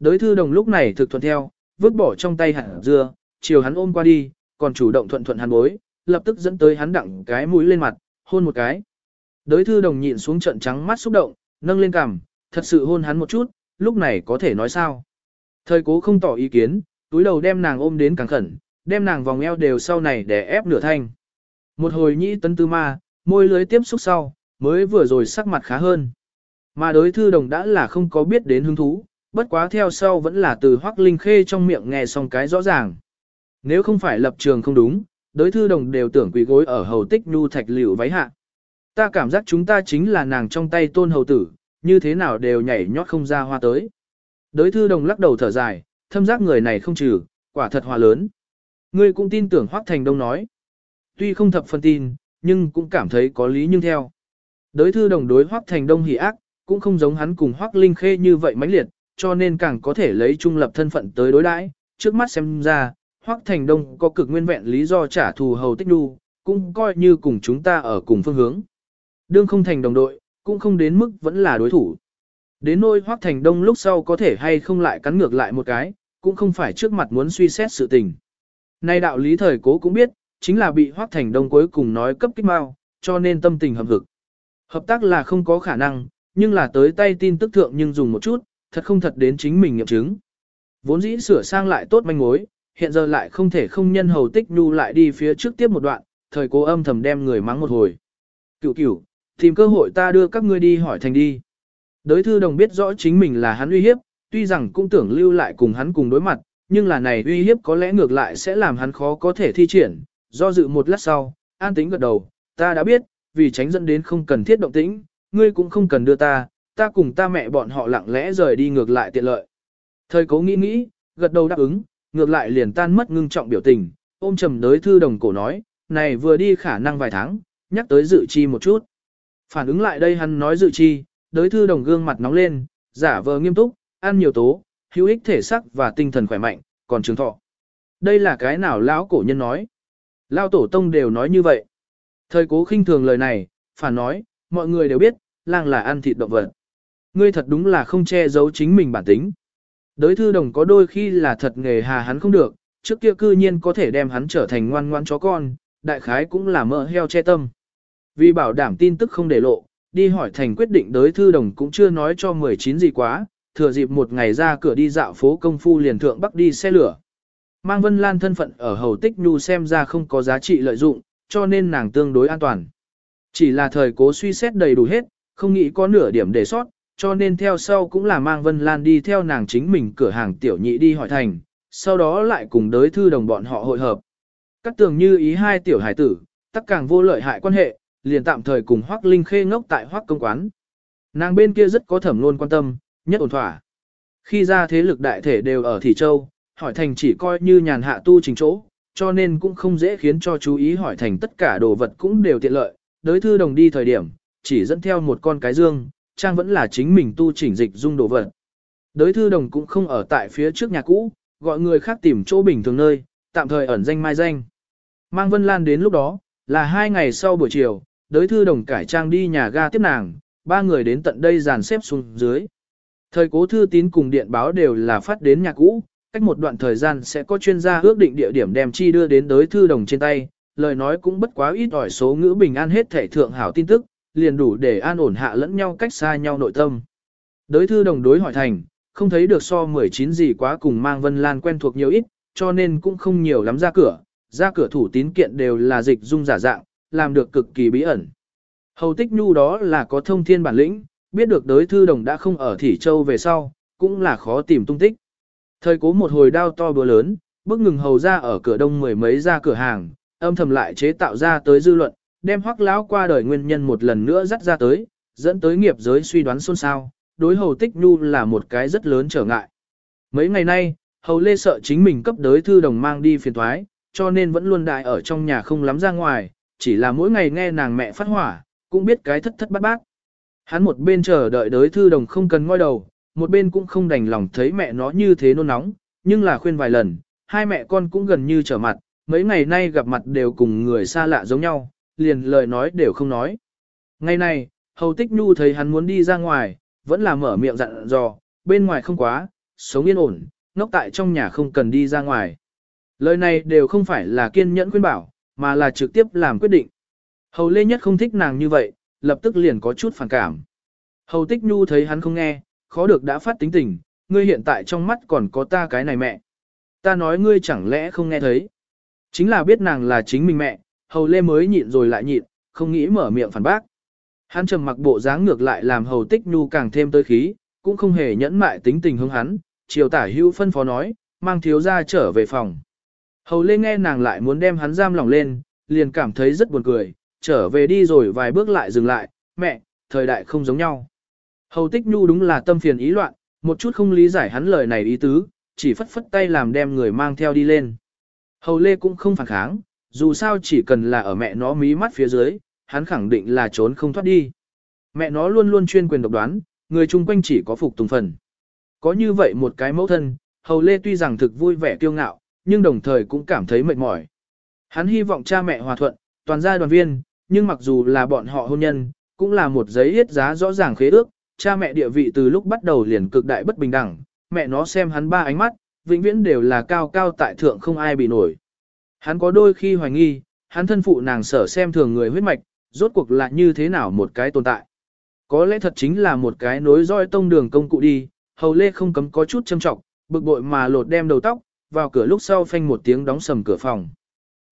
Đới thư đồng lúc này thực thuận theo, vứt bỏ trong tay hạt dưa, chiều hắn ôm qua đi, còn chủ động thuận thuận hắn bối, lập tức dẫn tới hắn đặng cái mũi lên mặt, hôn một cái. Đới thư đồng nhịn xuống trận trắng mắt xúc động, nâng lên cằm, thật sự hôn hắn một chút, lúc này có thể nói sao. Thời cố không tỏ ý kiến, túi đầu đem nàng ôm đến càng khẩn, đem nàng vòng eo đều sau này để ép nửa thanh. Một hồi nhĩ tấn tư ma, môi lưới tiếp xúc sau, mới vừa rồi sắc mặt khá hơn. Mà đối thư đồng đã là không có biết đến hứng thú, bất quá theo sau vẫn là từ hoác linh khê trong miệng nghe xong cái rõ ràng. Nếu không phải lập trường không đúng, đối thư đồng đều tưởng quỳ gối ở hầu tích nhu thạch liệu váy hạ. Ta cảm giác chúng ta chính là nàng trong tay tôn hầu tử, như thế nào đều nhảy nhót không ra hoa tới. Đối thư đồng lắc đầu thở dài, thâm giác người này không trừ, quả thật hòa lớn. Ngươi cũng tin tưởng Hoắc Thành Đông nói. Tuy không thập phân tin, nhưng cũng cảm thấy có lý nhưng theo. Đối thư đồng đối Hoắc Thành Đông hỉ ác, cũng không giống hắn cùng Hoắc Linh Khê như vậy mãnh liệt, cho nên càng có thể lấy trung lập thân phận tới đối đãi. Trước mắt xem ra, Hoắc Thành Đông có cực nguyên vẹn lý do trả thù hầu tích đu, cũng coi như cùng chúng ta ở cùng phương hướng. Đương không thành đồng đội, cũng không đến mức vẫn là đối thủ. Đến nôi Hoắc Thành Đông lúc sau có thể hay không lại cắn ngược lại một cái, cũng không phải trước mặt muốn suy xét sự tình. Nay đạo lý thời cố cũng biết, chính là bị Hoắc Thành Đông cuối cùng nói cấp kích mau, cho nên tâm tình hầm hực. Hợp tác là không có khả năng, nhưng là tới tay tin tức thượng nhưng dùng một chút, thật không thật đến chính mình nghiệm chứng. Vốn dĩ sửa sang lại tốt manh mối, hiện giờ lại không thể không nhân hầu tích nhu lại đi phía trước tiếp một đoạn, thời cố âm thầm đem người mắng một hồi. Cửu cửu, tìm cơ hội ta đưa các ngươi đi hỏi thành đi. Đới thư đồng biết rõ chính mình là hắn uy hiếp, tuy rằng cũng tưởng lưu lại cùng hắn cùng đối mặt, nhưng là này uy hiếp có lẽ ngược lại sẽ làm hắn khó có thể thi triển. Do dự một lát sau, an tính gật đầu, ta đã biết, vì tránh dẫn đến không cần thiết động tĩnh, ngươi cũng không cần đưa ta, ta cùng ta mẹ bọn họ lặng lẽ rời đi ngược lại tiện lợi. Thời cố nghĩ nghĩ, gật đầu đáp ứng, ngược lại liền tan mất ngưng trọng biểu tình, ôm trầm đới thư đồng cổ nói, này vừa đi khả năng vài tháng, nhắc tới dự chi một chút. Phản ứng lại đây hắn nói dự chi, đới thư đồng gương mặt nóng lên, giả vờ nghiêm túc, ăn nhiều tố, hữu ích thể sắc và tinh thần khỏe mạnh, còn trường thọ. Đây là cái nào lão cổ nhân nói. Lão tổ tông đều nói như vậy. Thời cố khinh thường lời này, phản nói, mọi người đều biết, lang là ăn thịt động vật. Ngươi thật đúng là không che giấu chính mình bản tính. Đới thư đồng có đôi khi là thật nghề hà hắn không được, trước kia cư nhiên có thể đem hắn trở thành ngoan ngoan chó con, đại khái cũng là mỡ heo che tâm. Vì bảo đảm tin tức không để lộ, đi hỏi thành quyết định đới thư đồng cũng chưa nói cho 19 gì quá, thừa dịp một ngày ra cửa đi dạo phố công phu liền thượng bắc đi xe lửa. Mang Vân Lan thân phận ở Hầu Tích Nhu xem ra không có giá trị lợi dụng, cho nên nàng tương đối an toàn. Chỉ là thời cố suy xét đầy đủ hết, không nghĩ có nửa điểm để sót, cho nên theo sau cũng là mang Vân Lan đi theo nàng chính mình cửa hàng tiểu nhị đi hỏi thành, sau đó lại cùng đới thư đồng bọn họ hội hợp. Các tường như ý hai tiểu hải tử, tất càng vô lợi hại quan hệ, liền tạm thời cùng Hoắc Linh Khê ngốc tại Hoắc công quán. Nàng bên kia rất có thẩm luôn quan tâm, nhất ổn thỏa. Khi ra thế lực đại thể đều ở Thị Châu, hỏi thành chỉ coi như nhàn hạ tu trình chỗ, cho nên cũng không dễ khiến cho chú ý hỏi thành tất cả đồ vật cũng đều tiện lợi. Đới thư đồng đi thời điểm, chỉ dẫn theo một con cái dương, trang vẫn là chính mình tu chỉnh dịch dung đồ vật. Đới thư đồng cũng không ở tại phía trước nhà cũ, gọi người khác tìm chỗ bình thường nơi, tạm thời ẩn danh mai danh. Mang Vân Lan đến lúc đó, là hai ngày sau buổi chiều, đới thư đồng cải trang đi nhà ga tiếp nàng, ba người đến tận đây dàn xếp xuống dưới. Thời cố thư tín cùng điện báo đều là phát đến nhà cũ, cách một đoạn thời gian sẽ có chuyên gia ước định địa điểm đem chi đưa đến đới thư đồng trên tay, lời nói cũng bất quá ít ỏi số ngữ bình an hết thể thượng hảo tin tức, liền đủ để an ổn hạ lẫn nhau cách xa nhau nội tâm. đối thư đồng đối hỏi thành, không thấy được so 19 gì quá cùng mang Vân Lan quen thuộc nhiều ít, cho nên cũng không nhiều lắm ra cửa, ra cửa thủ tín kiện đều là dịch dung giả dạng, làm được cực kỳ bí ẩn. Hầu tích nhu đó là có thông thiên bản lĩnh, biết được đối thư đồng đã không ở Thỉ Châu về sau, cũng là khó tìm tung tích. Thời cố một hồi đao to bữa lớn, bước ngừng hầu ra ở cửa đông mười mấy ra cửa hàng, âm thầm lại chế tạo ra tới dư luận, đem hoắc lão qua đời nguyên nhân một lần nữa dắt ra tới, dẫn tới nghiệp giới suy đoán xôn xao, đối hầu tích nhu là một cái rất lớn trở ngại. Mấy ngày nay, hầu lê sợ chính mình cấp đới thư đồng mang đi phiền thoái, cho nên vẫn luôn đại ở trong nhà không lắm ra ngoài, chỉ là mỗi ngày nghe nàng mẹ phát hỏa, cũng biết cái thất thất bát bát. Hắn một bên chờ đợi đới thư đồng không cần ngoi đầu, một bên cũng không đành lòng thấy mẹ nó như thế nôn nóng, nhưng là khuyên vài lần, hai mẹ con cũng gần như trở mặt, mấy ngày nay gặp mặt đều cùng người xa lạ giống nhau, liền lời nói đều không nói. Ngày này, Hầu Tích Nhu thấy hắn muốn đi ra ngoài, vẫn là mở miệng dặn dò, bên ngoài không quá, sống yên ổn, ngốc tại trong nhà không cần đi ra ngoài. Lời này đều không phải là kiên nhẫn khuyên bảo, mà là trực tiếp làm quyết định. Hầu Lê Nhất không thích nàng như vậy, lập tức liền có chút phản cảm. Hầu Tích Nhu thấy hắn không nghe, khó được đã phát tính tình, ngươi hiện tại trong mắt còn có ta cái này mẹ. Ta nói ngươi chẳng lẽ không nghe thấy. Chính là biết nàng là chính mình mẹ, Hầu Lê mới nhịn rồi lại nhịn, không nghĩ mở miệng phản bác. Hắn trầm mặc bộ dáng ngược lại làm Hầu Tích Nhu càng thêm tới khí, cũng không hề nhẫn mại tính tình hướng hắn, chiều tả hữu phân phó nói, mang thiếu ra trở về phòng. Hầu Lê nghe nàng lại muốn đem hắn giam lòng lên, liền cảm thấy rất buồn cười, trở về đi rồi vài bước lại dừng lại, mẹ, thời đại không giống nhau. Hầu Tích Nhu đúng là tâm phiền ý loạn, một chút không lý giải hắn lời này ý tứ, chỉ phất phất tay làm đem người mang theo đi lên. Hầu Lê cũng không phản kháng, dù sao chỉ cần là ở mẹ nó mí mắt phía dưới, hắn khẳng định là trốn không thoát đi. Mẹ nó luôn luôn chuyên quyền độc đoán, người chung quanh chỉ có phục tùng phần. Có như vậy một cái mẫu thân, Hầu Lê tuy rằng thực vui vẻ kiêu ngạo, nhưng đồng thời cũng cảm thấy mệt mỏi. Hắn hy vọng cha mẹ hòa thuận, toàn gia đoàn viên, nhưng mặc dù là bọn họ hôn nhân, cũng là một giấy yết giá rõ ràng khế ước, cha mẹ địa vị từ lúc bắt đầu liền cực đại bất bình đẳng, mẹ nó xem hắn ba ánh mắt, vĩnh viễn đều là cao cao tại thượng không ai bị nổi. Hắn có đôi khi hoài nghi, hắn thân phụ nàng sở xem thường người huyết mạch, rốt cuộc là như thế nào một cái tồn tại. Có lẽ thật chính là một cái nối roi tông đường công cụ đi, hầu lê không cấm có chút châm trọng, bực bội mà lột đem đầu tóc, vào cửa lúc sau phanh một tiếng đóng sầm cửa phòng.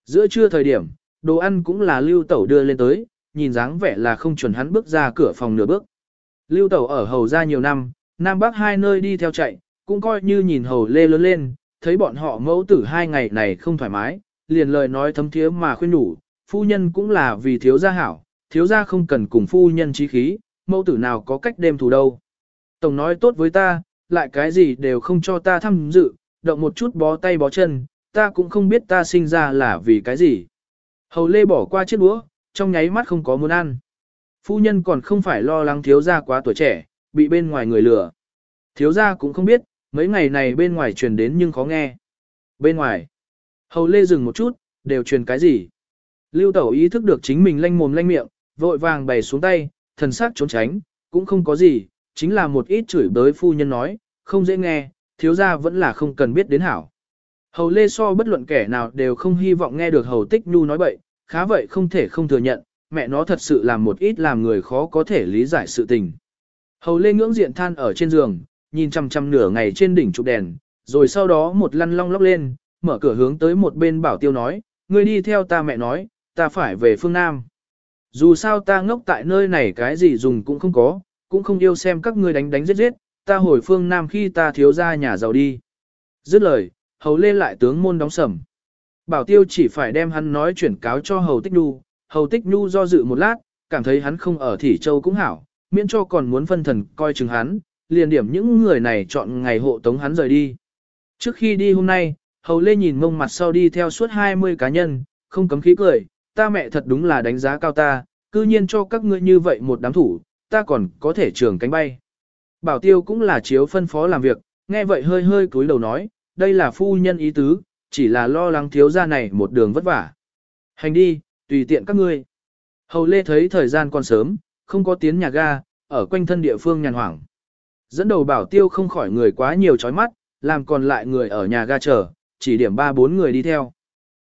Giữa trưa thời điểm, đồ ăn cũng là lưu tẩu đưa lên tới, nhìn dáng vẻ là không chuẩn hắn bước ra cửa phòng nửa bước. Lưu tẩu ở hầu ra nhiều năm, Nam Bắc hai nơi đi theo chạy, cũng coi như nhìn hầu lê lớn lên, thấy bọn họ mẫu tử hai ngày này không thoải mái, liền lời nói thấm thiế mà khuyên đủ, phu nhân cũng là vì thiếu gia hảo, thiếu gia không cần cùng phu nhân trí khí, mẫu tử nào có cách đêm thù đâu. Tổng nói tốt với ta, lại cái gì đều không cho ta tham dự, động một chút bó tay bó chân, ta cũng không biết ta sinh ra là vì cái gì. Hầu lê bỏ qua chiếc đũa, trong nháy mắt không có muốn ăn. Phu nhân còn không phải lo lắng thiếu gia quá tuổi trẻ, bị bên ngoài người lừa. Thiếu gia cũng không biết, mấy ngày này bên ngoài truyền đến nhưng khó nghe. Bên ngoài, hầu lê dừng một chút, đều truyền cái gì? Lưu tẩu ý thức được chính mình lanh mồm lanh miệng, vội vàng bày xuống tay, thần sắc trốn tránh, cũng không có gì, chính là một ít chửi bới phu nhân nói, không dễ nghe, thiếu gia vẫn là không cần biết đến hảo. Hầu lê so bất luận kẻ nào đều không hy vọng nghe được hầu tích nhu nói bậy, khá vậy không thể không thừa nhận, mẹ nó thật sự làm một ít làm người khó có thể lý giải sự tình. Hầu lê ngưỡng diện than ở trên giường, nhìn chăm chăm nửa ngày trên đỉnh chụp đèn, rồi sau đó một lăn long lóc lên, mở cửa hướng tới một bên bảo tiêu nói, ngươi đi theo ta mẹ nói, ta phải về phương Nam. Dù sao ta ngốc tại nơi này cái gì dùng cũng không có, cũng không yêu xem các ngươi đánh đánh giết giết, ta hồi phương Nam khi ta thiếu ra nhà giàu đi. Dứt lời, hầu lê lại tướng môn đóng sầm. Bảo tiêu chỉ phải đem hắn nói chuyển cáo cho hầu tích nhu, hầu tích nhu do dự một lát, cảm thấy hắn không ở Thỉ Châu cũng hảo, miễn cho còn muốn phân thần coi chừng hắn, liền điểm những người này chọn ngày hộ tống hắn rời đi. Trước khi đi hôm nay, hầu lê nhìn mông mặt sau đi theo suốt 20 cá nhân, không cấm khí cười, ta mẹ thật đúng là đánh giá cao ta, cư nhiên cho các ngươi như vậy một đám thủ, ta còn có thể trường cánh bay. Bảo tiêu cũng là chiếu phân phó làm việc, nghe vậy hơi hơi cúi đầu nói, đây là phu nhân ý tứ, chỉ là lo lắng thiếu gia này một đường vất vả. Hành đi, tùy tiện các ngươi. Hầu Lê thấy thời gian còn sớm, không có tiến nhà ga, ở quanh thân địa phương nhàn hoảng. Dẫn đầu bảo tiêu không khỏi người quá nhiều chói mắt, làm còn lại người ở nhà ga chờ, chỉ điểm ba bốn người đi theo.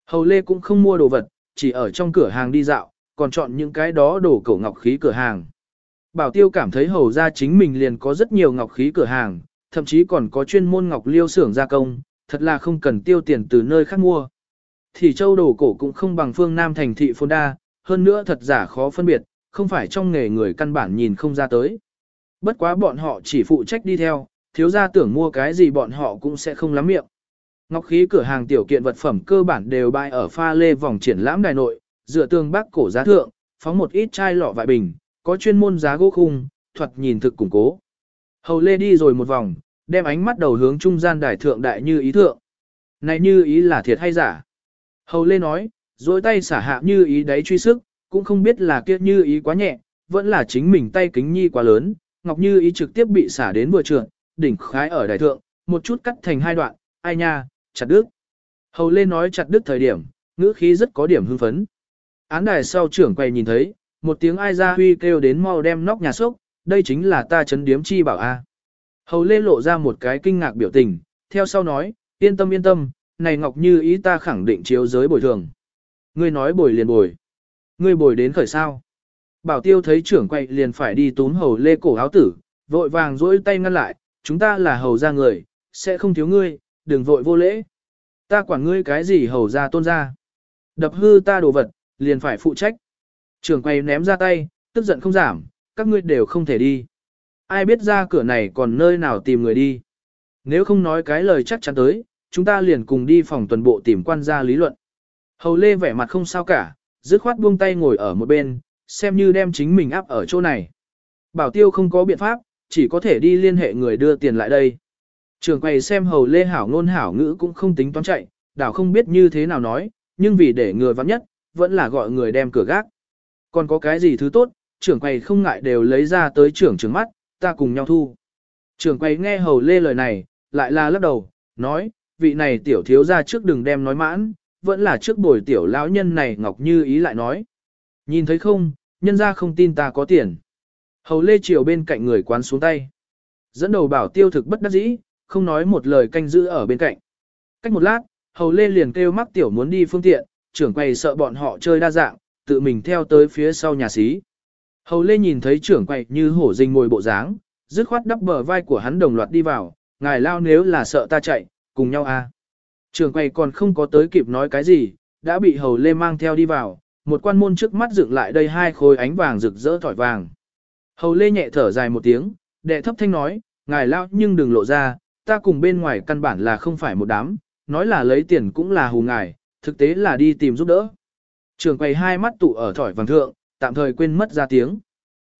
Hầu Lê cũng không mua đồ vật, chỉ ở trong cửa hàng đi dạo, còn chọn những cái đó đổ cổ ngọc khí cửa hàng. Bảo tiêu cảm thấy hầu ra chính mình liền có rất nhiều ngọc khí cửa hàng, thậm chí còn có chuyên môn ngọc liêu xưởng gia công, thật là không cần tiêu tiền từ nơi khác mua. Thì châu đồ cổ cũng không bằng phương Nam thành thị phôn đa, hơn nữa thật giả khó phân biệt, không phải trong nghề người căn bản nhìn không ra tới. Bất quá bọn họ chỉ phụ trách đi theo, thiếu gia tưởng mua cái gì bọn họ cũng sẽ không lắm miệng. Ngọc khí cửa hàng tiểu kiện vật phẩm cơ bản đều bày ở pha lê vòng triển lãm đài nội, dựa tường bắc cổ giá thượng, phóng một ít chai lọ vại bình, có chuyên môn giá gỗ khung, thuật nhìn thực củng cố. Hầu lê đi rồi một vòng, đem ánh mắt đầu hướng trung gian đài thượng đại như ý thượng. Này như ý là thiệt hay giả? Hầu lê nói, dối tay xả hạ như ý đáy truy sức, cũng không biết là kia như ý quá nhẹ, vẫn là chính mình tay kính nhi quá lớn, ngọc như ý trực tiếp bị xả đến vừa trượt, đỉnh khái ở đài thượng, một chút cắt thành hai đoạn, ai nha, chặt đứt. Hầu lê nói chặt đứt thời điểm, ngữ khí rất có điểm hưng phấn. Án đài sau trưởng quay nhìn thấy, một tiếng ai ra huy kêu đến mau đem nóc nhà sốc, đây chính là ta chấn điếm chi bảo a. Hầu Lê lộ ra một cái kinh ngạc biểu tình, theo sau nói, yên tâm yên tâm, này Ngọc Như ý ta khẳng định chiếu giới bồi thường. Ngươi nói bồi liền bồi. Ngươi bồi đến khởi sao. Bảo tiêu thấy trưởng quay liền phải đi túm hầu Lê cổ áo tử, vội vàng dỗi tay ngăn lại, chúng ta là hầu ra người, sẽ không thiếu ngươi, đừng vội vô lễ. Ta quản ngươi cái gì hầu ra tôn ra. Đập hư ta đồ vật, liền phải phụ trách. Trưởng quay ném ra tay, tức giận không giảm, các ngươi đều không thể đi. Ai biết ra cửa này còn nơi nào tìm người đi. Nếu không nói cái lời chắc chắn tới, chúng ta liền cùng đi phòng tuần bộ tìm quan gia lý luận. Hầu Lê vẻ mặt không sao cả, dứt khoát buông tay ngồi ở một bên, xem như đem chính mình áp ở chỗ này. Bảo tiêu không có biện pháp, chỉ có thể đi liên hệ người đưa tiền lại đây. Trường quầy xem hầu Lê hảo ngôn hảo ngữ cũng không tính toán chạy, đảo không biết như thế nào nói, nhưng vì để người vắng nhất, vẫn là gọi người đem cửa gác. Còn có cái gì thứ tốt, trưởng quầy không ngại đều lấy ra tới trưởng trường mắt, ta cùng nhau thu. Trưởng quầy nghe hầu lê lời này, lại là lắc đầu, nói, vị này tiểu thiếu ra trước đừng đem nói mãn, vẫn là trước bồi tiểu lão nhân này ngọc như ý lại nói. Nhìn thấy không, nhân ra không tin ta có tiền. Hầu lê chiều bên cạnh người quán xuống tay. Dẫn đầu bảo tiêu thực bất đắc dĩ, không nói một lời canh giữ ở bên cạnh. Cách một lát, hầu lê liền kêu mắc tiểu muốn đi phương tiện, trưởng quầy sợ bọn họ chơi đa dạng, tự mình theo tới phía sau nhà xí. Hầu lê nhìn thấy trưởng quầy như hổ rình ngồi bộ dáng, dứt khoát đắp bờ vai của hắn đồng loạt đi vào, ngài lao nếu là sợ ta chạy, cùng nhau à. Trưởng quầy còn không có tới kịp nói cái gì, đã bị hầu lê mang theo đi vào, một quan môn trước mắt dựng lại đây hai khối ánh vàng rực rỡ thỏi vàng. Hầu lê nhẹ thở dài một tiếng, đệ thấp thanh nói, ngài lao nhưng đừng lộ ra, ta cùng bên ngoài căn bản là không phải một đám, nói là lấy tiền cũng là hù ngài, thực tế là đi tìm giúp đỡ. Trường quầy hai mắt tụ ở thỏi vàng thượng, tạm thời quên mất ra tiếng.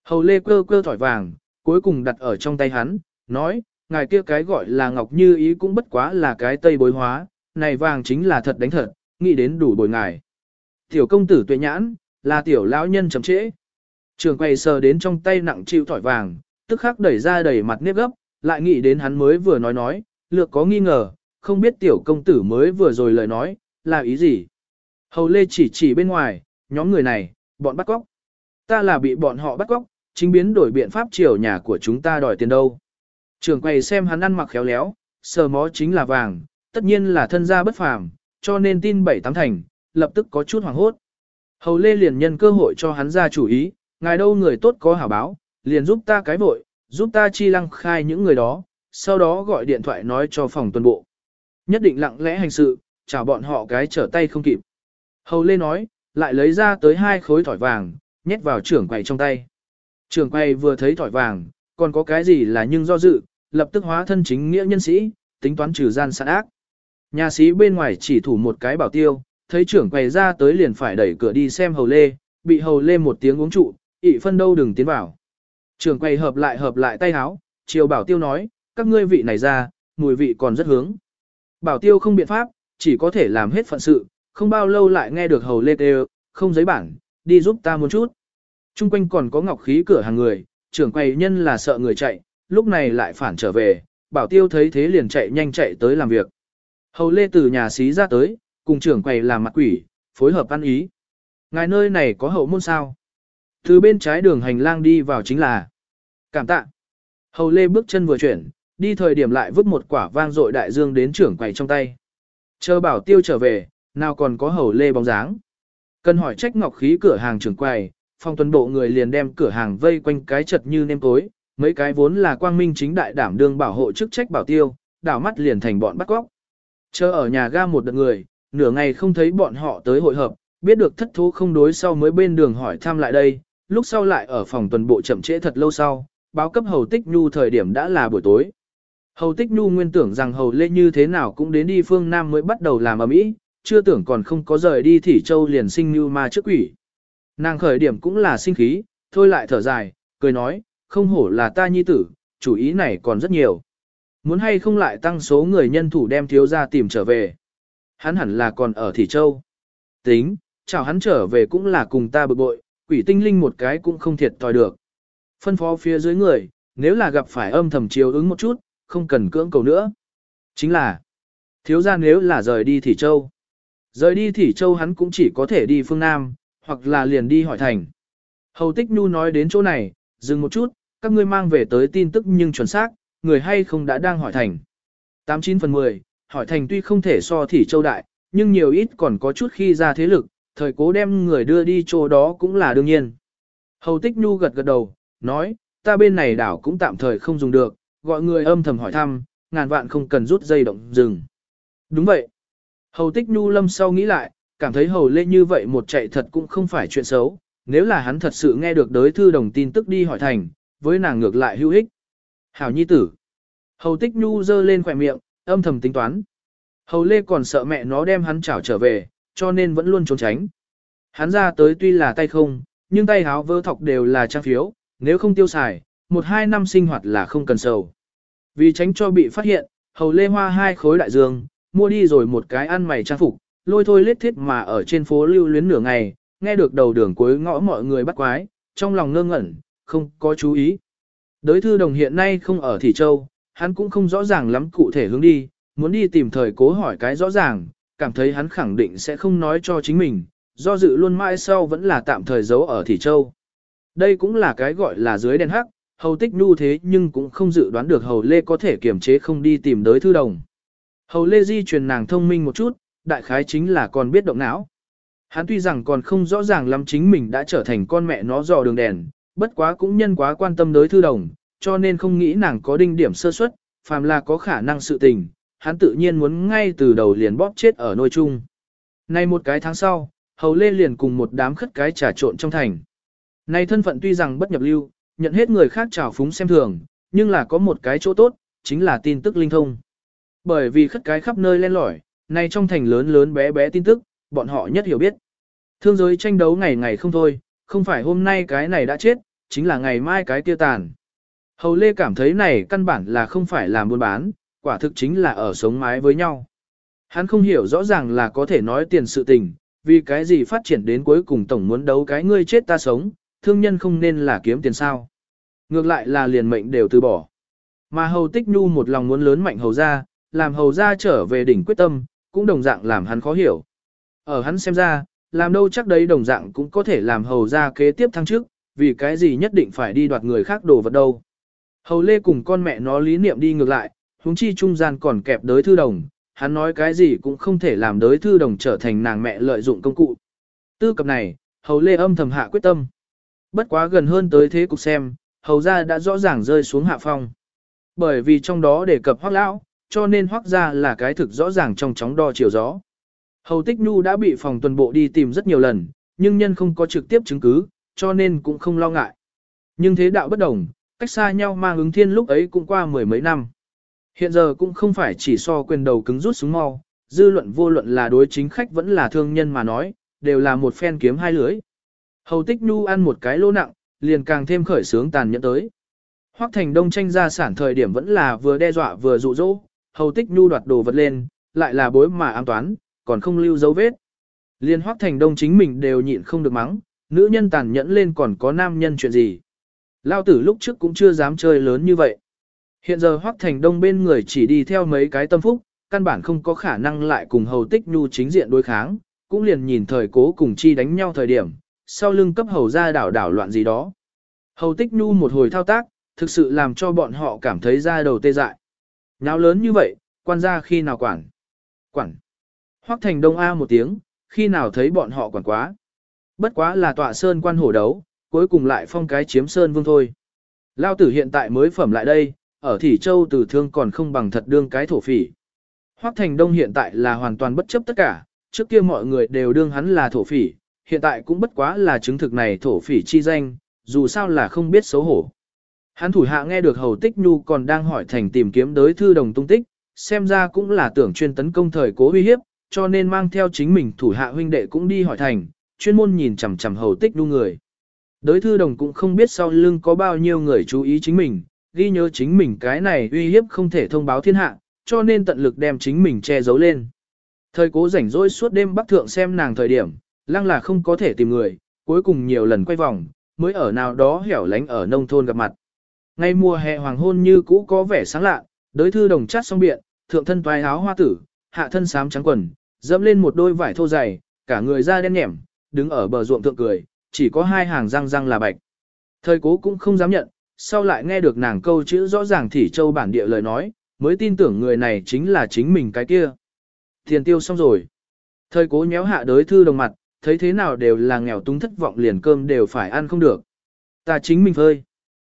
Hầu lê quơ quơ thỏi vàng, cuối cùng đặt ở trong tay hắn, nói, ngài kia cái gọi là ngọc như ý cũng bất quá là cái tây bối hóa, này vàng chính là thật đánh thật, nghĩ đến đủ bồi ngài. Tiểu công tử tuệ nhãn, là tiểu lão nhân chậm trễ. Trường quầy sờ đến trong tay nặng chịu thỏi vàng, tức khắc đẩy ra đẩy mặt nếp gấp, lại nghĩ đến hắn mới vừa nói nói, lược có nghi ngờ, không biết tiểu công tử mới vừa rồi lời nói, là ý gì. Hầu lê chỉ chỉ bên ngoài, nhóm người này, bọn bắt cóc. Ta là bị bọn họ bắt cóc, chính biến đổi biện pháp chiều nhà của chúng ta đòi tiền đâu. Trường quầy xem hắn ăn mặc khéo léo, sờ mó chính là vàng, tất nhiên là thân gia bất phàm, cho nên tin bảy tám thành, lập tức có chút hoảng hốt. Hầu Lê liền nhân cơ hội cho hắn ra chủ ý, ngài đâu người tốt có hảo báo, liền giúp ta cái vội, giúp ta chi lăng khai những người đó, sau đó gọi điện thoại nói cho phòng tuần bộ. Nhất định lặng lẽ hành sự, chào bọn họ cái trở tay không kịp. Hầu Lê nói, lại lấy ra tới hai khối thỏi vàng, nhét vào trưởng quầy trong tay. Trưởng quầy vừa thấy thỏi vàng, còn có cái gì là nhưng do dự, lập tức hóa thân chính nghĩa nhân sĩ, tính toán trừ gian sát ác. Nhà sĩ bên ngoài chỉ thủ một cái bảo tiêu, thấy trưởng quầy ra tới liền phải đẩy cửa đi xem hầu lê, bị hầu lê một tiếng uống trụ, ị phân đâu đừng tiến vào. Trường quầy hợp lại hợp lại tay háo, chiều bảo tiêu nói, các ngươi vị này ra, mùi vị còn rất hướng. Bảo tiêu không biện pháp, chỉ có thể làm hết phận sự, không bao lâu lại nghe được hầu lê tê, không giấy bản, đi giúp ta một chút. Trung quanh còn có ngọc khí cửa hàng người, trưởng quầy nhân là sợ người chạy, lúc này lại phản trở về, bảo tiêu thấy thế liền chạy nhanh chạy tới làm việc. Hầu lê từ nhà xí ra tới, cùng trưởng quầy làm mặt quỷ, phối hợp ăn ý. Ngài nơi này có hậu môn sao? Từ bên trái đường hành lang đi vào chính là Cảm tạ. Hầu lê bước chân vừa chuyển, đi thời điểm lại vứt một quả vang dội đại dương đến trưởng quầy trong tay. Chờ bảo tiêu trở về, nào còn có hầu lê bóng dáng. Cần hỏi trách ngọc khí cửa hàng trưởng quầy, phong tuần bộ người liền đem cửa hàng vây quanh cái chật như nêm tối, mấy cái vốn là quang minh chính đại đảm đương bảo hộ chức trách bảo tiêu, đảo mắt liền thành bọn bắt cóc. Chờ ở nhà ga một đợt người, nửa ngày không thấy bọn họ tới hội hợp, biết được thất thú không đối sau mới bên đường hỏi thăm lại đây, lúc sau lại ở phòng tuần bộ chậm trễ thật lâu sau, báo cấp Hầu Tích Nhu thời điểm đã là buổi tối. Hầu Tích Nhu nguyên tưởng rằng Hầu Lê như thế nào cũng đến đi phương Nam mới bắt đầu làm ở mỹ, chưa tưởng còn không có rời đi thì Châu liền sinh như ma trước quỷ. Nàng khởi điểm cũng là sinh khí, thôi lại thở dài, cười nói, không hổ là ta nhi tử, chủ ý này còn rất nhiều. Muốn hay không lại tăng số người nhân thủ đem thiếu ra tìm trở về. Hắn hẳn là còn ở thị Châu. Tính, chào hắn trở về cũng là cùng ta bực bội, quỷ tinh linh một cái cũng không thiệt thòi được. Phân phó phía dưới người, nếu là gặp phải âm thầm chiếu ứng một chút, không cần cưỡng cầu nữa. Chính là, thiếu ra nếu là rời đi Thỉ Châu. Rời đi Thỉ Châu hắn cũng chỉ có thể đi phương Nam, hoặc là liền đi hỏi thành. Hầu Tích Nhu nói đến chỗ này, dừng một chút, các ngươi mang về tới tin tức nhưng chuẩn xác, người hay không đã đang hỏi thành. 89 phần 10, hỏi thành tuy không thể so thỉ châu đại, nhưng nhiều ít còn có chút khi ra thế lực, thời cố đem người đưa đi chỗ đó cũng là đương nhiên. Hầu Tích Nhu gật gật đầu, nói, ta bên này đảo cũng tạm thời không dùng được, gọi người âm thầm hỏi thăm, ngàn vạn không cần rút dây động dừng. Đúng vậy. Hầu Tích Nhu lâm sau nghĩ lại, cảm thấy hầu lê như vậy một chạy thật cũng không phải chuyện xấu, nếu là hắn thật sự nghe được đối thư đồng tin tức đi hỏi thành, với nàng ngược lại hữu ích. Hảo nhi tử. Hầu Tích Nhu giơ lên khỏe miệng, âm thầm tính toán. Hầu lê còn sợ mẹ nó đem hắn chảo trở về, cho nên vẫn luôn trốn tránh. Hắn ra tới tuy là tay không, nhưng tay háo vơ thọc đều là trang phiếu, nếu không tiêu xài, một hai năm sinh hoạt là không cần sầu. Vì tránh cho bị phát hiện, hầu lê hoa hai khối đại dương, mua đi rồi một cái ăn mày trang phục, lôi thôi lết thiết mà ở trên phố lưu luyến nửa ngày, nghe được đầu đường cuối ngõ mọi người bắt quái, trong lòng ngơ ngẩn, không có chú ý. Đới thư đồng hiện nay không ở Thị Châu, hắn cũng không rõ ràng lắm cụ thể hướng đi, muốn đi tìm thời cố hỏi cái rõ ràng, cảm thấy hắn khẳng định sẽ không nói cho chính mình, do dự luôn mãi sau vẫn là tạm thời giấu ở Thị Châu. Đây cũng là cái gọi là dưới đèn hắc, hầu tích nu thế nhưng cũng không dự đoán được hầu lê có thể kiềm chế không đi tìm đới thư đồng. Hầu lê di truyền nàng thông minh một chút, đại khái chính là còn biết động não. Hắn tuy rằng còn không rõ ràng lắm chính mình đã trở thành con mẹ nó dò đường đèn, bất quá cũng nhân quá quan tâm đới thư đồng, cho nên không nghĩ nàng có đinh điểm sơ suất, phàm là có khả năng sự tình, hắn tự nhiên muốn ngay từ đầu liền bóp chết ở nôi chung. Nay một cái tháng sau, hầu lê liền cùng một đám khất cái trà trộn trong thành. Nay thân phận tuy rằng bất nhập lưu, nhận hết người khác trào phúng xem thường, nhưng là có một cái chỗ tốt, chính là tin tức linh thông. Bởi vì khất cái khắp nơi len lỏi, nay trong thành lớn lớn bé bé tin tức, bọn họ nhất hiểu biết. Thương giới tranh đấu ngày ngày không thôi, không phải hôm nay cái này đã chết, chính là ngày mai cái kia tàn. Hầu Lê cảm thấy này căn bản là không phải làm buôn bán, quả thực chính là ở sống mái với nhau. Hắn không hiểu rõ ràng là có thể nói tiền sự tình, vì cái gì phát triển đến cuối cùng tổng muốn đấu cái ngươi chết ta sống, thương nhân không nên là kiếm tiền sao. Ngược lại là liền mệnh đều từ bỏ. Mà hầu tích nhu một lòng muốn lớn mạnh hầu ra, làm hầu ra trở về đỉnh quyết tâm, cũng đồng dạng làm hắn khó hiểu. Ở hắn xem ra, làm đâu chắc đấy đồng dạng cũng có thể làm hầu ra kế tiếp thăng trước, vì cái gì nhất định phải đi đoạt người khác đồ vật đâu. Hầu lê cùng con mẹ nó lý niệm đi ngược lại, huống chi trung gian còn kẹp đới thư đồng, hắn nói cái gì cũng không thể làm đới thư đồng trở thành nàng mẹ lợi dụng công cụ. Tư cập này, hầu lê âm thầm hạ quyết tâm. Bất quá gần hơn tới thế cục xem, hầu ra đã rõ ràng rơi xuống hạ phong. Bởi vì trong đó đề cập hoác lão, cho nên hoác ra là cái thực rõ ràng trong chóng đo chiều gió. Hầu Tích Nhu đã bị phòng tuần bộ đi tìm rất nhiều lần, nhưng nhân không có trực tiếp chứng cứ, cho nên cũng không lo ngại. Nhưng thế đạo bất đồng, cách xa nhau mang ứng thiên lúc ấy cũng qua mười mấy năm. Hiện giờ cũng không phải chỉ so quyền đầu cứng rút xuống mau, dư luận vô luận là đối chính khách vẫn là thương nhân mà nói, đều là một phen kiếm hai lưới. Hầu Tích Nhu ăn một cái lô nặng, liền càng thêm khởi sướng tàn nhẫn tới. Hoắc Thành Đông tranh ra sản thời điểm vẫn là vừa đe dọa vừa dụ dỗ, Hầu Tích Nhu đoạt đồ vật lên, lại là bối mà ám toán, còn không lưu dấu vết. Liên Hoắc Thành Đông chính mình đều nhịn không được mắng, nữ nhân tàn nhẫn lên còn có nam nhân chuyện gì. Lao tử lúc trước cũng chưa dám chơi lớn như vậy. Hiện giờ Hoắc Thành Đông bên người chỉ đi theo mấy cái tâm phúc, căn bản không có khả năng lại cùng Hầu Tích Nhu chính diện đối kháng, cũng liền nhìn thời cố cùng chi đánh nhau thời điểm, sau lưng cấp hầu ra đảo đảo loạn gì đó. Hầu Tích Nhu một hồi thao tác, thực sự làm cho bọn họ cảm thấy ra đầu tê dại. Nháo lớn như vậy, quan gia khi nào quản? Quản. Hoắc Thành Đông A một tiếng, khi nào thấy bọn họ quản quá. Bất quá là tọa sơn quan hổ đấu, cuối cùng lại phong cái chiếm sơn vương thôi. Lao tử hiện tại mới phẩm lại đây, ở Thỉ Châu Từ thương còn không bằng thật đương cái thổ phỉ. Hoắc Thành Đông hiện tại là hoàn toàn bất chấp tất cả, trước kia mọi người đều đương hắn là thổ phỉ, hiện tại cũng bất quá là chứng thực này thổ phỉ chi danh, dù sao là không biết xấu hổ. Hắn thủ hạ nghe được Hầu Tích Nhu còn đang hỏi thành tìm kiếm đối thư đồng tung tích, xem ra cũng là tưởng chuyên tấn công thời cố uy hiếp, cho nên mang theo chính mình thủ hạ huynh đệ cũng đi hỏi thành, chuyên môn nhìn chằm chằm Hầu Tích Nhu người. Đối thư đồng cũng không biết sau lưng có bao nhiêu người chú ý chính mình, ghi nhớ chính mình cái này uy hiếp không thể thông báo thiên hạ, cho nên tận lực đem chính mình che giấu lên. Thời cố rảnh rỗi suốt đêm bắc thượng xem nàng thời điểm, lăng là không có thể tìm người, cuối cùng nhiều lần quay vòng, mới ở nào đó hẻo lánh ở nông thôn gặp mặt. Ngay mùa hè hoàng hôn như cũ có vẻ sáng lạ, đối thư đồng chát song biện, thượng thân toái áo hoa tử, hạ thân xám trắng quần, dẫm lên một đôi vải thô dày, cả người da đen nhẻm, đứng ở bờ ruộng thượng cười, chỉ có hai hàng răng răng là bạch. Thời cố cũng không dám nhận, sau lại nghe được nàng câu chữ rõ ràng Thỉ Châu bản địa lời nói, mới tin tưởng người này chính là chính mình cái kia. Tiền tiêu xong rồi. Thời cố nhéo hạ đới thư đồng mặt, thấy thế nào đều là nghèo túng thất vọng liền cơm đều phải ăn không được. Ta chính mình phơi.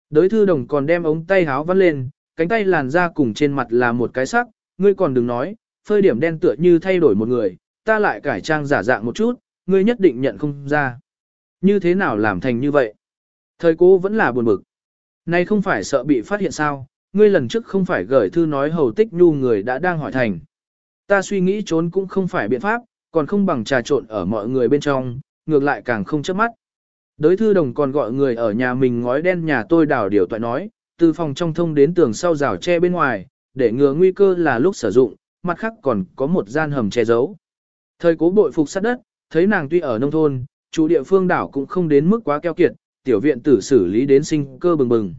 Đới thư đồng còn đem ống tay háo vắt lên, cánh tay làn ra cùng trên mặt là một cái sắc, ngươi còn đừng nói, phơi điểm đen tựa như thay đổi một người, ta lại cải trang giả dạng một chút, ngươi nhất định nhận không ra. Như thế nào làm thành như vậy? Thời cố vẫn là buồn bực. Này không phải sợ bị phát hiện sao, ngươi lần trước không phải gửi thư nói hầu tích nhu người đã đang hỏi thành. Ta suy nghĩ trốn cũng không phải biện pháp, còn không bằng trà trộn ở mọi người bên trong, ngược lại càng không chớp mắt. Đới thư đồng còn gọi người ở nhà mình ngói đen nhà tôi đảo điều toại nói, từ phòng trong thông đến tường sau rào tre bên ngoài, để ngừa nguy cơ là lúc sử dụng, mặt khác còn có một gian hầm che giấu. Thời cố bội phục sát đất, thấy nàng tuy ở nông thôn, chủ địa phương đảo cũng không đến mức quá keo kiệt, tiểu viện tử xử lý đến sinh cơ bừng bừng.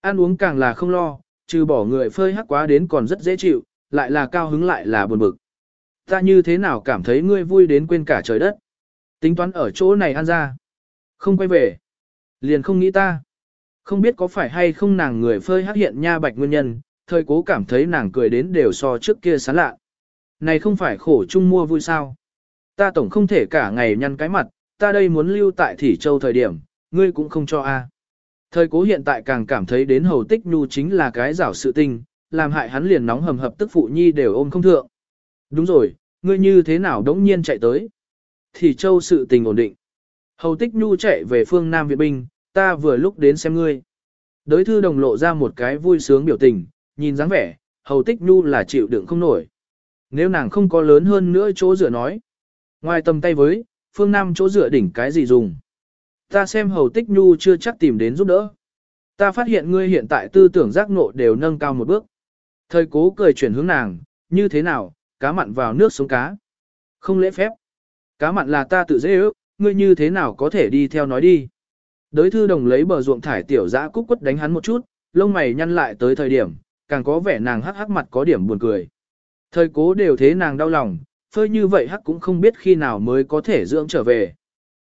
Ăn uống càng là không lo, trừ bỏ người phơi hắc quá đến còn rất dễ chịu, lại là cao hứng lại là buồn bực. Ta như thế nào cảm thấy ngươi vui đến quên cả trời đất. Tính toán ở chỗ này ăn ra. Không quay về. Liền không nghĩ ta. Không biết có phải hay không nàng người phơi hắc hiện nha bạch nguyên nhân, thời cố cảm thấy nàng cười đến đều so trước kia sán lạ. Này không phải khổ chung mua vui sao. Ta tổng không thể cả ngày nhăn cái mặt, ta đây muốn lưu tại Thỉ Châu thời điểm, ngươi cũng không cho a. Thời cố hiện tại càng cảm thấy đến hầu tích nhu chính là cái rảo sự tình, làm hại hắn liền nóng hầm hập tức phụ nhi đều ôm không thượng. Đúng rồi, ngươi như thế nào đống nhiên chạy tới. Thì châu sự tình ổn định. Hầu tích nhu chạy về phương Nam Việt binh, ta vừa lúc đến xem ngươi. Đới thư đồng lộ ra một cái vui sướng biểu tình, nhìn dáng vẻ, hầu tích nhu là chịu đựng không nổi. Nếu nàng không có lớn hơn nữa chỗ dựa nói. Ngoài tầm tay với, phương Nam chỗ dựa đỉnh cái gì dùng. Ta xem hầu tích nhu chưa chắc tìm đến giúp đỡ. Ta phát hiện ngươi hiện tại tư tưởng giác ngộ đều nâng cao một bước. Thời cố cười chuyển hướng nàng, như thế nào, cá mặn vào nước sống cá. Không lễ phép. Cá mặn là ta tự dễ ước, ngươi như thế nào có thể đi theo nói đi. Đới thư đồng lấy bờ ruộng thải tiểu dã cúc quất đánh hắn một chút, lông mày nhăn lại tới thời điểm, càng có vẻ nàng hắc hắc mặt có điểm buồn cười. Thời cố đều thế nàng đau lòng, phơi như vậy hắc cũng không biết khi nào mới có thể dưỡng trở về.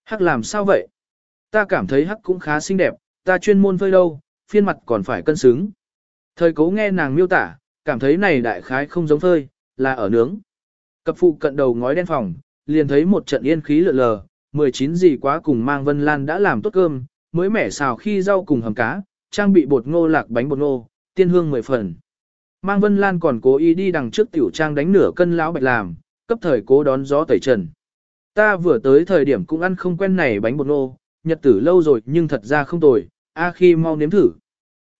Hắc làm sao vậy? Ta cảm thấy hắc cũng khá xinh đẹp, ta chuyên môn phơi đâu, phiên mặt còn phải cân xứng. Thời cố nghe nàng miêu tả, cảm thấy này đại khái không giống phơi, là ở nướng. Cập phụ cận đầu ngói đen phòng, liền thấy một trận yên khí lượn lờ, 19 gì quá cùng mang Vân Lan đã làm tốt cơm, mới mẻ xào khi rau cùng hầm cá, trang bị bột ngô lạc bánh bột ngô, tiên hương 10 phần. Mang Vân Lan còn cố ý đi đằng trước tiểu trang đánh nửa cân lão bạch làm, cấp thời cố đón gió tẩy trần. Ta vừa tới thời điểm cũng ăn không quen này bánh bột ngô, nhật tử lâu rồi nhưng thật ra không tồi, a khi mau nếm thử.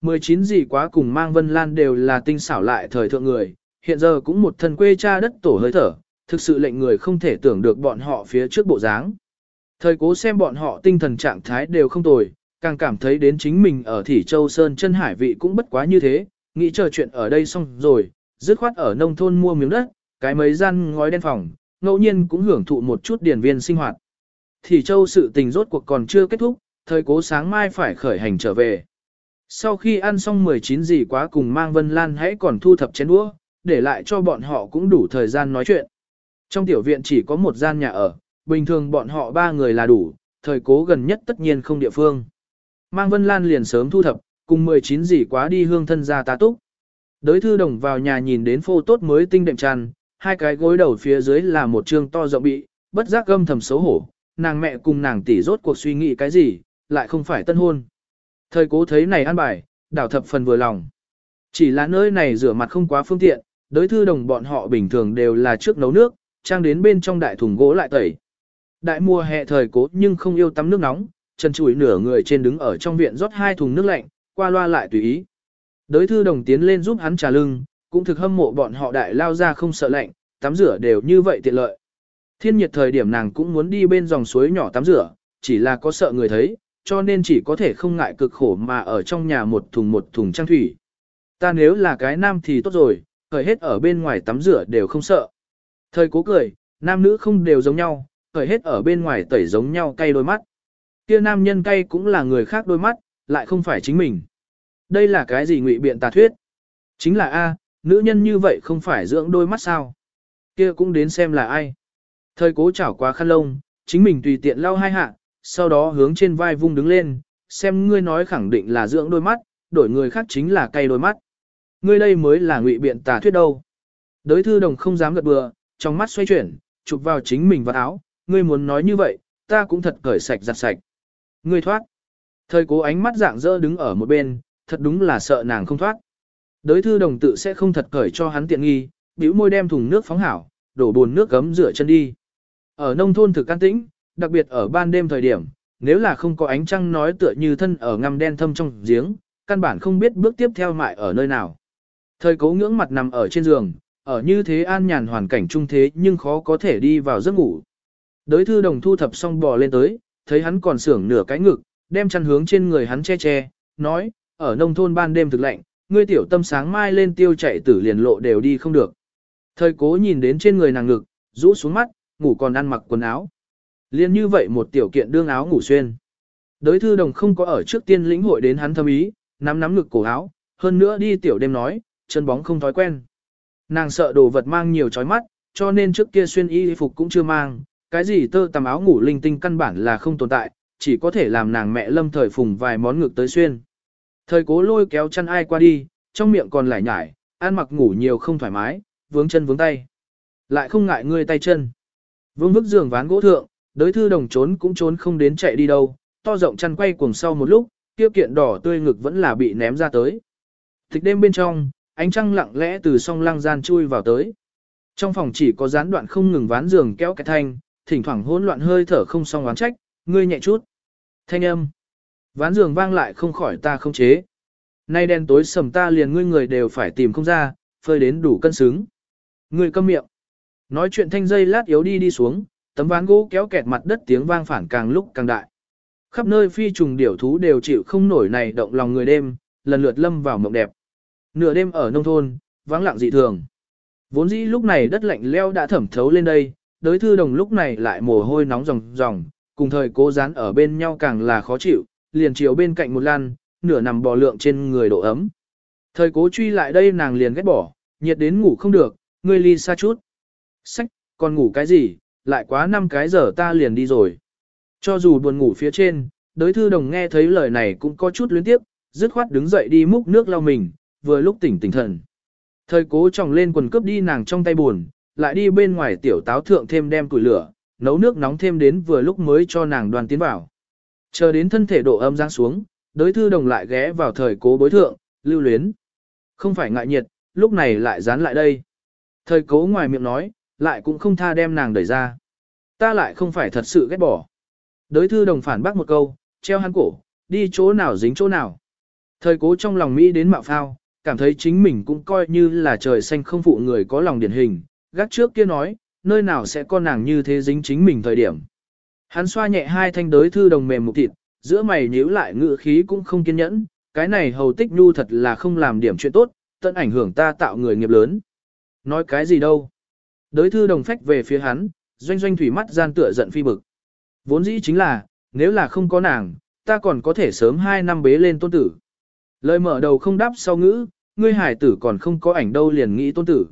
19 gì quá cùng mang Vân Lan đều là tinh xảo lại thời thượng người, hiện giờ cũng một thân quê cha đất tổ hơi thở, thực sự lệnh người không thể tưởng được bọn họ phía trước bộ dáng. Thời cố xem bọn họ tinh thần trạng thái đều không tồi, càng cảm thấy đến chính mình ở Thỉ Châu Sơn chân hải vị cũng bất quá như thế, nghĩ chờ chuyện ở đây xong rồi, dứt khoát ở nông thôn mua miếng đất, cái mấy gian ngói đen phòng, ngẫu nhiên cũng hưởng thụ một chút điển viên sinh hoạt. Thì Châu sự tình rốt cuộc còn chưa kết thúc, thời cố sáng mai phải khởi hành trở về. Sau khi ăn xong 19 gì quá cùng mang Vân Lan hãy còn thu thập chén đũa, để lại cho bọn họ cũng đủ thời gian nói chuyện. Trong tiểu viện chỉ có một gian nhà ở, bình thường bọn họ ba người là đủ, thời cố gần nhất tất nhiên không địa phương. Mang Vân Lan liền sớm thu thập, cùng 19 gì quá đi hương thân ra ta túc. Đới thư đồng vào nhà nhìn đến phô tốt mới tinh đệm tràn, hai cái gối đầu phía dưới là một trương to rộng bị, bất giác gâm thầm xấu hổ, nàng mẹ cùng nàng tỷ rốt cuộc suy nghĩ cái gì, lại không phải tân hôn. Thời cố thấy này ăn bài, đảo thập phần vừa lòng. Chỉ là nơi này rửa mặt không quá phương tiện, đối thư đồng bọn họ bình thường đều là trước nấu nước, trang đến bên trong đại thùng gỗ lại tẩy. Đại mùa hè thời cố nhưng không yêu tắm nước nóng, chân chùi nửa người trên đứng ở trong viện rót hai thùng nước lạnh, qua loa lại tùy ý. Đối thư đồng tiến lên giúp hắn trà lưng, cũng thực hâm mộ bọn họ đại lao ra không sợ lạnh, tắm rửa đều như vậy tiện lợi. Thiên nhiệt thời điểm nàng cũng muốn đi bên dòng suối nhỏ tắm rửa, chỉ là có sợ người thấy, cho nên chỉ có thể không ngại cực khổ mà ở trong nhà một thùng một thùng trang thủy. Ta nếu là cái nam thì tốt rồi, khởi hết ở bên ngoài tắm rửa đều không sợ. Thời cố cười, nam nữ không đều giống nhau, khởi hết ở bên ngoài tẩy giống nhau cay đôi mắt. Kia nam nhân cay cũng là người khác đôi mắt, lại không phải chính mình. Đây là cái gì ngụy biện tà thuyết? Chính là A, nữ nhân như vậy không phải dưỡng đôi mắt sao? Kia cũng đến xem là ai. Thời cố chảo qua khăn lông, chính mình tùy tiện lau hai hạ, sau đó hướng trên vai vung đứng lên, xem ngươi nói khẳng định là dưỡng đôi mắt, đổi người khác chính là cay đôi mắt. Ngươi đây mới là ngụy biện tà thuyết đâu. Đới thư đồng không dám gật bừa, trong mắt xoay chuyển, chụp vào chính mình vào áo, ngươi muốn nói như vậy, ta cũng thật cởi sạch giặt sạch. Ngươi thoát. Thời cố ánh mắt dạng dỡ đứng ở một bên, thật đúng là sợ nàng không thoát. Đới thư đồng tự sẽ không thật cởi cho hắn tiện nghi, bĩu môi đem thùng nước phóng hảo, đổ bồn nước gấm rửa chân đi. Ở nông thôn thực can tĩnh, đặc biệt ở ban đêm thời điểm, nếu là không có ánh trăng nói tựa như thân ở ngăm đen thâm trong giếng, căn bản không biết bước tiếp theo mại ở nơi nào. Thời cố ngưỡng mặt nằm ở trên giường, ở như thế an nhàn hoàn cảnh trung thế nhưng khó có thể đi vào giấc ngủ. Đới thư đồng thu thập xong bò lên tới, thấy hắn còn sưởng nửa cái ngực, đem chăn hướng trên người hắn che che, nói, ở nông thôn ban đêm thực lạnh, ngươi tiểu tâm sáng mai lên tiêu chạy tử liền lộ đều đi không được. Thời cố nhìn đến trên người nàng ngực, rũ xuống mắt, ngủ còn ăn mặc quần áo. Liên như vậy một tiểu kiện đương áo ngủ xuyên. Đới thư đồng không có ở trước tiên lĩnh hội đến hắn thâm ý, nắm nắm ngực cổ áo, hơn nữa đi tiểu đêm nói, chân bóng không thói quen. Nàng sợ đồ vật mang nhiều chói mắt, cho nên trước kia xuyên y phục cũng chưa mang, cái gì tơ tằm áo ngủ linh tinh căn bản là không tồn tại, chỉ có thể làm nàng mẹ lâm thời phùng vài món ngực tới xuyên. Thời cố lôi kéo chân ai qua đi, trong miệng còn lải nhải, ăn mặc ngủ nhiều không thoải mái, vướng chân vướng tay. Lại không ngại ngươi tay chân. Vương vức giường ván gỗ thượng, đối thư đồng trốn cũng trốn không đến chạy đi đâu, to rộng chăn quay cuồng sau một lúc, tiêu kiện đỏ tươi ngực vẫn là bị ném ra tới. Thích đêm bên trong, ánh trăng lặng lẽ từ song lăng gian chui vào tới. Trong phòng chỉ có gián đoạn không ngừng ván giường kéo cái thanh, thỉnh thoảng hỗn loạn hơi thở không song oán trách, ngươi nhẹ chút. Thanh âm. Ván giường vang lại không khỏi ta không chế. Nay đen tối sầm ta liền ngươi người đều phải tìm không ra, phơi đến đủ cân xứng. Ngươi câm miệng. Nói chuyện thanh dây lát yếu đi đi xuống, tấm ván gỗ kéo kẹt mặt đất tiếng vang phản càng lúc càng đại. Khắp nơi phi trùng điểu thú đều chịu không nổi này động lòng người đêm, lần lượt lâm vào mộng đẹp. Nửa đêm ở nông thôn, vắng lặng dị thường. Vốn dĩ lúc này đất lạnh leo đã thẩm thấu lên đây, đới thư đồng lúc này lại mồ hôi nóng ròng ròng, cùng thời cố dán ở bên nhau càng là khó chịu, liền chiều bên cạnh một lan, nửa nằm bò lượng trên người độ ấm. Thời cố truy lại đây nàng liền ghét bỏ, nhiệt đến ngủ không được, ngươi ly xa chút. Sách, còn ngủ cái gì, lại quá 5 cái giờ ta liền đi rồi. Cho dù buồn ngủ phía trên, đối thư đồng nghe thấy lời này cũng có chút luyến tiếp, dứt khoát đứng dậy đi múc nước lau mình, vừa lúc tỉnh tỉnh thần. Thời cố tròng lên quần cướp đi nàng trong tay buồn, lại đi bên ngoài tiểu táo thượng thêm đem củi lửa, nấu nước nóng thêm đến vừa lúc mới cho nàng đoàn tiến vào. Chờ đến thân thể độ âm giáng xuống, đối thư đồng lại ghé vào thời cố bối thượng, lưu luyến. Không phải ngại nhiệt, lúc này lại dán lại đây. Thời cố ngoài miệng nói, lại cũng không tha đem nàng đẩy ra. Ta lại không phải thật sự ghét bỏ. Đối thư đồng phản bác một câu, treo hắn cổ, đi chỗ nào dính chỗ nào. Thời cố trong lòng Mỹ đến mạo phao, cảm thấy chính mình cũng coi như là trời xanh không phụ người có lòng điển hình, gác trước kia nói, nơi nào sẽ con nàng như thế dính chính mình thời điểm. Hắn xoa nhẹ hai thanh đới thư đồng mềm một thịt, giữa mày nhíu lại ngự khí cũng không kiên nhẫn, cái này hầu tích nhu thật là không làm điểm chuyện tốt, tận ảnh hưởng ta tạo người nghiệp lớn. Nói cái gì đâu. Đới thư đồng phách về phía hắn, doanh doanh thủy mắt gian tựa giận phi bực. Vốn dĩ chính là, nếu là không có nàng, ta còn có thể sớm hai năm bế lên tôn tử. Lời mở đầu không đáp sau ngữ, ngươi hải tử còn không có ảnh đâu liền nghĩ tôn tử.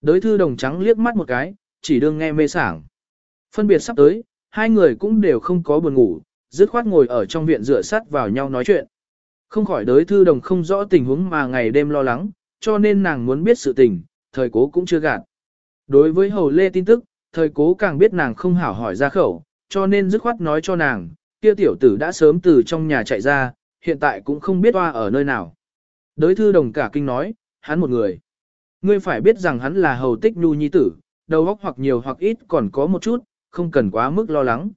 Đới thư đồng trắng liếc mắt một cái, chỉ đương nghe mê sảng. Phân biệt sắp tới, hai người cũng đều không có buồn ngủ, dứt khoát ngồi ở trong viện dựa sát vào nhau nói chuyện. Không khỏi đới thư đồng không rõ tình huống mà ngày đêm lo lắng, cho nên nàng muốn biết sự tình, thời cố cũng chưa gạt. Đối với hầu lê tin tức, thời cố càng biết nàng không hảo hỏi ra khẩu, cho nên dứt khoát nói cho nàng, kia tiểu tử đã sớm từ trong nhà chạy ra, hiện tại cũng không biết oa ở nơi nào. Đới thư đồng cả kinh nói, hắn một người. Ngươi phải biết rằng hắn là hầu tích nhu nhi tử, đầu óc hoặc nhiều hoặc ít còn có một chút, không cần quá mức lo lắng.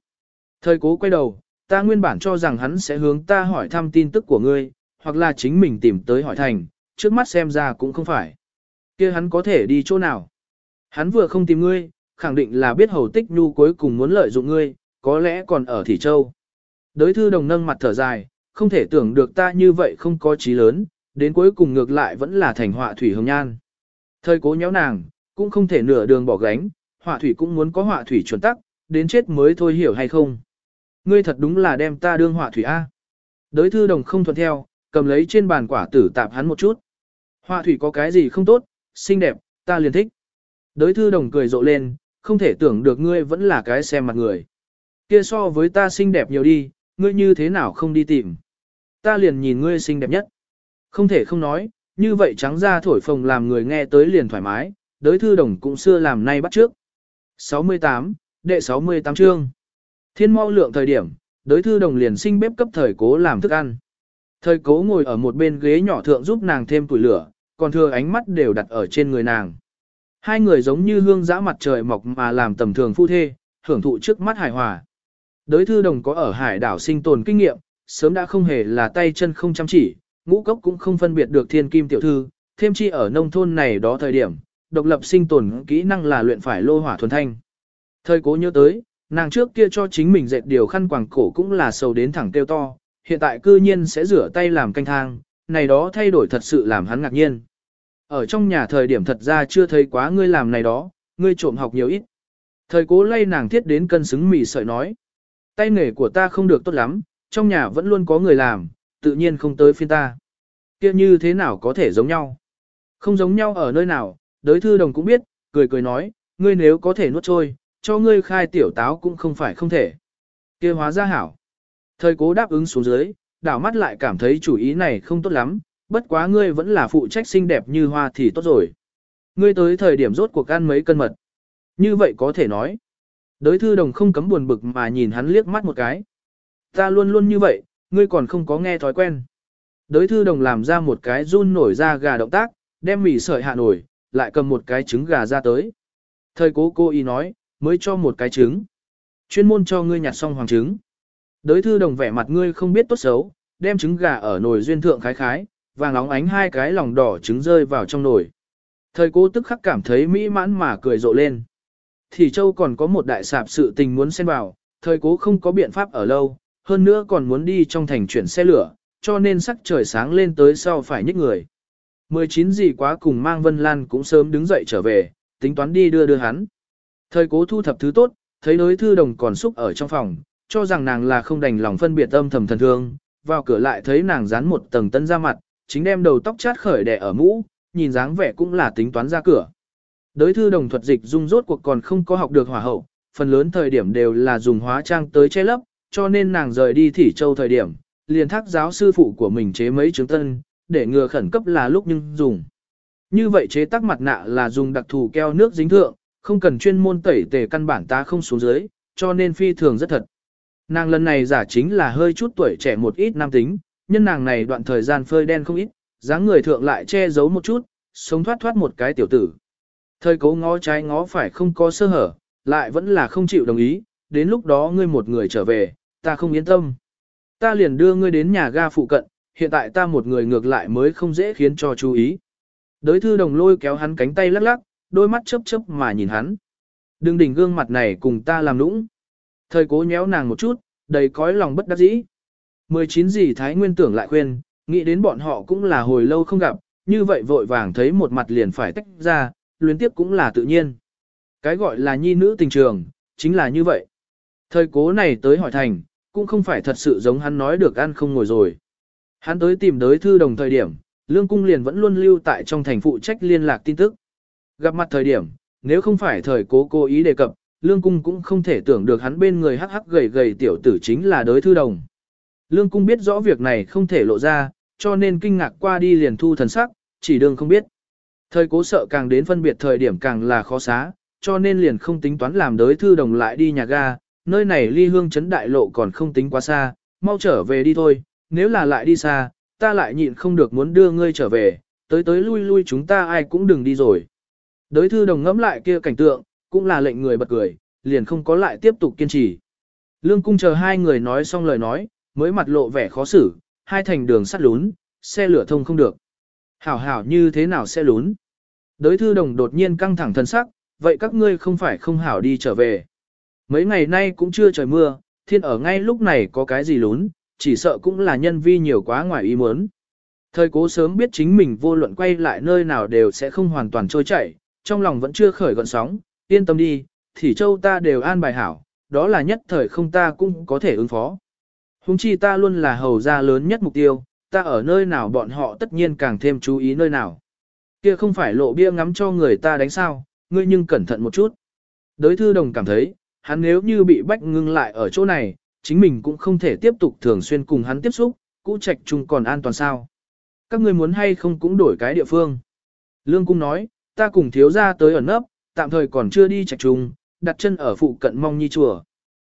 Thời cố quay đầu, ta nguyên bản cho rằng hắn sẽ hướng ta hỏi thăm tin tức của ngươi, hoặc là chính mình tìm tới hỏi thành, trước mắt xem ra cũng không phải. kia hắn có thể đi chỗ nào? Hắn vừa không tìm ngươi, khẳng định là biết hầu tích nhu cuối cùng muốn lợi dụng ngươi, có lẽ còn ở Thị Châu. Đới thư đồng nâng mặt thở dài, không thể tưởng được ta như vậy không có trí lớn, đến cuối cùng ngược lại vẫn là thành họa thủy hồng nhan. Thời cố nhéo nàng, cũng không thể nửa đường bỏ gánh, họa thủy cũng muốn có họa thủy chuẩn tắc, đến chết mới thôi hiểu hay không. Ngươi thật đúng là đem ta đương họa thủy A. Đới thư đồng không thuận theo, cầm lấy trên bàn quả tử tạp hắn một chút. Họa thủy có cái gì không tốt, xinh đẹp, ta liền thích. Đới thư đồng cười rộ lên, không thể tưởng được ngươi vẫn là cái xem mặt người. Kia so với ta xinh đẹp nhiều đi, ngươi như thế nào không đi tìm. Ta liền nhìn ngươi xinh đẹp nhất. Không thể không nói, như vậy trắng ra thổi phồng làm người nghe tới liền thoải mái, đới thư đồng cũng xưa làm nay bắt trước. 68, đệ 68 chương. Thiên mau lượng thời điểm, đới thư đồng liền sinh bếp cấp thời cố làm thức ăn. Thời cố ngồi ở một bên ghế nhỏ thượng giúp nàng thêm tuổi lửa, còn thừa ánh mắt đều đặt ở trên người nàng. Hai người giống như hương dã mặt trời mọc mà làm tầm thường phu thê, hưởng thụ trước mắt hài hòa. Đới thư đồng có ở hải đảo sinh tồn kinh nghiệm, sớm đã không hề là tay chân không chăm chỉ, ngũ cốc cũng không phân biệt được thiên kim tiểu thư, thêm chi ở nông thôn này đó thời điểm, độc lập sinh tồn kỹ năng là luyện phải lô hỏa thuần thanh. Thời cố nhớ tới, nàng trước kia cho chính mình dệt điều khăn quàng cổ cũng là sầu đến thẳng kêu to, hiện tại cư nhiên sẽ rửa tay làm canh thang, này đó thay đổi thật sự làm hắn ngạc nhiên. Ở trong nhà thời điểm thật ra chưa thấy quá ngươi làm này đó, ngươi trộm học nhiều ít. Thời cố lay nàng thiết đến cân xứng mì sợi nói. Tay nghề của ta không được tốt lắm, trong nhà vẫn luôn có người làm, tự nhiên không tới phiên ta. kia như thế nào có thể giống nhau? Không giống nhau ở nơi nào, đới thư đồng cũng biết, cười cười nói, ngươi nếu có thể nuốt trôi, cho ngươi khai tiểu táo cũng không phải không thể. kia hóa ra hảo. Thời cố đáp ứng xuống dưới, đảo mắt lại cảm thấy chủ ý này không tốt lắm, bất quá ngươi vẫn là phụ trách xinh đẹp như hoa thì tốt rồi. Ngươi tới thời điểm rốt cuộc ăn mấy cân mật. Như vậy có thể nói. Đới thư đồng không cấm buồn bực mà nhìn hắn liếc mắt một cái. Ta luôn luôn như vậy, ngươi còn không có nghe thói quen. Đới thư đồng làm ra một cái run nổi ra gà động tác, đem mì sợi hạ nổi, lại cầm một cái trứng gà ra tới. Thời cố cô y nói, mới cho một cái trứng. Chuyên môn cho ngươi nhặt xong hoàng trứng. Đới thư đồng vẻ mặt ngươi không biết tốt xấu, đem trứng gà ở nồi duyên thượng khái khái, vàng óng ánh hai cái lòng đỏ trứng rơi vào trong nồi. Thời cố tức khắc cảm thấy mỹ mãn mà cười rộ lên. Thì châu còn có một đại sạp sự tình muốn xen vào, thời cố không có biện pháp ở lâu, hơn nữa còn muốn đi trong thành chuyển xe lửa, cho nên sắc trời sáng lên tới sau phải nhích người. 19 gì quá cùng mang Vân Lan cũng sớm đứng dậy trở về, tính toán đi đưa đưa hắn. Thời cố thu thập thứ tốt, thấy đối thư đồng còn xúc ở trong phòng, cho rằng nàng là không đành lòng phân biệt âm thầm thần thương, vào cửa lại thấy nàng dán một tầng tân ra mặt, chính đem đầu tóc chát khởi đẻ ở mũ, nhìn dáng vẻ cũng là tính toán ra cửa. Đối thư đồng thuật dịch dung rốt cuộc còn không có học được hỏa hậu, phần lớn thời điểm đều là dùng hóa trang tới che lấp, cho nên nàng rời đi thỉ châu thời điểm, liền thác giáo sư phụ của mình chế mấy chứng tân, để ngừa khẩn cấp là lúc nhưng dùng. Như vậy chế tác mặt nạ là dùng đặc thù keo nước dính thượng, không cần chuyên môn tẩy tề căn bản ta không xuống dưới, cho nên phi thường rất thật. Nàng lần này giả chính là hơi chút tuổi trẻ một ít nam tính, nhân nàng này đoạn thời gian phơi đen không ít, dáng người thượng lại che giấu một chút, sống thoát thoát một cái tiểu tử. Thời cố ngó trái ngó phải không có sơ hở, lại vẫn là không chịu đồng ý, đến lúc đó ngươi một người trở về, ta không yên tâm. Ta liền đưa ngươi đến nhà ga phụ cận, hiện tại ta một người ngược lại mới không dễ khiến cho chú ý. Đới thư đồng lôi kéo hắn cánh tay lắc lắc, đôi mắt chớp chớp mà nhìn hắn. Đừng đỉnh gương mặt này cùng ta làm nũng. Thời cố nhéo nàng một chút, đầy cõi lòng bất đắc dĩ. 19 gì Thái Nguyên tưởng lại khuyên, nghĩ đến bọn họ cũng là hồi lâu không gặp, như vậy vội vàng thấy một mặt liền phải tách ra, luyến tiếp cũng là tự nhiên. Cái gọi là nhi nữ tình trường, chính là như vậy. Thời cố này tới hỏi thành, cũng không phải thật sự giống hắn nói được ăn không ngồi rồi. Hắn tới tìm đới thư đồng thời điểm, Lương Cung liền vẫn luôn lưu tại trong thành phụ trách liên lạc tin tức. Gặp mặt thời điểm, nếu không phải thời cố cố ý đề cập, Lương Cung cũng không thể tưởng được hắn bên người hắc hắc gầy gầy tiểu tử chính là đới thư đồng. Lương Cung biết rõ việc này không thể lộ ra, cho nên kinh ngạc qua đi liền thu thần sắc, chỉ đương không biết. Thời cố sợ càng đến phân biệt thời điểm càng là khó xá, cho nên liền không tính toán làm đới thư đồng lại đi nhà ga, nơi này ly hương chấn đại lộ còn không tính quá xa, mau trở về đi thôi, nếu là lại đi xa, ta lại nhịn không được muốn đưa ngươi trở về, tới tới lui lui chúng ta ai cũng đừng đi rồi. Đới thư đồng ngẫm lại kia cảnh tượng, cũng là lệnh người bật cười, liền không có lại tiếp tục kiên trì. Lương cung chờ hai người nói xong lời nói, mới mặt lộ vẻ khó xử, hai thành đường sắt lún, xe lửa thông không được. Hảo hảo như thế nào sẽ lún? Đới thư đồng đột nhiên căng thẳng thân sắc, vậy các ngươi không phải không hảo đi trở về. Mấy ngày nay cũng chưa trời mưa, thiên ở ngay lúc này có cái gì lún, chỉ sợ cũng là nhân vi nhiều quá ngoài ý muốn. Thời cố sớm biết chính mình vô luận quay lại nơi nào đều sẽ không hoàn toàn trôi chảy, trong lòng vẫn chưa khởi gọn sóng, yên tâm đi, thì châu ta đều an bài hảo, đó là nhất thời không ta cũng có thể ứng phó. Hùng chi ta luôn là hầu gia lớn nhất mục tiêu, ta ở nơi nào bọn họ tất nhiên càng thêm chú ý nơi nào. Kia không phải lộ bia ngắm cho người ta đánh sao, ngươi nhưng cẩn thận một chút. Đới thư đồng cảm thấy, hắn nếu như bị bách ngưng lại ở chỗ này, chính mình cũng không thể tiếp tục thường xuyên cùng hắn tiếp xúc, cũ trạch chung còn an toàn sao? Các ngươi muốn hay không cũng đổi cái địa phương. Lương Cung nói, ta cùng thiếu gia tới ẩn nấp, tạm thời còn chưa đi trạch chung, đặt chân ở phụ cận mong nhi chùa.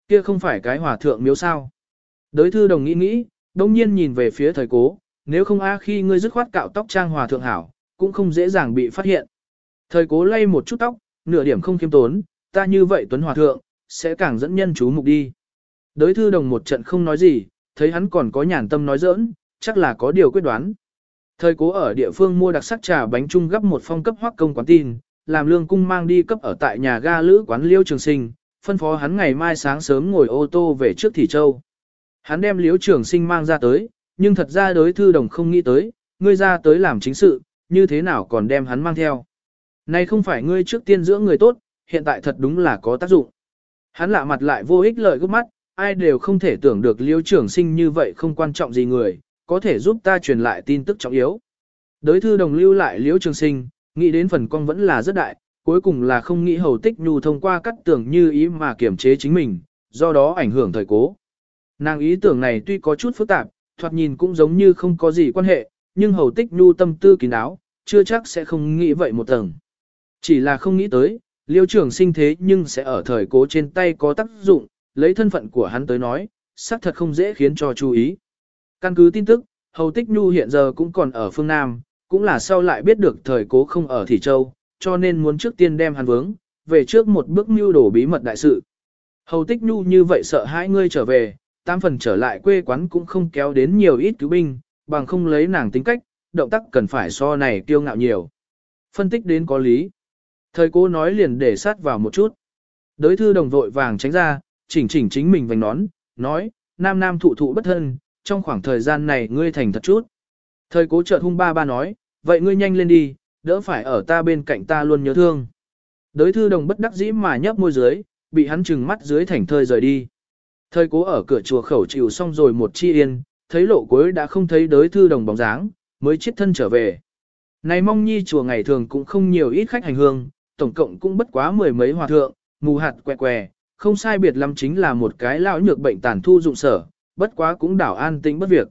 Kia không phải cái hòa thượng miếu sao? Đới thư đồng nghĩ nghĩ, đông nhiên nhìn về phía thời cố, nếu không a khi ngươi dứt khoát cạo tóc trang hòa thượng hảo, cũng không dễ dàng bị phát hiện. Thời cố lay một chút tóc, nửa điểm không kiêm tốn, ta như vậy tuấn hòa thượng, sẽ càng dẫn nhân chú mục đi. Đới thư đồng một trận không nói gì, thấy hắn còn có nhàn tâm nói giỡn, chắc là có điều quyết đoán. Thời cố ở địa phương mua đặc sắc trà bánh trung gấp một phong cấp hoắc công quán tin, làm lương cung mang đi cấp ở tại nhà ga lữ quán liêu trường sinh, phân phó hắn ngày mai sáng sớm ngồi ô tô về trước Thị Châu. Hắn đem Liễu trường sinh mang ra tới, nhưng thật ra đối thư đồng không nghĩ tới, ngươi ra tới làm chính sự, như thế nào còn đem hắn mang theo. Này không phải ngươi trước tiên dưỡng người tốt, hiện tại thật đúng là có tác dụng. Hắn lạ mặt lại vô ích lợi gấp mắt, ai đều không thể tưởng được liêu trưởng sinh như vậy không quan trọng gì người, có thể giúp ta truyền lại tin tức trọng yếu. Đới thư đồng lưu lại liêu trường sinh, nghĩ đến phần con vẫn là rất đại, cuối cùng là không nghĩ hầu tích nhu thông qua cắt tưởng như ý mà kiểm chế chính mình, do đó ảnh hưởng thời cố. Nàng ý tưởng này tuy có chút phức tạp, thoạt nhìn cũng giống như không có gì quan hệ, nhưng hầu tích nhu tâm tư kín đáo, chưa chắc sẽ không nghĩ vậy một tầng. Chỉ là không nghĩ tới, liêu trưởng sinh thế nhưng sẽ ở thời cố trên tay có tác dụng, lấy thân phận của hắn tới nói, xác thật không dễ khiến cho chú ý. Căn cứ tin tức, hầu tích nhu hiện giờ cũng còn ở phương Nam, cũng là sau lại biết được thời cố không ở Thị Châu, cho nên muốn trước tiên đem hắn vướng, về trước một bước mưu đổ bí mật đại sự. Hầu tích nhu như vậy sợ hãi ngươi trở về, tam phần trở lại quê quán cũng không kéo đến nhiều ít cứu binh, bằng không lấy nàng tính cách, động tác cần phải so này kiêu ngạo nhiều. Phân tích đến có lý. Thời cô nói liền để sát vào một chút. Đới thư đồng vội vàng tránh ra, chỉnh chỉnh chính mình vành nón, nói, nam nam thụ thụ bất thân, trong khoảng thời gian này ngươi thành thật chút. Thời cố chợt hung ba ba nói, vậy ngươi nhanh lên đi, đỡ phải ở ta bên cạnh ta luôn nhớ thương. Đới thư đồng bất đắc dĩ mà nhấp môi dưới, bị hắn trừng mắt dưới thành thơi rời đi. Thời cố ở cửa chùa khẩu chịu xong rồi một chi yên, thấy lộ cuối đã không thấy đới thư đồng bóng dáng, mới chết thân trở về. Này mong nhi chùa ngày thường cũng không nhiều ít khách hành hương, tổng cộng cũng bất quá mười mấy hòa thượng, mù hạt quẹ què, không sai biệt lắm chính là một cái lão nhược bệnh tàn thu dụng sở, bất quá cũng đảo an tĩnh bất việc.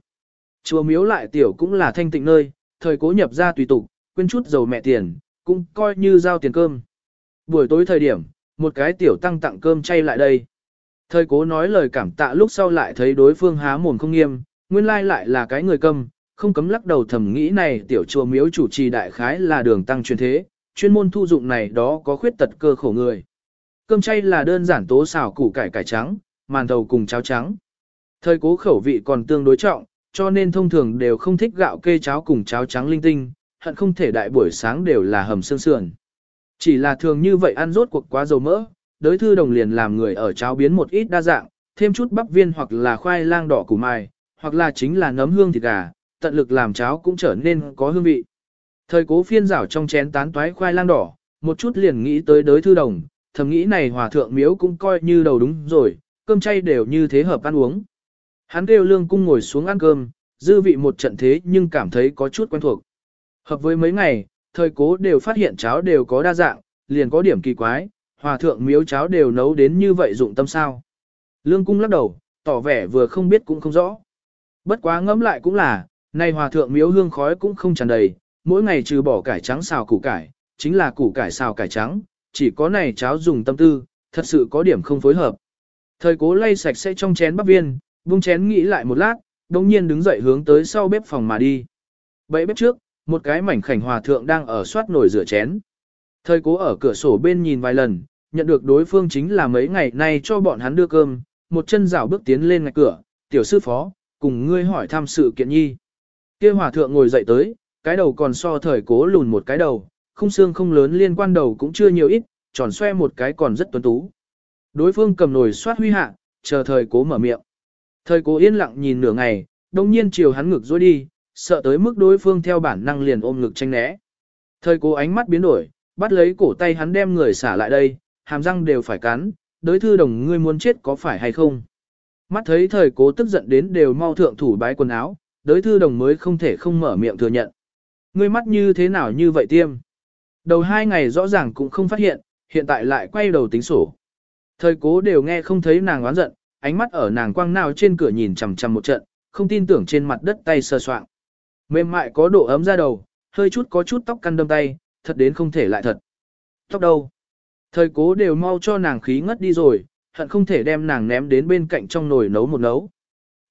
Chùa miếu lại tiểu cũng là thanh tịnh nơi, thời cố nhập ra tùy tục, quên chút dầu mẹ tiền, cũng coi như giao tiền cơm. Buổi tối thời điểm, một cái tiểu tăng tặng cơm chay lại đây. Thời cố nói lời cảm tạ lúc sau lại thấy đối phương há mồm không nghiêm, nguyên lai lại là cái người câm, không cấm lắc đầu thầm nghĩ này tiểu chùa miếu chủ trì đại khái là đường tăng truyền thế, chuyên môn thu dụng này đó có khuyết tật cơ khổ người. Cơm chay là đơn giản tố xào củ cải cải trắng, màn thầu cùng cháo trắng. Thời cố khẩu vị còn tương đối trọng, cho nên thông thường đều không thích gạo kê cháo cùng cháo trắng linh tinh, hận không thể đại buổi sáng đều là hầm xương sườn. Chỉ là thường như vậy ăn rốt cuộc quá dầu mỡ, đới thư đồng liền làm người ở cháo biến một ít đa dạng, thêm chút bắp viên hoặc là khoai lang đỏ củ mai, hoặc là chính là nấm hương thịt gà, tận lực làm cháo cũng trở nên có hương vị. Thời cố phiên rảo trong chén tán toái khoai lang đỏ, một chút liền nghĩ tới đới thư đồng, thầm nghĩ này hòa thượng miếu cũng coi như đầu đúng rồi, cơm chay đều như thế hợp ăn uống. Hắn kêu lương cung ngồi xuống ăn cơm, dư vị một trận thế nhưng cảm thấy có chút quen thuộc. Hợp với mấy ngày, thời cố đều phát hiện cháo đều có đa dạng, liền có điểm kỳ quái, hòa thượng miếu cháo đều nấu đến như vậy dụng tâm sao. Lương cung lắc đầu, tỏ vẻ vừa không biết cũng không rõ. Bất quá ngẫm lại cũng là, nay hòa thượng miếu hương khói cũng không tràn đầy, mỗi ngày trừ bỏ cải trắng xào củ cải, chính là củ cải xào cải trắng, chỉ có này cháo dùng tâm tư, thật sự có điểm không phối hợp. Thời cố lay sạch sẽ trong chén bắp viên, vung chén nghĩ lại một lát, đồng nhiên đứng dậy hướng tới sau bếp phòng mà đi. Bậy bếp trước, một cái mảnh khảnh hòa thượng đang ở soát nồi rửa chén. Thời cố ở cửa sổ bên nhìn vài lần, nhận được đối phương chính là mấy ngày nay cho bọn hắn đưa cơm, một chân rảo bước tiến lên ngạch cửa, tiểu sư phó, cùng ngươi hỏi thăm sự kiện nhi. kia hòa thượng ngồi dậy tới, cái đầu còn so thời cố lùn một cái đầu, không xương không lớn liên quan đầu cũng chưa nhiều ít, tròn xoe một cái còn rất tuấn tú. Đối phương cầm nồi soát huy hạ, chờ thời cố mở miệng. Thời cố yên lặng nhìn nửa ngày, đồng nhiên chiều hắn ngực dối đi, sợ tới mức đối phương theo bản năng liền ôm ngực tranh né. Thời cố ánh mắt biến đổi, bắt lấy cổ tay hắn đem người xả lại đây, hàm răng đều phải cắn, đối thư đồng ngươi muốn chết có phải hay không. Mắt thấy thời cố tức giận đến đều mau thượng thủ bái quần áo, đối thư đồng mới không thể không mở miệng thừa nhận. Ngươi mắt như thế nào như vậy tiêm? Đầu hai ngày rõ ràng cũng không phát hiện, hiện tại lại quay đầu tính sổ. Thời cố đều nghe không thấy nàng oán giận, ánh mắt ở nàng quang nào trên cửa nhìn chằm chằm một trận, không tin tưởng trên mặt đất tay sờ soạng. Mềm mại có độ ấm ra đầu, hơi chút có chút tóc căn đâm tay, thật đến không thể lại thật. Tóc đâu? Thời cố đều mau cho nàng khí ngất đi rồi, hận không thể đem nàng ném đến bên cạnh trong nồi nấu một nấu.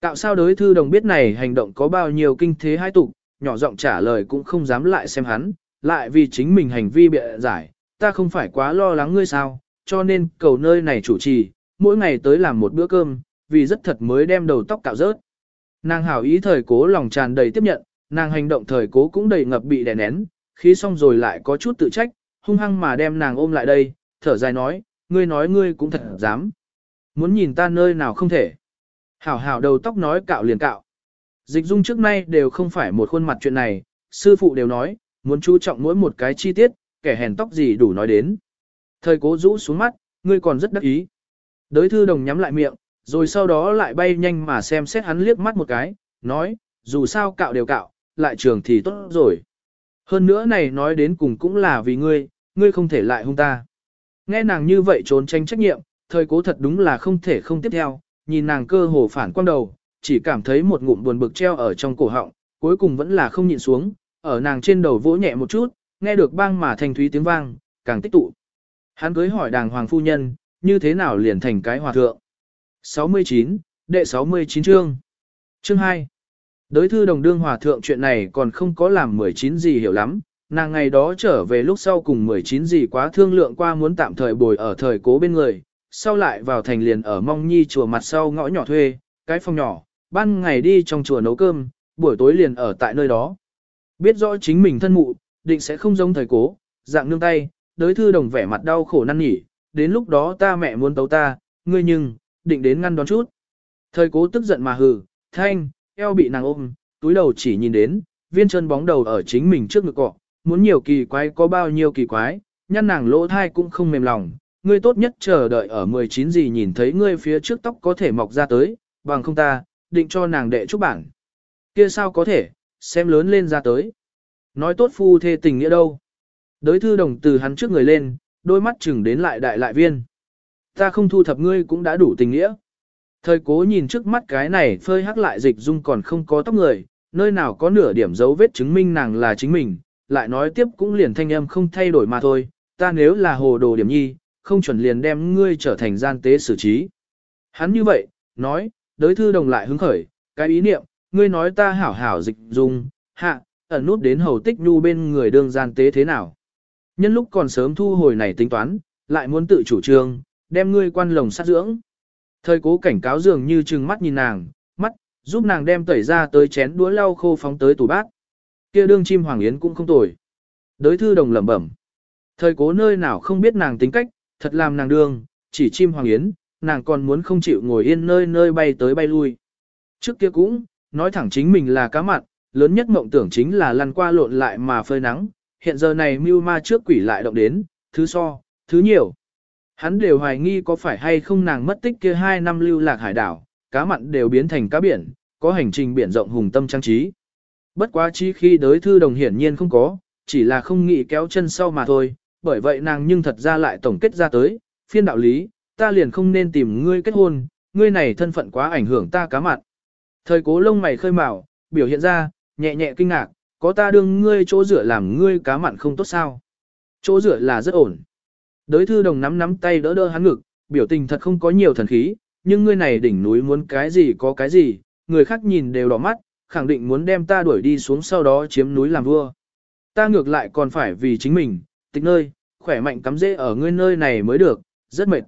Cạo sao đối thư đồng biết này hành động có bao nhiêu kinh thế hai tục, nhỏ giọng trả lời cũng không dám lại xem hắn, lại vì chính mình hành vi bịa giải, ta không phải quá lo lắng ngươi sao, cho nên cầu nơi này chủ trì, mỗi ngày tới làm một bữa cơm, vì rất thật mới đem đầu tóc cạo rớt. Nàng hảo ý thời cố lòng tràn đầy tiếp nhận, nàng hành động thời cố cũng đầy ngập bị đè nén, khi xong rồi lại có chút tự trách, hung hăng mà đem nàng ôm lại đây, thở dài nói, ngươi nói ngươi cũng thật dám. Muốn nhìn ta nơi nào không thể. Hảo hảo đầu tóc nói cạo liền cạo. Dịch dung trước nay đều không phải một khuôn mặt chuyện này, sư phụ đều nói, muốn chú trọng mỗi một cái chi tiết, kẻ hèn tóc gì đủ nói đến. Thời cố rũ xuống mắt, ngươi còn rất đắc ý. Đới thư đồng nhắm lại miệng, rồi sau đó lại bay nhanh mà xem xét hắn liếc mắt một cái, nói, dù sao cạo đều cạo, lại trường thì tốt rồi. Hơn nữa này nói đến cùng cũng là vì ngươi, ngươi không thể lại hung ta. Nghe nàng như vậy trốn tránh trách nhiệm, thời cố thật đúng là không thể không tiếp theo, nhìn nàng cơ hồ phản quang đầu, chỉ cảm thấy một ngụm buồn bực treo ở trong cổ họng, cuối cùng vẫn là không nhịn xuống, ở nàng trên đầu vỗ nhẹ một chút, nghe được bang mà thành thúy tiếng vang, càng tích tụ. Hắn cưới hỏi đàng hoàng phu nhân, như thế nào liền thành cái hòa thượng. 69, đệ 69 chương. Chương 2. Đối thư đồng đương hòa thượng chuyện này còn không có làm 19 gì hiểu lắm, nàng ngày đó trở về lúc sau cùng 19 gì quá thương lượng qua muốn tạm thời bồi ở thời cố bên người, sau lại vào thành liền ở mong nhi chùa mặt sau ngõ nhỏ thuê, cái phòng nhỏ, ban ngày đi trong chùa nấu cơm, buổi tối liền ở tại nơi đó. Biết rõ chính mình thân mụ, định sẽ không giống thời cố, dạng nương tay, đối thư đồng vẻ mặt đau khổ năn nỉ, đến lúc đó ta mẹ muốn tấu ta, ngươi nhưng, định đến ngăn đón chút. Thời cố tức giận mà hừ, thanh, eo bị nàng ôm, túi đầu chỉ nhìn đến, viên chân bóng đầu ở chính mình trước ngực cọ, muốn nhiều kỳ quái có bao nhiêu kỳ quái, nhăn nàng lỗ thai cũng không mềm lòng, ngươi tốt nhất chờ đợi ở 19 gì nhìn thấy ngươi phía trước tóc có thể mọc ra tới, bằng không ta, định cho nàng đệ chúc bản. Kia sao có thể, xem lớn lên ra tới. Nói tốt phu thê tình nghĩa đâu. Đới thư đồng từ hắn trước người lên, đôi mắt chừng đến lại đại lại viên. Ta không thu thập ngươi cũng đã đủ tình nghĩa. Thời cố nhìn trước mắt cái này phơi hắc lại dịch dung còn không có tóc người, nơi nào có nửa điểm dấu vết chứng minh nàng là chính mình, lại nói tiếp cũng liền thanh âm không thay đổi mà thôi, ta nếu là hồ đồ điểm nhi, không chuẩn liền đem ngươi trở thành gian tế xử trí. Hắn như vậy, nói, đối thư đồng lại hứng khởi, cái ý niệm, ngươi nói ta hảo hảo dịch dung, hạ, ẩn nút đến hầu tích nhu bên người đương gian tế thế nào. Nhân lúc còn sớm thu hồi này tính toán, lại muốn tự chủ trương, đem ngươi quan lồng sát dưỡng. Thời cố cảnh cáo dường như trừng mắt nhìn nàng, mắt, giúp nàng đem tẩy ra tới chén đũa lau khô phóng tới tủ bát. Kia đương chim hoàng yến cũng không tồi. Đới thư đồng lẩm bẩm. Thời cố nơi nào không biết nàng tính cách, thật làm nàng đương, chỉ chim hoàng yến, nàng còn muốn không chịu ngồi yên nơi nơi bay tới bay lui. Trước kia cũng, nói thẳng chính mình là cá mặn, lớn nhất mộng tưởng chính là lăn qua lộn lại mà phơi nắng, hiện giờ này mưu ma trước quỷ lại động đến, thứ so, thứ nhiều. Hắn đều hoài nghi có phải hay không nàng mất tích kia hai năm lưu lạc hải đảo, cá mặn đều biến thành cá biển, có hành trình biển rộng hùng tâm trang trí. Bất quá chi khi đới thư đồng hiển nhiên không có, chỉ là không nghĩ kéo chân sau mà thôi, bởi vậy nàng nhưng thật ra lại tổng kết ra tới, phiên đạo lý, ta liền không nên tìm ngươi kết hôn, ngươi này thân phận quá ảnh hưởng ta cá mặn. Thời cố lông mày khơi mào, biểu hiện ra, nhẹ nhẹ kinh ngạc, có ta đương ngươi chỗ rửa làm ngươi cá mặn không tốt sao. Chỗ rửa là rất ổn. Đới thư đồng nắm nắm tay đỡ đỡ hắn ngực, biểu tình thật không có nhiều thần khí, nhưng ngươi này đỉnh núi muốn cái gì có cái gì, người khác nhìn đều đỏ mắt, khẳng định muốn đem ta đuổi đi xuống sau đó chiếm núi làm vua. Ta ngược lại còn phải vì chính mình, tịch nơi, khỏe mạnh cắm dễ ở ngươi nơi này mới được, rất mệt.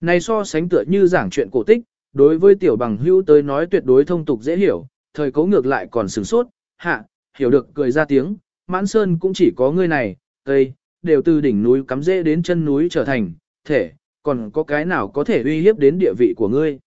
Này so sánh tựa như giảng chuyện cổ tích, đối với tiểu bằng hữu tới nói tuyệt đối thông tục dễ hiểu, thời cố ngược lại còn sửng sốt, hạ, hiểu được cười ra tiếng, mãn sơn cũng chỉ có ngươi này, tây, đều từ đỉnh núi cắm dễ đến chân núi trở thành, thể, còn có cái nào có thể uy hiếp đến địa vị của ngươi.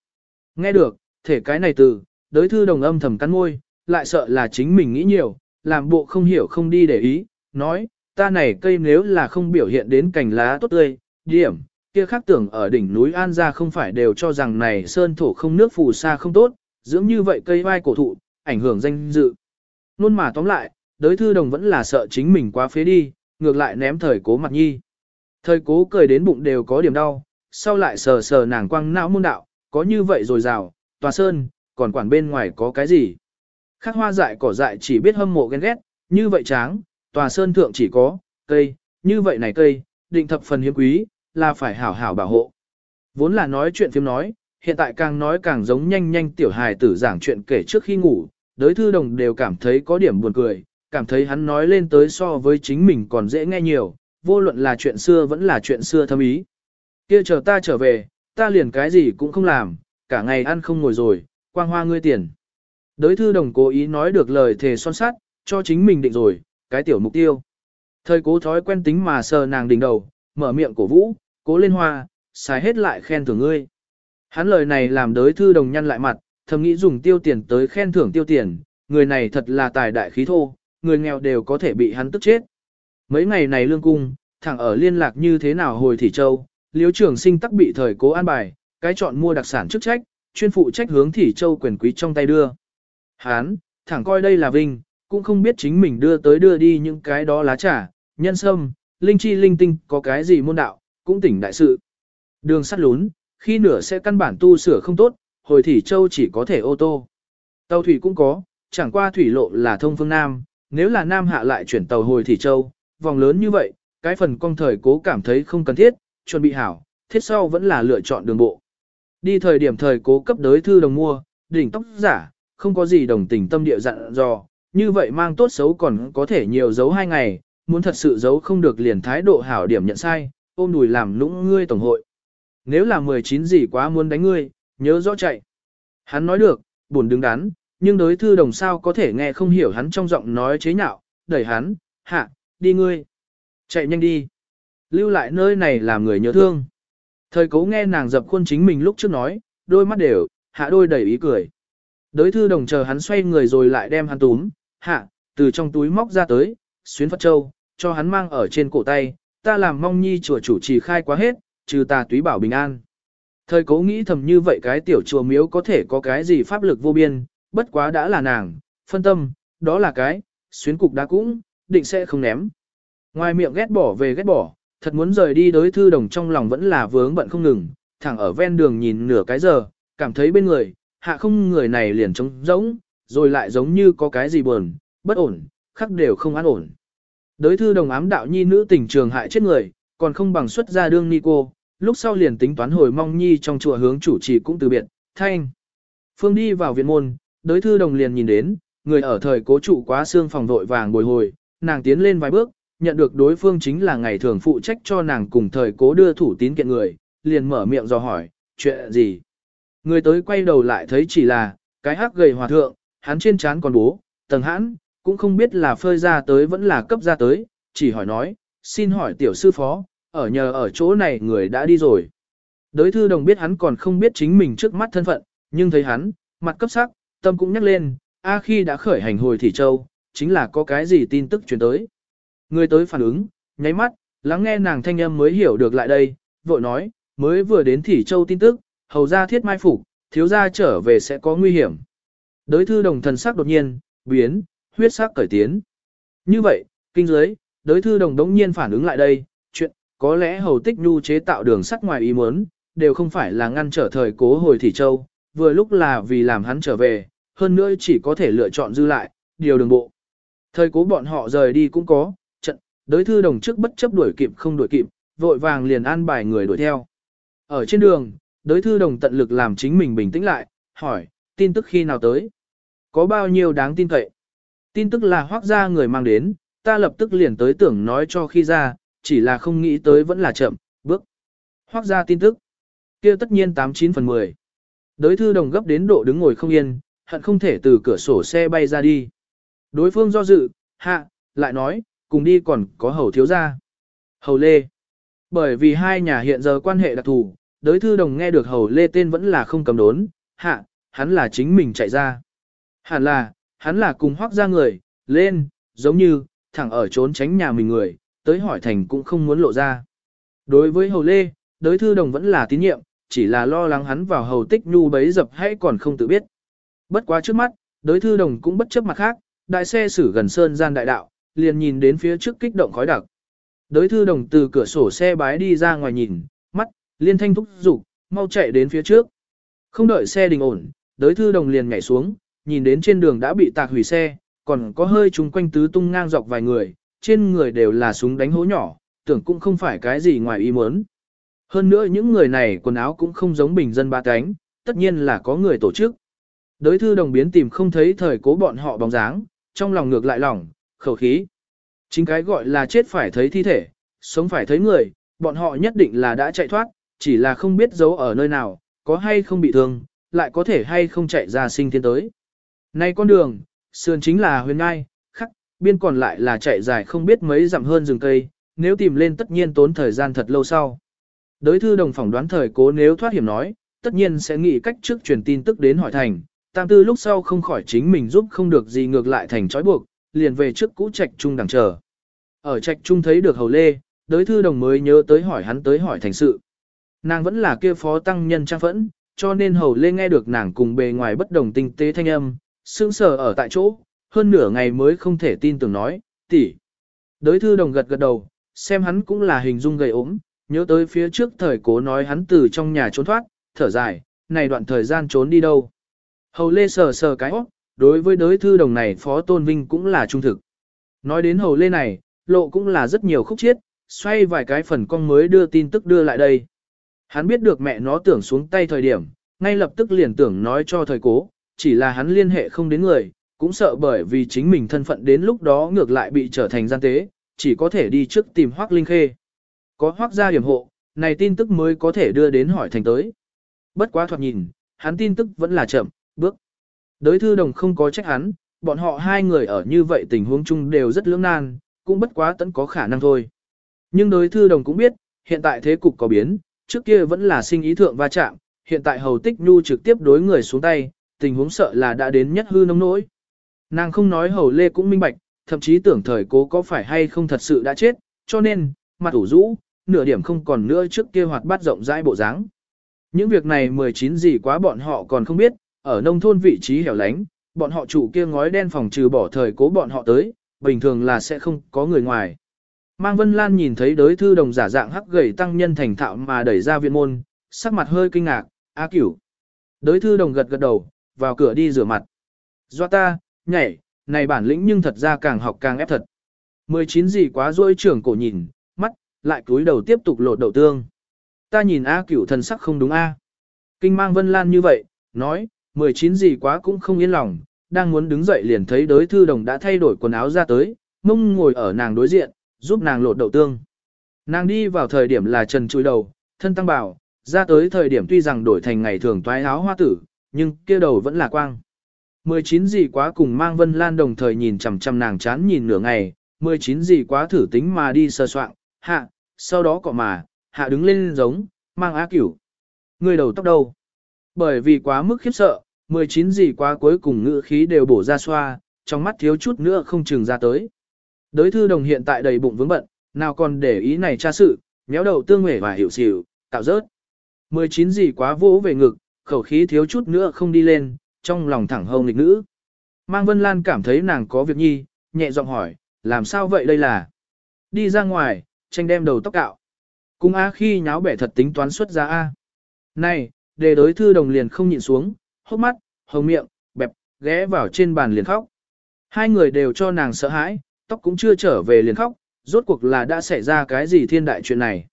Nghe được, thể cái này từ, đối thư đồng âm thầm cắn môi, lại sợ là chính mình nghĩ nhiều, làm bộ không hiểu không đi để ý, nói, ta này cây nếu là không biểu hiện đến cành lá tốt tươi, điểm, kia khác tưởng ở đỉnh núi An gia không phải đều cho rằng này sơn thổ không nước phù sa không tốt, dưỡng như vậy cây vai cổ thụ, ảnh hưởng danh dự. Luôn mà tóm lại, đới thư đồng vẫn là sợ chính mình quá phế đi, ngược lại ném thời cố mặt nhi. Thời cố cười đến bụng đều có điểm đau, sau lại sờ sờ nàng quăng não môn đạo, có như vậy rồi rào, tòa sơn, còn quản bên ngoài có cái gì. Khác hoa dại cỏ dại chỉ biết hâm mộ ghen ghét, như vậy tráng, tòa sơn thượng chỉ có, cây, như vậy này cây, định thập phần hiếm quý, là phải hảo hảo bảo hộ. Vốn là nói chuyện phim nói, hiện tại càng nói càng giống nhanh nhanh tiểu hài tử giảng chuyện kể trước khi ngủ, đới thư đồng đều cảm thấy có điểm buồn cười, cảm thấy hắn nói lên tới so với chính mình còn dễ nghe nhiều, vô luận là chuyện xưa vẫn là chuyện xưa thâm ý. Kia chờ ta trở về, ta liền cái gì cũng không làm, cả ngày ăn không ngồi rồi, quang hoa ngươi tiền. Đới thư đồng cố ý nói được lời thề son sát, cho chính mình định rồi, cái tiểu mục tiêu. Thời cố thói quen tính mà sờ nàng đỉnh đầu, mở miệng cổ vũ, cố lên hoa, xài hết lại khen thưởng ngươi. Hắn lời này làm đới thư đồng nhăn lại mặt, thầm nghĩ dùng tiêu tiền tới khen thưởng tiêu tiền, người này thật là tài đại khí thô, người nghèo đều có thể bị hắn tức chết. Mấy ngày này lương cung, thẳng ở liên lạc như thế nào hồi thị châu, liếu trưởng sinh tắc bị thời cố an bài, cái chọn mua đặc sản chức trách, chuyên phụ trách hướng thị châu quyền quý trong tay đưa. Hán, thẳng coi đây là vinh, cũng không biết chính mình đưa tới đưa đi những cái đó lá trà, nhân sâm, linh chi linh tinh có cái gì môn đạo, cũng tỉnh đại sự. Đường sắt lún, khi nửa sẽ căn bản tu sửa không tốt, hồi thị châu chỉ có thể ô tô. Tàu thủy cũng có, chẳng qua thủy lộ là thông phương Nam, nếu là Nam hạ lại chuyển tàu hồi thị châu, vòng lớn như vậy, cái phần con thời cố cảm thấy không cần thiết, chuẩn bị hảo, thiết sau vẫn là lựa chọn đường bộ. Đi thời điểm thời cố cấp đới thư đồng mua, đỉnh tóc giả, không có gì đồng tình tâm địa dặn dò, như vậy mang tốt xấu còn có thể nhiều dấu hai ngày, muốn thật sự giấu không được liền thái độ hảo điểm nhận sai, ôm đùi làm nũng ngươi tổng hội. Nếu là 19 gì quá muốn đánh ngươi, nhớ rõ chạy. Hắn nói được, buồn đứng đắn, nhưng đối thư đồng sao có thể nghe không hiểu hắn trong giọng nói chế nhạo, đẩy hắn, hạ, đi ngươi. Chạy nhanh đi. Lưu lại nơi này làm người nhớ thương. Thời cố nghe nàng dập khuôn chính mình lúc trước nói, đôi mắt đều, hạ đôi đầy ý cười. Đới thư đồng chờ hắn xoay người rồi lại đem hắn túm, hạ, từ trong túi móc ra tới, xuyến Phật Châu, cho hắn mang ở trên cổ tay, ta làm mong nhi chùa chủ trì khai quá hết, trừ ta túy bảo bình an. Thời cố nghĩ thầm như vậy cái tiểu chùa miếu có thể có cái gì pháp lực vô biên, bất quá đã là nàng, phân tâm, đó là cái, xuyến cục đã cũng, định sẽ không ném. Ngoài miệng ghét bỏ về ghét bỏ, thật muốn rời đi đối thư đồng trong lòng vẫn là vướng bận không ngừng, thẳng ở ven đường nhìn nửa cái giờ, cảm thấy bên người, hạ không người này liền trống rỗng, rồi lại giống như có cái gì buồn, bất ổn, khắc đều không an ổn. Đối thư đồng ám đạo nhi nữ tình trường hại chết người, còn không bằng xuất ra đương ni cô, lúc sau liền tính toán hồi mong nhi trong chùa hướng chủ trì cũng từ biệt, thanh. Phương đi vào viện môn, đối thư đồng liền nhìn đến, người ở thời cố trụ quá xương phòng vội vàng bồi hồi, nàng tiến lên vài bước, nhận được đối phương chính là ngày thường phụ trách cho nàng cùng thời cố đưa thủ tín kiện người, liền mở miệng dò hỏi, chuyện gì? Người tới quay đầu lại thấy chỉ là, cái hắc gầy hòa thượng, hắn trên trán còn bố, tầng hãn, cũng không biết là phơi ra tới vẫn là cấp ra tới, chỉ hỏi nói, xin hỏi tiểu sư phó, ở nhờ ở chỗ này người đã đi rồi. Đới thư đồng biết hắn còn không biết chính mình trước mắt thân phận, nhưng thấy hắn, mặt cấp sắc, tâm cũng nhắc lên, a khi đã khởi hành hồi thị châu, chính là có cái gì tin tức truyền tới. Người tới phản ứng, nháy mắt, lắng nghe nàng thanh âm mới hiểu được lại đây, vội nói, mới vừa đến thị châu tin tức, hầu ra thiết mai phục, thiếu gia trở về sẽ có nguy hiểm. Đới thư đồng thần sắc đột nhiên, biến, huyết sắc cởi tiến. Như vậy, kinh giới, đới thư đồng đống nhiên phản ứng lại đây, chuyện, có lẽ hầu tích nhu chế tạo đường sắt ngoài ý muốn, đều không phải là ngăn trở thời cố hồi thị châu, vừa lúc là vì làm hắn trở về, hơn nữa chỉ có thể lựa chọn dư lại, điều đường bộ. Thời cố bọn họ rời đi cũng có, trận, đới thư đồng trước bất chấp đuổi kịp không đuổi kịp, vội vàng liền an bài người đuổi theo. Ở trên đường, Đối thư đồng tận lực làm chính mình bình tĩnh lại, hỏi, tin tức khi nào tới? Có bao nhiêu đáng tin cậy? Tin tức là hoác ra người mang đến, ta lập tức liền tới tưởng nói cho khi ra, chỉ là không nghĩ tới vẫn là chậm, bước. Hoác ra tin tức. kia tất nhiên 89 phần 10. Đối thư đồng gấp đến độ đứng ngồi không yên, hận không thể từ cửa sổ xe bay ra đi. Đối phương do dự, hạ, lại nói, cùng đi còn có hầu thiếu gia. Hầu lê. Bởi vì hai nhà hiện giờ quan hệ đặc thù, đới thư đồng nghe được hầu lê tên vẫn là không cầm đốn, hạ, hắn là chính mình chạy ra. Hẳn là, hắn là cùng hoác ra người, lên, giống như, thẳng ở trốn tránh nhà mình người, tới hỏi thành cũng không muốn lộ ra. Đối với hầu lê, đới thư đồng vẫn là tín nhiệm, chỉ là lo lắng hắn vào hầu tích nhu bấy dập hay còn không tự biết. Bất quá trước mắt, đới thư đồng cũng bất chấp mặt khác, đại xe xử gần sơn gian đại đạo, liền nhìn đến phía trước kích động khói đặc. Đới thư đồng từ cửa sổ xe bái đi ra ngoài nhìn, liên thanh thúc giục, mau chạy đến phía trước. Không đợi xe đình ổn, đới thư đồng liền nhảy xuống, nhìn đến trên đường đã bị tạc hủy xe, còn có hơi chúng quanh tứ tung ngang dọc vài người, trên người đều là súng đánh hố nhỏ, tưởng cũng không phải cái gì ngoài ý muốn. Hơn nữa những người này quần áo cũng không giống bình dân ba cánh, tất nhiên là có người tổ chức. Đới thư đồng biến tìm không thấy thời cố bọn họ bóng dáng, trong lòng ngược lại lỏng, khẩu khí. Chính cái gọi là chết phải thấy thi thể, sống phải thấy người, bọn họ nhất định là đã chạy thoát, chỉ là không biết giấu ở nơi nào, có hay không bị thương, lại có thể hay không chạy ra sinh thiên tới. Nay con đường, sườn chính là huyền ngai, khắc, biên còn lại là chạy dài không biết mấy dặm hơn rừng cây, nếu tìm lên tất nhiên tốn thời gian thật lâu sau. Đới thư đồng phỏng đoán thời cố nếu thoát hiểm nói, tất nhiên sẽ nghĩ cách trước truyền tin tức đến hỏi thành, tam tư lúc sau không khỏi chính mình giúp không được gì ngược lại thành trói buộc, liền về trước cũ trạch trung đằng chờ. Ở trạch trung thấy được hầu lê, đới thư đồng mới nhớ tới hỏi hắn tới hỏi thành sự. Nàng vẫn là kia phó tăng nhân trang phẫn, cho nên hầu lê nghe được nàng cùng bề ngoài bất đồng tinh tế thanh âm, sững sờ ở tại chỗ, hơn nửa ngày mới không thể tin tưởng nói, tỷ. Đới thư đồng gật gật đầu, xem hắn cũng là hình dung gầy ốm, nhớ tới phía trước thời cố nói hắn từ trong nhà trốn thoát, thở dài, này đoạn thời gian trốn đi đâu. Hầu lê sờ sờ cái óc, đối với đới thư đồng này phó tôn vinh cũng là trung thực. Nói đến hầu lê này, lộ cũng là rất nhiều khúc chiết, xoay vài cái phần con mới đưa tin tức đưa lại đây. Hắn biết được mẹ nó tưởng xuống tay thời điểm, ngay lập tức liền tưởng nói cho thời cố, chỉ là hắn liên hệ không đến người, cũng sợ bởi vì chính mình thân phận đến lúc đó ngược lại bị trở thành gian tế, chỉ có thể đi trước tìm Hoác Linh Khê. Có Hoác gia điểm hộ, này tin tức mới có thể đưa đến hỏi thành tới. Bất quá thoạt nhìn, hắn tin tức vẫn là chậm, bước. Đới thư đồng không có trách hắn, bọn họ hai người ở như vậy tình huống chung đều rất lưỡng nan, cũng bất quá tẫn có khả năng thôi. Nhưng đối thư đồng cũng biết, hiện tại thế cục có biến, trước kia vẫn là sinh ý thượng va chạm, hiện tại hầu tích nhu trực tiếp đối người xuống tay, tình huống sợ là đã đến nhất hư nông nỗi. Nàng không nói hầu lê cũng minh bạch, thậm chí tưởng thời cố có phải hay không thật sự đã chết, cho nên, mặt ủ rũ, nửa điểm không còn nữa trước kia hoạt bát rộng rãi bộ dáng. Những việc này 19 gì quá bọn họ còn không biết, ở nông thôn vị trí hẻo lánh, bọn họ chủ kia ngói đen phòng trừ bỏ thời cố bọn họ tới, bình thường là sẽ không có người ngoài. Mang Vân Lan nhìn thấy đối thư đồng giả dạng hắc gầy tăng nhân thành thạo mà đẩy ra viện môn, sắc mặt hơi kinh ngạc, A cửu. Đối thư đồng gật gật đầu, vào cửa đi rửa mặt. Do ta, nhảy, này bản lĩnh nhưng thật ra càng học càng ép thật. 19 gì quá rỗi trưởng cổ nhìn, mắt, lại cúi đầu tiếp tục lột đậu tương. Ta nhìn A cửu thần sắc không đúng A. Kinh mang Vân Lan như vậy, nói, 19 gì quá cũng không yên lòng, đang muốn đứng dậy liền thấy đối thư đồng đã thay đổi quần áo ra tới, mông ngồi ở nàng đối diện, giúp nàng lột đậu tương. Nàng đi vào thời điểm là trần trụi đầu, thân tăng bảo, ra tới thời điểm tuy rằng đổi thành ngày thường toái áo hoa tử, nhưng kia đầu vẫn là quang. 19 gì quá cùng mang Vân Lan đồng thời nhìn chằm chằm nàng chán nhìn nửa ngày, 19 gì quá thử tính mà đi sơ soạn, hạ, sau đó cọ mà, hạ đứng lên giống, mang á cửu. Người đầu tóc đâu? Bởi vì quá mức khiếp sợ, 19 gì quá cuối cùng ngữ khí đều bổ ra xoa, trong mắt thiếu chút nữa không chừng ra tới. Đới thư đồng hiện tại đầy bụng vướng bận, nào còn để ý này tra sự, méo đầu tương huệ và hiểu xỉu, tạo rớt. 19 gì quá vỗ về ngực, khẩu khí thiếu chút nữa không đi lên, trong lòng thẳng hông nghịch nữ. Mang Vân Lan cảm thấy nàng có việc nhi, nhẹ giọng hỏi, làm sao vậy đây là? Đi ra ngoài, tranh đem đầu tóc cạo. Cung A khi nháo bẻ thật tính toán xuất ra A. Này, đề đối thư đồng liền không nhịn xuống, hốc mắt, hồng miệng, bẹp, ghé vào trên bàn liền khóc. Hai người đều cho nàng sợ hãi, tóc cũng chưa trở về liền khóc, rốt cuộc là đã xảy ra cái gì thiên đại chuyện này.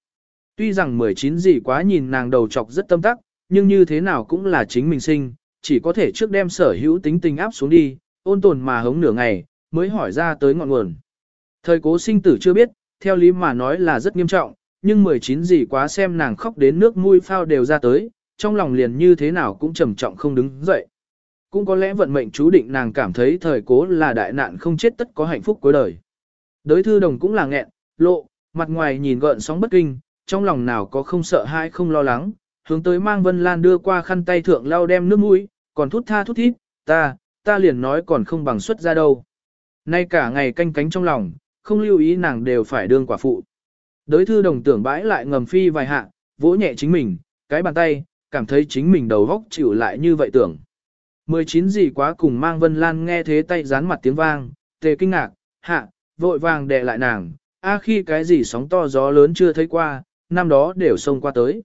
Tuy rằng 19 gì quá nhìn nàng đầu chọc rất tâm tắc, nhưng như thế nào cũng là chính mình sinh, chỉ có thể trước đem sở hữu tính tình áp xuống đi, ôn tồn mà hống nửa ngày, mới hỏi ra tới ngọn nguồn. Thời cố sinh tử chưa biết, theo lý mà nói là rất nghiêm trọng, nhưng 19 gì quá xem nàng khóc đến nước mũi phao đều ra tới, trong lòng liền như thế nào cũng trầm trọng không đứng dậy. Cũng có lẽ vận mệnh chú định nàng cảm thấy thời cố là đại nạn không chết tất có hạnh phúc cuối đời. Đới thư đồng cũng là nghẹn, lộ, mặt ngoài nhìn gợn sóng bất kinh, trong lòng nào có không sợ hay không lo lắng, hướng tới mang Vân Lan đưa qua khăn tay thượng lau đem nước mũi, còn thút tha thút thít, ta, ta liền nói còn không bằng xuất ra đâu. Nay cả ngày canh cánh trong lòng, không lưu ý nàng đều phải đương quả phụ. Đới thư đồng tưởng bãi lại ngầm phi vài hạ, vỗ nhẹ chính mình, cái bàn tay, cảm thấy chính mình đầu góc chịu lại như vậy tưởng. 19 gì quá cùng mang Vân Lan nghe thế tay dán mặt tiếng vang, tề kinh ngạc, hạ, vội vàng đè lại nàng, a khi cái gì sóng to gió lớn chưa thấy qua, năm đó đều xông qua tới.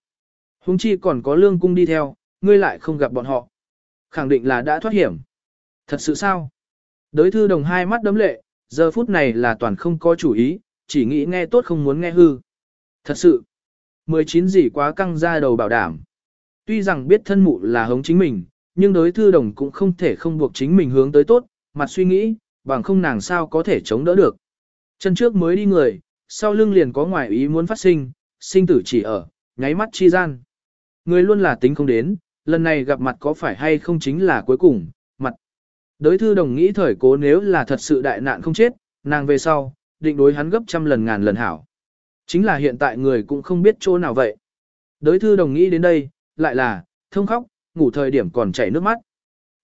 Hùng chi còn có lương cung đi theo, ngươi lại không gặp bọn họ. Khẳng định là đã thoát hiểm. Thật sự sao? Đới thư đồng hai mắt đấm lệ, giờ phút này là toàn không có chủ ý, chỉ nghĩ nghe tốt không muốn nghe hư. Thật sự, 19 gì quá căng ra đầu bảo đảm. Tuy rằng biết thân mụ là hống chính mình, nhưng đối thư đồng cũng không thể không buộc chính mình hướng tới tốt, mặt suy nghĩ, bằng không nàng sao có thể chống đỡ được. Chân trước mới đi người, sau lưng liền có ngoại ý muốn phát sinh, sinh tử chỉ ở, nháy mắt chi gian. Người luôn là tính không đến, lần này gặp mặt có phải hay không chính là cuối cùng, mặt. đối thư đồng nghĩ thời cố nếu là thật sự đại nạn không chết, nàng về sau, định đối hắn gấp trăm lần ngàn lần hảo. Chính là hiện tại người cũng không biết chỗ nào vậy. đối thư đồng nghĩ đến đây, lại là, thông khóc, ngủ thời điểm còn chảy nước mắt.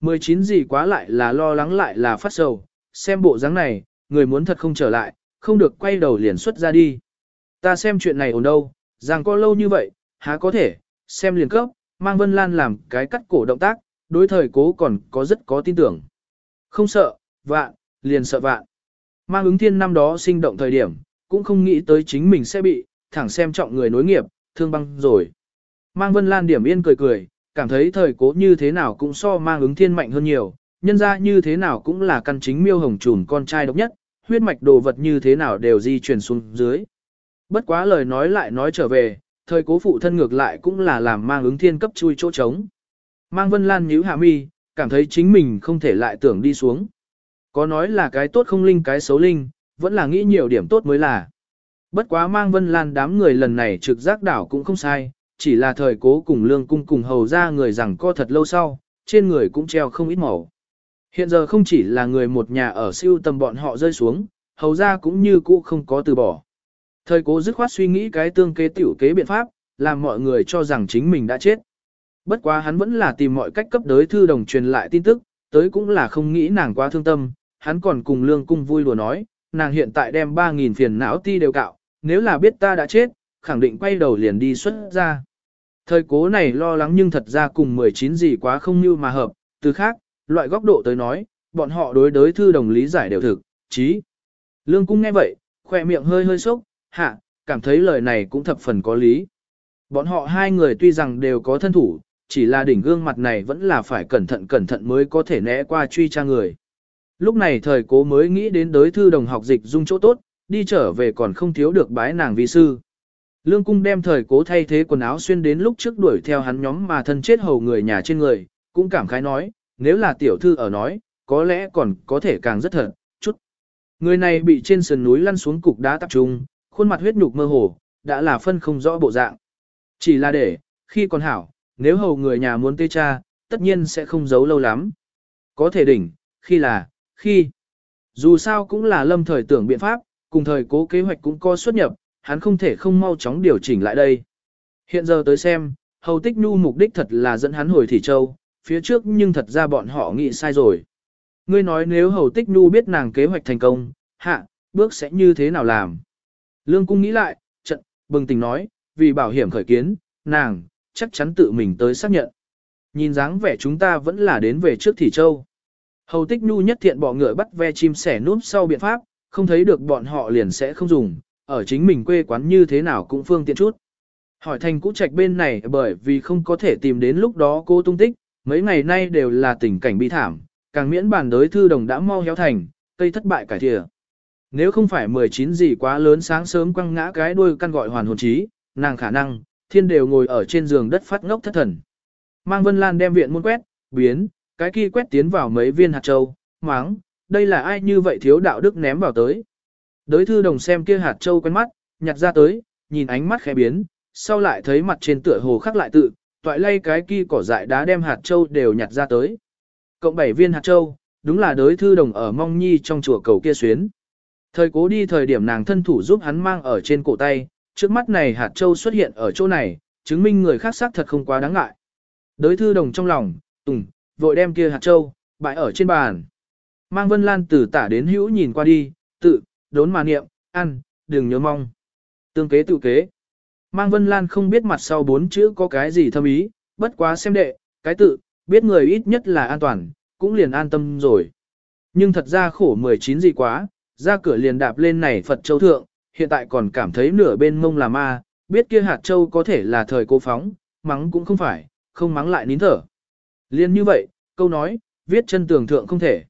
19 gì quá lại là lo lắng lại là phát sầu, xem bộ dáng này, người muốn thật không trở lại, không được quay đầu liền xuất ra đi. Ta xem chuyện này ổn đâu, rằng có lâu như vậy, há có thể, xem liền cấp, mang Vân Lan làm cái cắt cổ động tác, đối thời cố còn có rất có tin tưởng. Không sợ, vạn, liền sợ vạn. Mang ứng thiên năm đó sinh động thời điểm, cũng không nghĩ tới chính mình sẽ bị, thẳng xem trọng người nối nghiệp, thương băng rồi. Mang Vân Lan điểm yên cười cười, cảm thấy thời cố như thế nào cũng so mang ứng thiên mạnh hơn nhiều, nhân ra như thế nào cũng là căn chính miêu hồng trùn con trai độc nhất, huyết mạch đồ vật như thế nào đều di chuyển xuống dưới. Bất quá lời nói lại nói trở về, thời cố phụ thân ngược lại cũng là làm mang ứng thiên cấp chui chỗ trống. Mang Vân Lan nhíu hạ mi, cảm thấy chính mình không thể lại tưởng đi xuống. Có nói là cái tốt không linh cái xấu linh, vẫn là nghĩ nhiều điểm tốt mới là. Bất quá mang Vân Lan đám người lần này trực giác đảo cũng không sai, chỉ là thời cố cùng lương cung cùng hầu ra người rằng co thật lâu sau, trên người cũng treo không ít màu. Hiện giờ không chỉ là người một nhà ở siêu tầm bọn họ rơi xuống, hầu ra cũng như cũ không có từ bỏ. Thời cố dứt khoát suy nghĩ cái tương kế tiểu kế biện pháp, làm mọi người cho rằng chính mình đã chết. Bất quá hắn vẫn là tìm mọi cách cấp đới thư đồng truyền lại tin tức, tới cũng là không nghĩ nàng quá thương tâm, hắn còn cùng lương cung vui đùa nói, nàng hiện tại đem 3.000 phiền não ti đều cạo, nếu là biết ta đã chết, khẳng định quay đầu liền đi xuất ra. Thời cố này lo lắng nhưng thật ra cùng 19 gì quá không như mà hợp, từ khác, loại góc độ tới nói, bọn họ đối đối thư đồng lý giải đều thực, chí. Lương cung nghe vậy, khỏe miệng hơi hơi sốc, hạ, cảm thấy lời này cũng thập phần có lý. Bọn họ hai người tuy rằng đều có thân thủ, chỉ là đỉnh gương mặt này vẫn là phải cẩn thận cẩn thận mới có thể né qua truy tra người. Lúc này thời cố mới nghĩ đến đối thư đồng học dịch dung chỗ tốt, đi trở về còn không thiếu được bái nàng vi sư. Lương cung đem thời cố thay thế quần áo xuyên đến lúc trước đuổi theo hắn nhóm mà thân chết hầu người nhà trên người, cũng cảm khái nói, nếu là tiểu thư ở nói, có lẽ còn có thể càng rất thật, chút. Người này bị trên sườn núi lăn xuống cục đá tập trung, khuôn mặt huyết nhục mơ hồ, đã là phân không rõ bộ dạng. Chỉ là để, khi còn hảo, nếu hầu người nhà muốn tê cha, tất nhiên sẽ không giấu lâu lắm. Có thể đỉnh, khi là, khi. Dù sao cũng là lâm thời tưởng biện pháp, cùng thời cố kế hoạch cũng có xuất nhập, hắn không thể không mau chóng điều chỉnh lại đây. Hiện giờ tới xem, hầu tích nu mục đích thật là dẫn hắn hồi Thị Châu, phía trước nhưng thật ra bọn họ nghĩ sai rồi. Ngươi nói nếu hầu tích nu biết nàng kế hoạch thành công, hạ, bước sẽ như thế nào làm? Lương cung nghĩ lại, trận, bừng tỉnh nói, vì bảo hiểm khởi kiến, nàng, chắc chắn tự mình tới xác nhận. Nhìn dáng vẻ chúng ta vẫn là đến về trước Thị Châu. Hầu tích nu nhất thiện bỏ ngựa bắt ve chim sẻ núp sau biện pháp, không thấy được bọn họ liền sẽ không dùng, ở chính mình quê quán như thế nào cũng phương tiện chút. Hỏi thành cũ trạch bên này bởi vì không có thể tìm đến lúc đó cô tung tích, mấy ngày nay đều là tình cảnh bi thảm, càng miễn bản đối thư đồng đã mau héo thành, cây thất bại cải thìa. Nếu không phải 19 gì quá lớn sáng sớm quăng ngã cái đuôi căn gọi hoàn hồn trí, nàng khả năng, thiên đều ngồi ở trên giường đất phát ngốc thất thần. Mang Vân Lan đem viện muôn quét, biến, cái kia quét tiến vào mấy viên hạt châu, máng, đây là ai như vậy thiếu đạo đức ném vào tới. Đới thư đồng xem kia hạt châu quen mắt, nhặt ra tới, nhìn ánh mắt khẽ biến, sau lại thấy mặt trên tựa hồ khắc lại tự, toại lay cái kia cỏ dại đá đem hạt châu đều nhặt ra tới. Cộng bảy viên hạt châu, đúng là đới thư đồng ở mong nhi trong chùa cầu kia xuyến. Thời cố đi thời điểm nàng thân thủ giúp hắn mang ở trên cổ tay, trước mắt này hạt châu xuất hiện ở chỗ này, chứng minh người khác xác thật không quá đáng ngại. Đới thư đồng trong lòng, tùng, vội đem kia hạt châu, bãi ở trên bàn. Mang Vân Lan từ tả đến hữu nhìn qua đi, tự, đốn mà niệm, ăn, đừng nhớ mong. Tương kế tự kế. Mang Vân Lan không biết mặt sau bốn chữ có cái gì thâm ý, bất quá xem đệ, cái tự, biết người ít nhất là an toàn, cũng liền an tâm rồi. Nhưng thật ra khổ 19 gì quá, ra cửa liền đạp lên này Phật Châu Thượng, hiện tại còn cảm thấy nửa bên mông là ma, biết kia hạt châu có thể là thời cố phóng, mắng cũng không phải, không mắng lại nín thở. Liên như vậy, câu nói, viết chân tường thượng không thể.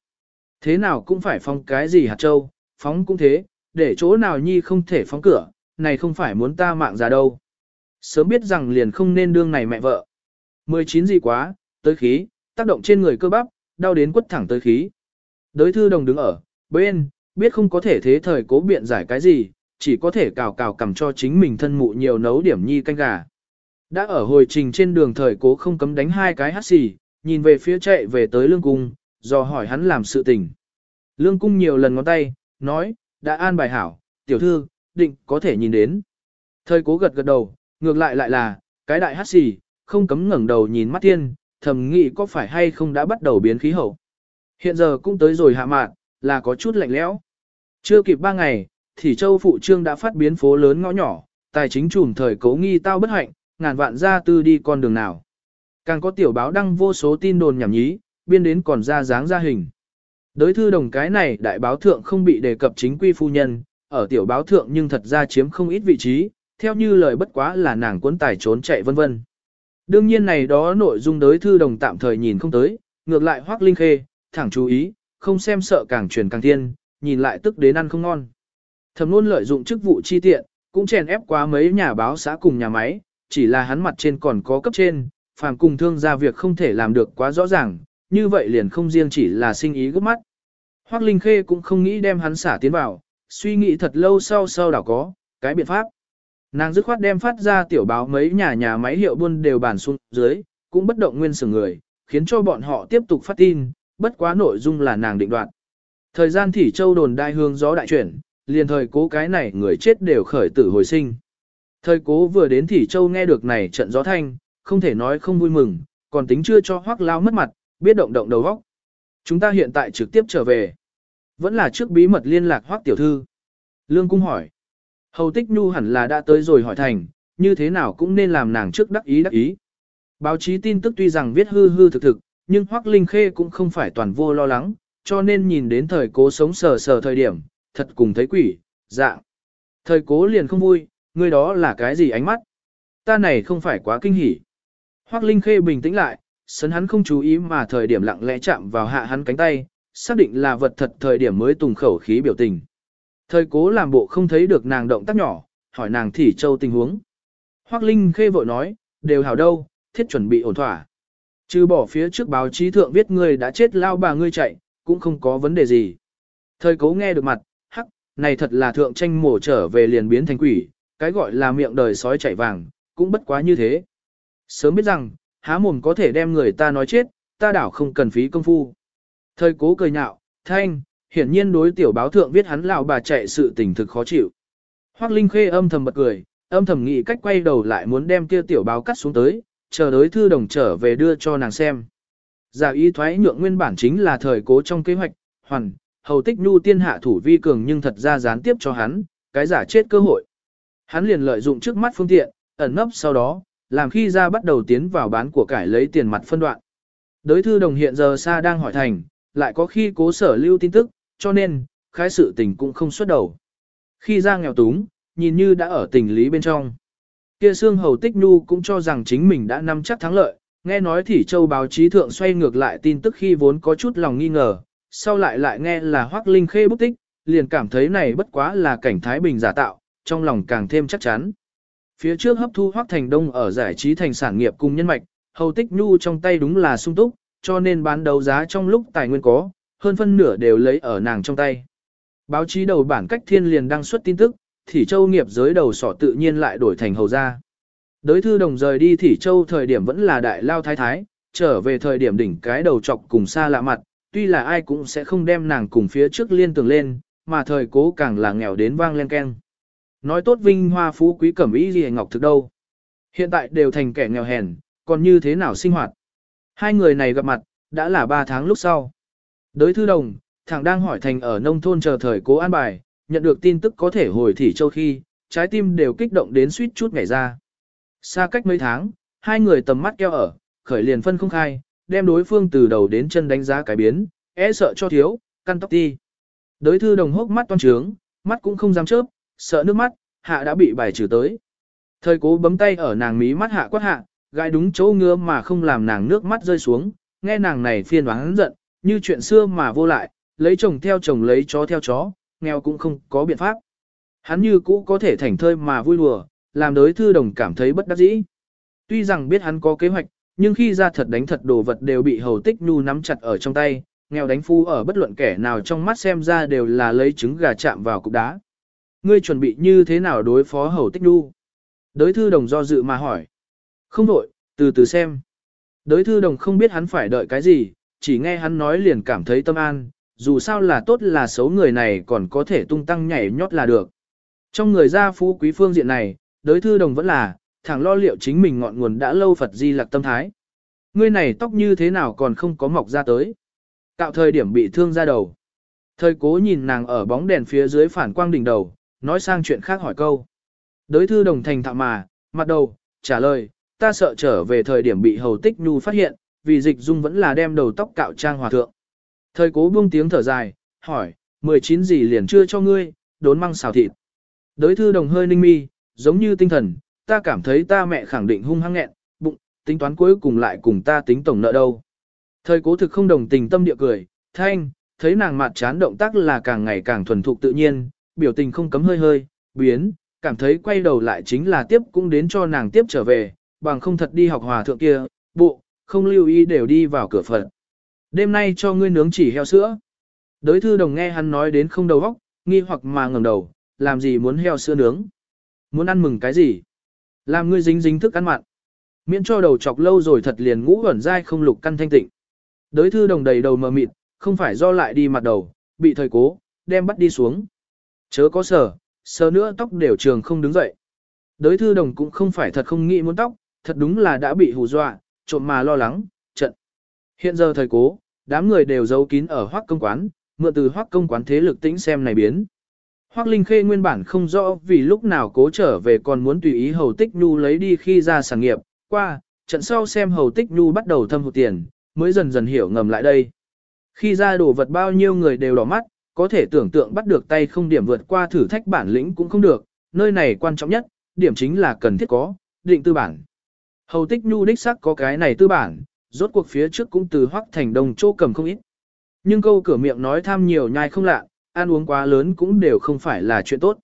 Thế nào cũng phải phong cái gì hạt châu, phóng cũng thế, để chỗ nào nhi không thể phóng cửa, này không phải muốn ta mạng ra đâu. Sớm biết rằng liền không nên đương này mẹ vợ. 19 gì quá, tới khí, tác động trên người cơ bắp, đau đến quất thẳng tới khí. Đới thư đồng đứng ở, bên, biết không có thể thế thời cố biện giải cái gì, chỉ có thể cào cào cầm cho chính mình thân mụ nhiều nấu điểm nhi canh gà. Đã ở hồi trình trên đường thời cố không cấm đánh hai cái hát xì, nhìn về phía chạy về tới lương cung, do hỏi hắn làm sự tình. Lương cung nhiều lần ngón tay, nói, đã an bài hảo, tiểu thư, định có thể nhìn đến. Thời cố gật gật đầu, ngược lại lại là, cái đại hát xì, không cấm ngẩng đầu nhìn mắt tiên, thầm nghĩ có phải hay không đã bắt đầu biến khí hậu. Hiện giờ cũng tới rồi hạ mạn, là có chút lạnh lẽo. Chưa kịp ba ngày, thì châu phụ trương đã phát biến phố lớn ngõ nhỏ, tài chính trùm thời cố nghi tao bất hạnh, ngàn vạn gia tư đi con đường nào. Càng có tiểu báo đăng vô số tin đồn nhảm nhí, biên đến còn ra dáng ra hình. Đối thư đồng cái này đại báo thượng không bị đề cập chính quy phu nhân, ở tiểu báo thượng nhưng thật ra chiếm không ít vị trí, theo như lời bất quá là nàng cuốn tài trốn chạy vân vân. Đương nhiên này đó nội dung đối thư đồng tạm thời nhìn không tới, ngược lại hoác linh khê, thẳng chú ý, không xem sợ càng truyền càng thiên, nhìn lại tức đến ăn không ngon. Thẩm luôn lợi dụng chức vụ chi tiện, cũng chèn ép quá mấy nhà báo xã cùng nhà máy, chỉ là hắn mặt trên còn có cấp trên, phàm cùng thương ra việc không thể làm được quá rõ ràng, như vậy liền không riêng chỉ là sinh ý gấp mắt. Hoác Linh Khê cũng không nghĩ đem hắn xả tiến vào, suy nghĩ thật lâu sau sau đảo có, cái biện pháp. Nàng dứt khoát đem phát ra tiểu báo mấy nhà nhà máy hiệu buôn đều bàn xuống dưới, cũng bất động nguyên sừng người, khiến cho bọn họ tiếp tục phát tin, bất quá nội dung là nàng định đoạt. Thời gian thỉ châu đồn đai hương gió đại chuyển, liền thời cố cái này người chết đều khởi tử hồi sinh. Thời cố vừa đến thỉ châu nghe được này trận gió thanh, không thể nói không vui mừng, còn tính chưa cho hoác lao mất mặt, biết động động đầu góc Chúng ta hiện tại trực tiếp trở về. Vẫn là trước bí mật liên lạc hoác tiểu thư. Lương cung hỏi. Hầu tích nhu hẳn là đã tới rồi hỏi thành, như thế nào cũng nên làm nàng trước đắc ý đắc ý. Báo chí tin tức tuy rằng viết hư hư thực thực, nhưng hoác linh khê cũng không phải toàn vô lo lắng, cho nên nhìn đến thời cố sống sờ sờ thời điểm, thật cùng thấy quỷ, dạng. Thời cố liền không vui, người đó là cái gì ánh mắt? Ta này không phải quá kinh hỉ. Hoác Linh Khê bình tĩnh lại, sấn hắn không chú ý mà thời điểm lặng lẽ chạm vào hạ hắn cánh tay, xác định là vật thật thời điểm mới tùng khẩu khí biểu tình. Thời cố làm bộ không thấy được nàng động tác nhỏ, hỏi nàng thỉ châu tình huống. Hoác Linh Khê vội nói, đều hảo đâu, thiết chuẩn bị ổn thỏa. Trừ bỏ phía trước báo chí thượng viết ngươi đã chết lao bà ngươi chạy, cũng không có vấn đề gì. Thời cố nghe được mặt, hắc, này thật là thượng tranh mổ trở về liền biến thành quỷ, cái gọi là miệng đời sói chạy vàng, cũng bất quá như thế. Sớm biết rằng, há mồm có thể đem người ta nói chết, ta đảo không cần phí công phu. Thời cố cười nhạo, thanh, hiển nhiên đối tiểu báo thượng viết hắn lão bà chạy sự tình thực khó chịu. Hoắc Linh Khê âm thầm bật cười, âm thầm nghĩ cách quay đầu lại muốn đem kia tiểu báo cắt xuống tới, chờ đối thư đồng trở về đưa cho nàng xem. Giả ý thoái nhượng nguyên bản chính là thời cố trong kế hoạch, hoàn, hầu tích nhu tiên hạ thủ vi cường nhưng thật ra gián tiếp cho hắn, cái giả chết cơ hội. Hắn liền lợi dụng trước mắt phương tiện, ẩn nấp sau đó, làm khi ra bắt đầu tiến vào bán của cải lấy tiền mặt phân đoạn. Đới thư đồng hiện giờ xa đang hỏi thành, lại có khi cố sở lưu tin tức, cho nên, khái sự tình cũng không xuất đầu. Khi ra nghèo túng, nhìn như đã ở tình lý bên trong. Kia xương hầu tích nu cũng cho rằng chính mình đã nắm chắc thắng lợi, nghe nói thì châu báo chí thượng xoay ngược lại tin tức khi vốn có chút lòng nghi ngờ, sau lại lại nghe là hoác linh khê bút tích, liền cảm thấy này bất quá là cảnh Thái Bình giả tạo, trong lòng càng thêm chắc chắn. Phía trước hấp thu hoác thành đông ở giải trí thành sản nghiệp cùng nhân mạch, hầu tích nhu trong tay đúng là sung túc, cho nên bán đấu giá trong lúc tài nguyên có, hơn phân nửa đều lấy ở nàng trong tay. Báo chí đầu bản cách thiên liền đăng xuất tin tức, Thỉ Châu nghiệp giới đầu sỏ tự nhiên lại đổi thành hầu gia. Đới thư đồng rời đi Thỉ Châu thời điểm vẫn là đại lao thái thái, trở về thời điểm đỉnh cái đầu chọc cùng xa lạ mặt, tuy là ai cũng sẽ không đem nàng cùng phía trước liên tưởng lên, mà thời cố càng là nghèo đến vang len keng. Nói tốt vinh hoa phú quý cẩm ý gì ngọc thực đâu. Hiện tại đều thành kẻ nghèo hèn, còn như thế nào sinh hoạt. Hai người này gặp mặt, đã là ba tháng lúc sau. Đới thư đồng, thằng đang hỏi thành ở nông thôn chờ thời cố an bài, nhận được tin tức có thể hồi thỉ châu khi, trái tim đều kích động đến suýt chút ngày ra. Xa cách mấy tháng, hai người tầm mắt keo ở, khởi liền phân không khai, đem đối phương từ đầu đến chân đánh giá cái biến, e sợ cho thiếu, căn tóc ti. Đới thư đồng hốc mắt toan trướng, mắt cũng không dám chớp, sợ nước mắt, hạ đã bị bài trừ tới. Thời cố bấm tay ở nàng mí mắt hạ quát hạ, gai đúng chỗ ngứa mà không làm nàng nước mắt rơi xuống, nghe nàng này phiền oán giận, như chuyện xưa mà vô lại, lấy chồng theo chồng lấy chó theo chó, nghèo cũng không có biện pháp. Hắn như cũ có thể thảnh thơi mà vui lùa, làm đối thư đồng cảm thấy bất đắc dĩ. Tuy rằng biết hắn có kế hoạch, nhưng khi ra thật đánh thật đồ vật đều bị hầu tích nhu nắm chặt ở trong tay, nghèo đánh phu ở bất luận kẻ nào trong mắt xem ra đều là lấy trứng gà chạm vào cục đá. Ngươi chuẩn bị như thế nào đối phó hầu tích nhu? Đới thư đồng do dự mà hỏi. Không đổi, từ từ xem. Đới thư đồng không biết hắn phải đợi cái gì, chỉ nghe hắn nói liền cảm thấy tâm an, dù sao là tốt là xấu người này còn có thể tung tăng nhảy nhót là được. Trong người gia phú quý phương diện này, đới thư đồng vẫn là, thẳng lo liệu chính mình ngọn nguồn đã lâu Phật di lạc tâm thái. Ngươi này tóc như thế nào còn không có mọc ra tới. Cạo thời điểm bị thương ra đầu. Thời cố nhìn nàng ở bóng đèn phía dưới phản quang đỉnh đầu, nói sang chuyện khác hỏi câu. Đới thư đồng thành thạo mà, mặt đầu, trả lời, ta sợ trở về thời điểm bị hầu tích nhu phát hiện, vì dịch dung vẫn là đem đầu tóc cạo trang hòa thượng. Thời cố buông tiếng thở dài, hỏi, 19 gì liền chưa cho ngươi, đốn măng xào thịt. Đới thư đồng hơi ninh mi, giống như tinh thần, ta cảm thấy ta mẹ khẳng định hung hăng nghẹn, bụng, tính toán cuối cùng lại cùng ta tính tổng nợ đâu. Thời cố thực không đồng tình tâm địa cười, thanh, thấy nàng mặt chán động tác là càng ngày càng thuần thục tự nhiên, biểu tình không cấm hơi hơi, biến, cảm thấy quay đầu lại chính là tiếp cũng đến cho nàng tiếp trở về, bằng không thật đi học hòa thượng kia, bộ, không lưu ý đều đi vào cửa phật. Đêm nay cho ngươi nướng chỉ heo sữa. Đới thư đồng nghe hắn nói đến không đầu óc, nghi hoặc mà ngẩng đầu, làm gì muốn heo sữa nướng? Muốn ăn mừng cái gì? Làm ngươi dính dính thức ăn mặn. Miễn cho đầu chọc lâu rồi thật liền ngũ ẩn dai không lục căn thanh tịnh. Đới thư đồng đầy đầu mờ mịt, không phải do lại đi mặt đầu, bị thời cố, đem bắt đi xuống. Chớ có sở, sờ nữa tóc đều trường không đứng dậy. Đới thư đồng cũng không phải thật không nghĩ muốn tóc, thật đúng là đã bị hù dọa, trộm mà lo lắng, trận. Hiện giờ thời cố, đám người đều giấu kín ở hoác công quán, mượn từ hoác công quán thế lực tĩnh xem này biến. Hoác Linh Khê nguyên bản không rõ vì lúc nào cố trở về còn muốn tùy ý Hầu Tích Nhu lấy đi khi ra sản nghiệp, qua, trận sau xem Hầu Tích Nhu bắt đầu thâm hụt tiền, mới dần dần hiểu ngầm lại đây. Khi ra đồ vật bao nhiêu người đều đỏ mắt, có thể tưởng tượng bắt được tay không điểm vượt qua thử thách bản lĩnh cũng không được, nơi này quan trọng nhất, điểm chính là cần thiết có, định tư bản. Hầu Tích Nhu đích sắc có cái này tư bản, rốt cuộc phía trước cũng từ hoắc thành đồng chỗ cầm không ít. Nhưng câu cửa miệng nói tham nhiều nhai không lạ, ăn uống quá lớn cũng đều không phải là chuyện tốt.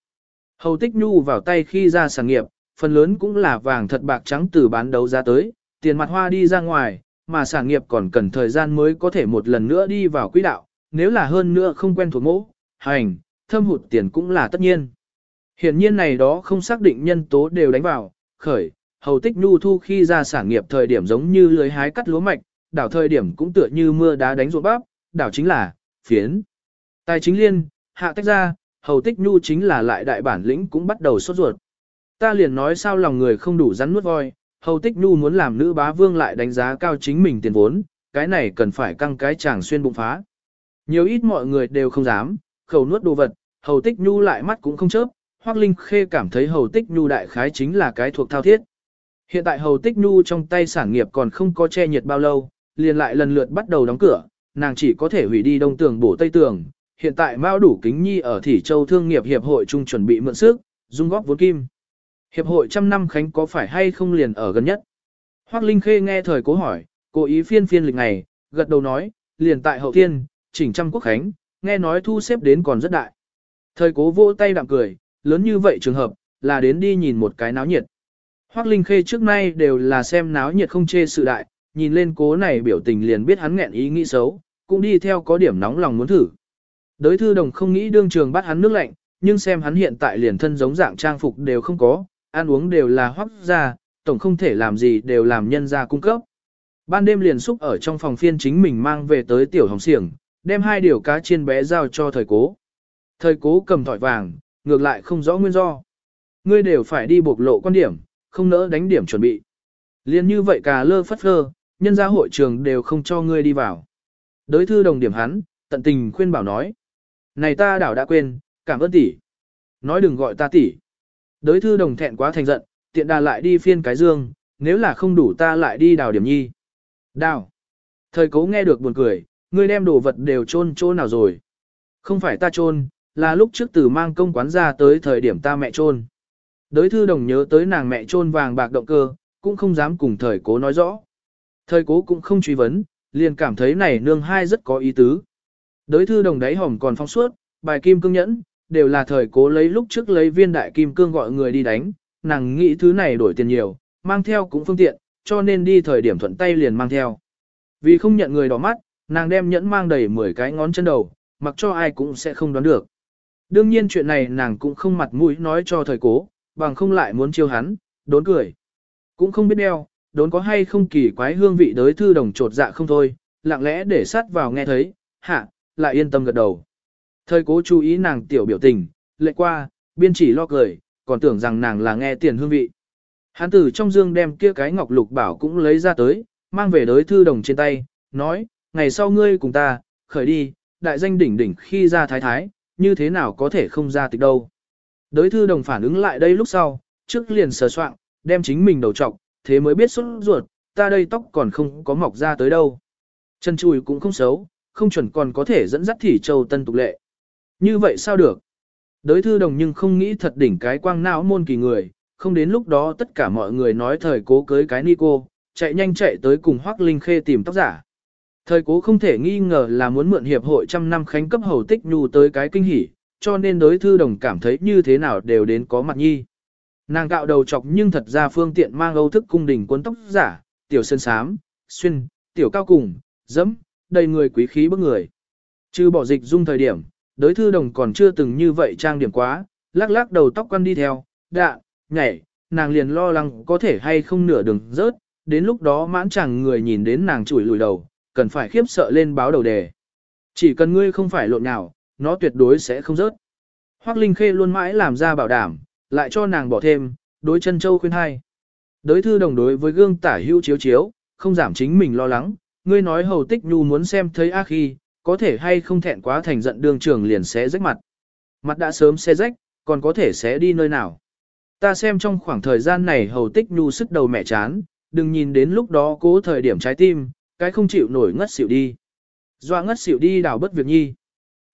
Hầu tích nhu vào tay khi ra sản nghiệp, phần lớn cũng là vàng thật bạc trắng từ bán đấu ra tới, tiền mặt hoa đi ra ngoài, mà sản nghiệp còn cần thời gian mới có thể một lần nữa đi vào quỹ đạo, nếu là hơn nữa không quen thuộc mẫu, hành, thâm hụt tiền cũng là tất nhiên. Hiển nhiên này đó không xác định nhân tố đều đánh vào, khởi, hầu tích nhu thu khi ra sản nghiệp thời điểm giống như lưới hái cắt lúa mạch, đảo thời điểm cũng tựa như mưa đá đánh ruộng bắp, đảo chính là, phiến. Tài chính liên, hạ tách ra, hầu tích nhu chính là lại đại bản lĩnh cũng bắt đầu sốt ruột. Ta liền nói sao lòng người không đủ rắn nuốt voi, hầu tích nhu muốn làm nữ bá vương lại đánh giá cao chính mình tiền vốn, cái này cần phải căng cái chàng xuyên bụng phá. Nhiều ít mọi người đều không dám, khẩu nuốt đồ vật, hầu tích nhu lại mắt cũng không chớp, Hoắc Linh Khê cảm thấy hầu tích nhu đại khái chính là cái thuộc thao thiết. Hiện tại hầu tích nhu trong tay sản nghiệp còn không có che nhiệt bao lâu, liền lại lần lượt bắt đầu đóng cửa, nàng chỉ có thể hủy đi đông tường bổ tây tường, hiện tại Mao đủ kính nhi ở Thỉ Châu Thương nghiệp Hiệp hội trung chuẩn bị mượn sức, dung góp vốn kim. Hiệp hội trăm năm khánh có phải hay không liền ở gần nhất? Hoắc Linh Khê nghe thời cố hỏi, cố ý phiên phiên lịch ngày, gật đầu nói, liền tại hậu thiên, chỉnh trăm quốc khánh, nghe nói thu xếp đến còn rất đại. Thời cố vỗ tay đạm cười, lớn như vậy trường hợp, là đến đi nhìn một cái náo nhiệt. Hoắc Linh Khê trước nay đều là xem náo nhiệt không chê sự đại, nhìn lên cố này biểu tình liền biết hắn nghẹn ý nghĩ xấu, cũng đi theo có điểm nóng lòng muốn thử. Đới thư đồng không nghĩ đương trường bắt hắn nước lạnh, nhưng xem hắn hiện tại liền thân giống dạng trang phục đều không có, ăn uống đều là hoắc ra, tổng không thể làm gì đều làm nhân ra cung cấp. Ban đêm liền xúc ở trong phòng phiên chính mình mang về tới tiểu hồng xiềng, đem hai điều cá chiên bé giao cho thời cố. Thời cố cầm thỏi vàng, ngược lại không rõ nguyên do. Ngươi đều phải đi bộc lộ quan điểm, không nỡ đánh điểm chuẩn bị. Liên như vậy cả lơ phất lơ, nhân gia hội trường đều không cho ngươi đi vào. đối thư đồng điểm hắn, tận tình khuyên bảo nói. Này ta đảo đã quên, cảm ơn tỷ. Nói đừng gọi ta tỷ. đối thư đồng thẹn quá thành giận, tiện đà lại đi phiên cái dương, nếu là không đủ ta lại đi đào điểm nhi. Đào. Thời cố nghe được buồn cười, ngươi đem đồ vật đều chôn chỗ nào rồi. Không phải ta chôn, là lúc trước từ mang công quán ra tới thời điểm ta mẹ chôn. Đới thư đồng nhớ tới nàng mẹ chôn vàng bạc động cơ, cũng không dám cùng thời cố nói rõ. Thời cố cũng không truy vấn, liền cảm thấy này nương hai rất có ý tứ. Đới thư đồng đáy hỏng còn phong suốt, bài kim cương nhẫn, đều là thời cố lấy lúc trước lấy viên đại kim cương gọi người đi đánh, nàng nghĩ thứ này đổi tiền nhiều, mang theo cũng phương tiện, cho nên đi thời điểm thuận tay liền mang theo. Vì không nhận người đỏ mắt, nàng đem nhẫn mang đầy 10 cái ngón chân đầu, mặc cho ai cũng sẽ không đoán được. Đương nhiên chuyện này nàng cũng không mặt mũi nói cho thời cố, bằng không lại muốn chiêu hắn, đốn cười. Cũng không biết đeo, đốn có hay không kỳ quái hương vị đới thư đồng trột dạ không thôi, lặng lẽ để sát vào nghe thấy, hạ, lại yên tâm gật đầu. Thời cố chú ý nàng tiểu biểu tình, lệ qua, biên chỉ lo cười, còn tưởng rằng nàng là nghe tiền hương vị. Hán tử trong dương đem kia cái ngọc lục bảo cũng lấy ra tới, mang về đới thư đồng trên tay, nói, ngày sau ngươi cùng ta, khởi đi, đại danh đỉnh đỉnh khi ra thái thái, như thế nào có thể không ra tịch đâu. Đới thư đồng phản ứng lại đây lúc sau, trước liền sờ soạn, đem chính mình đầu trọc, thế mới biết xuất ruột, ta đây tóc còn không có mọc ra tới đâu. Chân chùi cũng không xấu, không chuẩn còn có thể dẫn dắt thỉ châu tân tục lệ. Như vậy sao được? Đới thư đồng nhưng không nghĩ thật đỉnh cái quang não môn kỳ người, không đến lúc đó tất cả mọi người nói thời cố cưới cái ni cô, chạy nhanh chạy tới cùng Hoác Linh Khê tìm tóc giả. Thời cố không thể nghi ngờ là muốn mượn hiệp hội trăm năm khánh cấp hầu tích nhu tới cái kinh hỉ, cho nên đối thư đồng cảm thấy như thế nào đều đến có mặt nhi. Nàng cạo đầu chọc nhưng thật ra phương tiện mang âu thức cung đình cuốn tóc giả, tiểu sơn sám, xuyên, tiểu cao cùng, dẫm, đầy người quý khí bức người. Trừ bỏ dịch dung thời điểm, đối thư đồng còn chưa từng như vậy trang điểm quá, lắc lắc đầu tóc quăn đi theo, đạ, nhảy, nàng liền lo lắng có thể hay không nửa đường rớt, đến lúc đó mãn chẳng người nhìn đến nàng chủi lùi đầu, cần phải khiếp sợ lên báo đầu đề. Chỉ cần ngươi không phải lộn nào, nó tuyệt đối sẽ không rớt. Hoác Linh Khê luôn mãi làm ra bảo đảm, lại cho nàng bỏ thêm, đối chân châu khuyên hai. đối thư đồng đối với gương tả hữu chiếu chiếu, không giảm chính mình lo lắng, ngươi nói hầu tích nhu muốn xem thấy a khi, có thể hay không thẹn quá thành giận đường trường liền sẽ rách mặt. Mặt đã sớm xe rách, còn có thể sẽ đi nơi nào. Ta xem trong khoảng thời gian này hầu tích nhu sức đầu mẹ chán, đừng nhìn đến lúc đó cố thời điểm trái tim, cái không chịu nổi ngất xỉu đi. Doa ngất xỉu đi đảo bất việc nhi.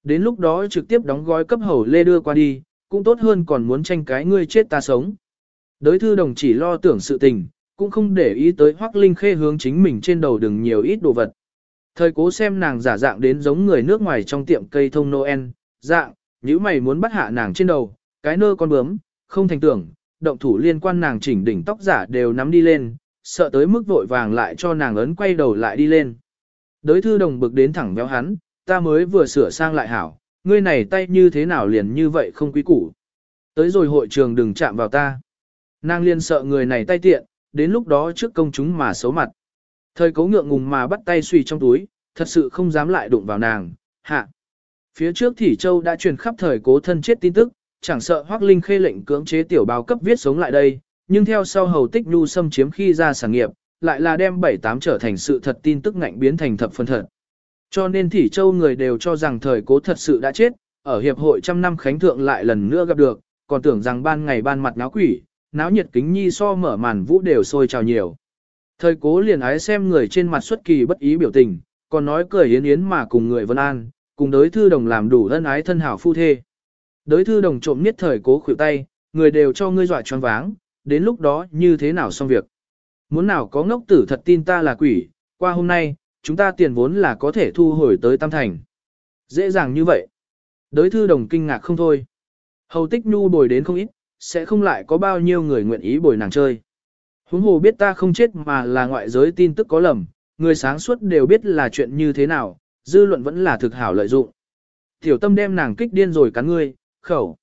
Đến lúc đó trực tiếp đóng gói cấp hầu lê đưa qua đi, cũng tốt hơn còn muốn tranh cái ngươi chết ta sống. Đới thư đồng chỉ lo tưởng sự tình, cũng không để ý tới hoác linh khê hướng chính mình trên đầu đừng nhiều ít đồ vật. Thời cố xem nàng giả dạng đến giống người nước ngoài trong tiệm cây thông Noel, dạng, nếu mày muốn bắt hạ nàng trên đầu, cái nơ con bướm, không thành tưởng, động thủ liên quan nàng chỉnh đỉnh tóc giả đều nắm đi lên, sợ tới mức vội vàng lại cho nàng ấn quay đầu lại đi lên. Đới thư đồng bực đến thẳng véo hắn, ta mới vừa sửa sang lại hảo, ngươi này tay như thế nào liền như vậy không quý củ. Tới rồi hội trường đừng chạm vào ta. Nàng liên sợ người này tay tiện, đến lúc đó trước công chúng mà xấu mặt. Thời cấu ngượng ngùng mà bắt tay suy trong túi, thật sự không dám lại đụng vào nàng, hạ. Phía trước Thỉ Châu đã truyền khắp thời cố thân chết tin tức, chẳng sợ Hoắc Linh khê lệnh cưỡng chế tiểu báo cấp viết sống lại đây, nhưng theo sau hầu tích nhu xâm chiếm khi ra sản nghiệp, lại là đem bảy tám trở thành sự thật tin tức ngạnh biến thành thập phân thật. Cho nên Thỉ Châu người đều cho rằng thời cố thật sự đã chết, ở hiệp hội trăm năm khánh thượng lại lần nữa gặp được, còn tưởng rằng ban ngày ban mặt náo quỷ, náo nhiệt kính nhi so mở màn vũ đều sôi trào nhiều. Thời cố liền ái xem người trên mặt xuất kỳ bất ý biểu tình, còn nói cười yến yến mà cùng người vân an, cùng đối thư đồng làm đủ thân ái thân hảo phu thê. Đối thư đồng trộm niết thời cố khuỷu tay, người đều cho ngươi dọa choáng váng, đến lúc đó như thế nào xong việc. Muốn nào có ngốc tử thật tin ta là quỷ, qua hôm nay, chúng ta tiền vốn là có thể thu hồi tới Tam Thành. Dễ dàng như vậy. Đới thư đồng kinh ngạc không thôi. Hầu tích nhu bồi đến không ít, sẽ không lại có bao nhiêu người nguyện ý bồi nàng chơi. Huống hồ biết ta không chết mà là ngoại giới tin tức có lầm, người sáng suốt đều biết là chuyện như thế nào, dư luận vẫn là thực hảo lợi dụng. Tiểu tâm đem nàng kích điên rồi cắn ngươi, khẩu.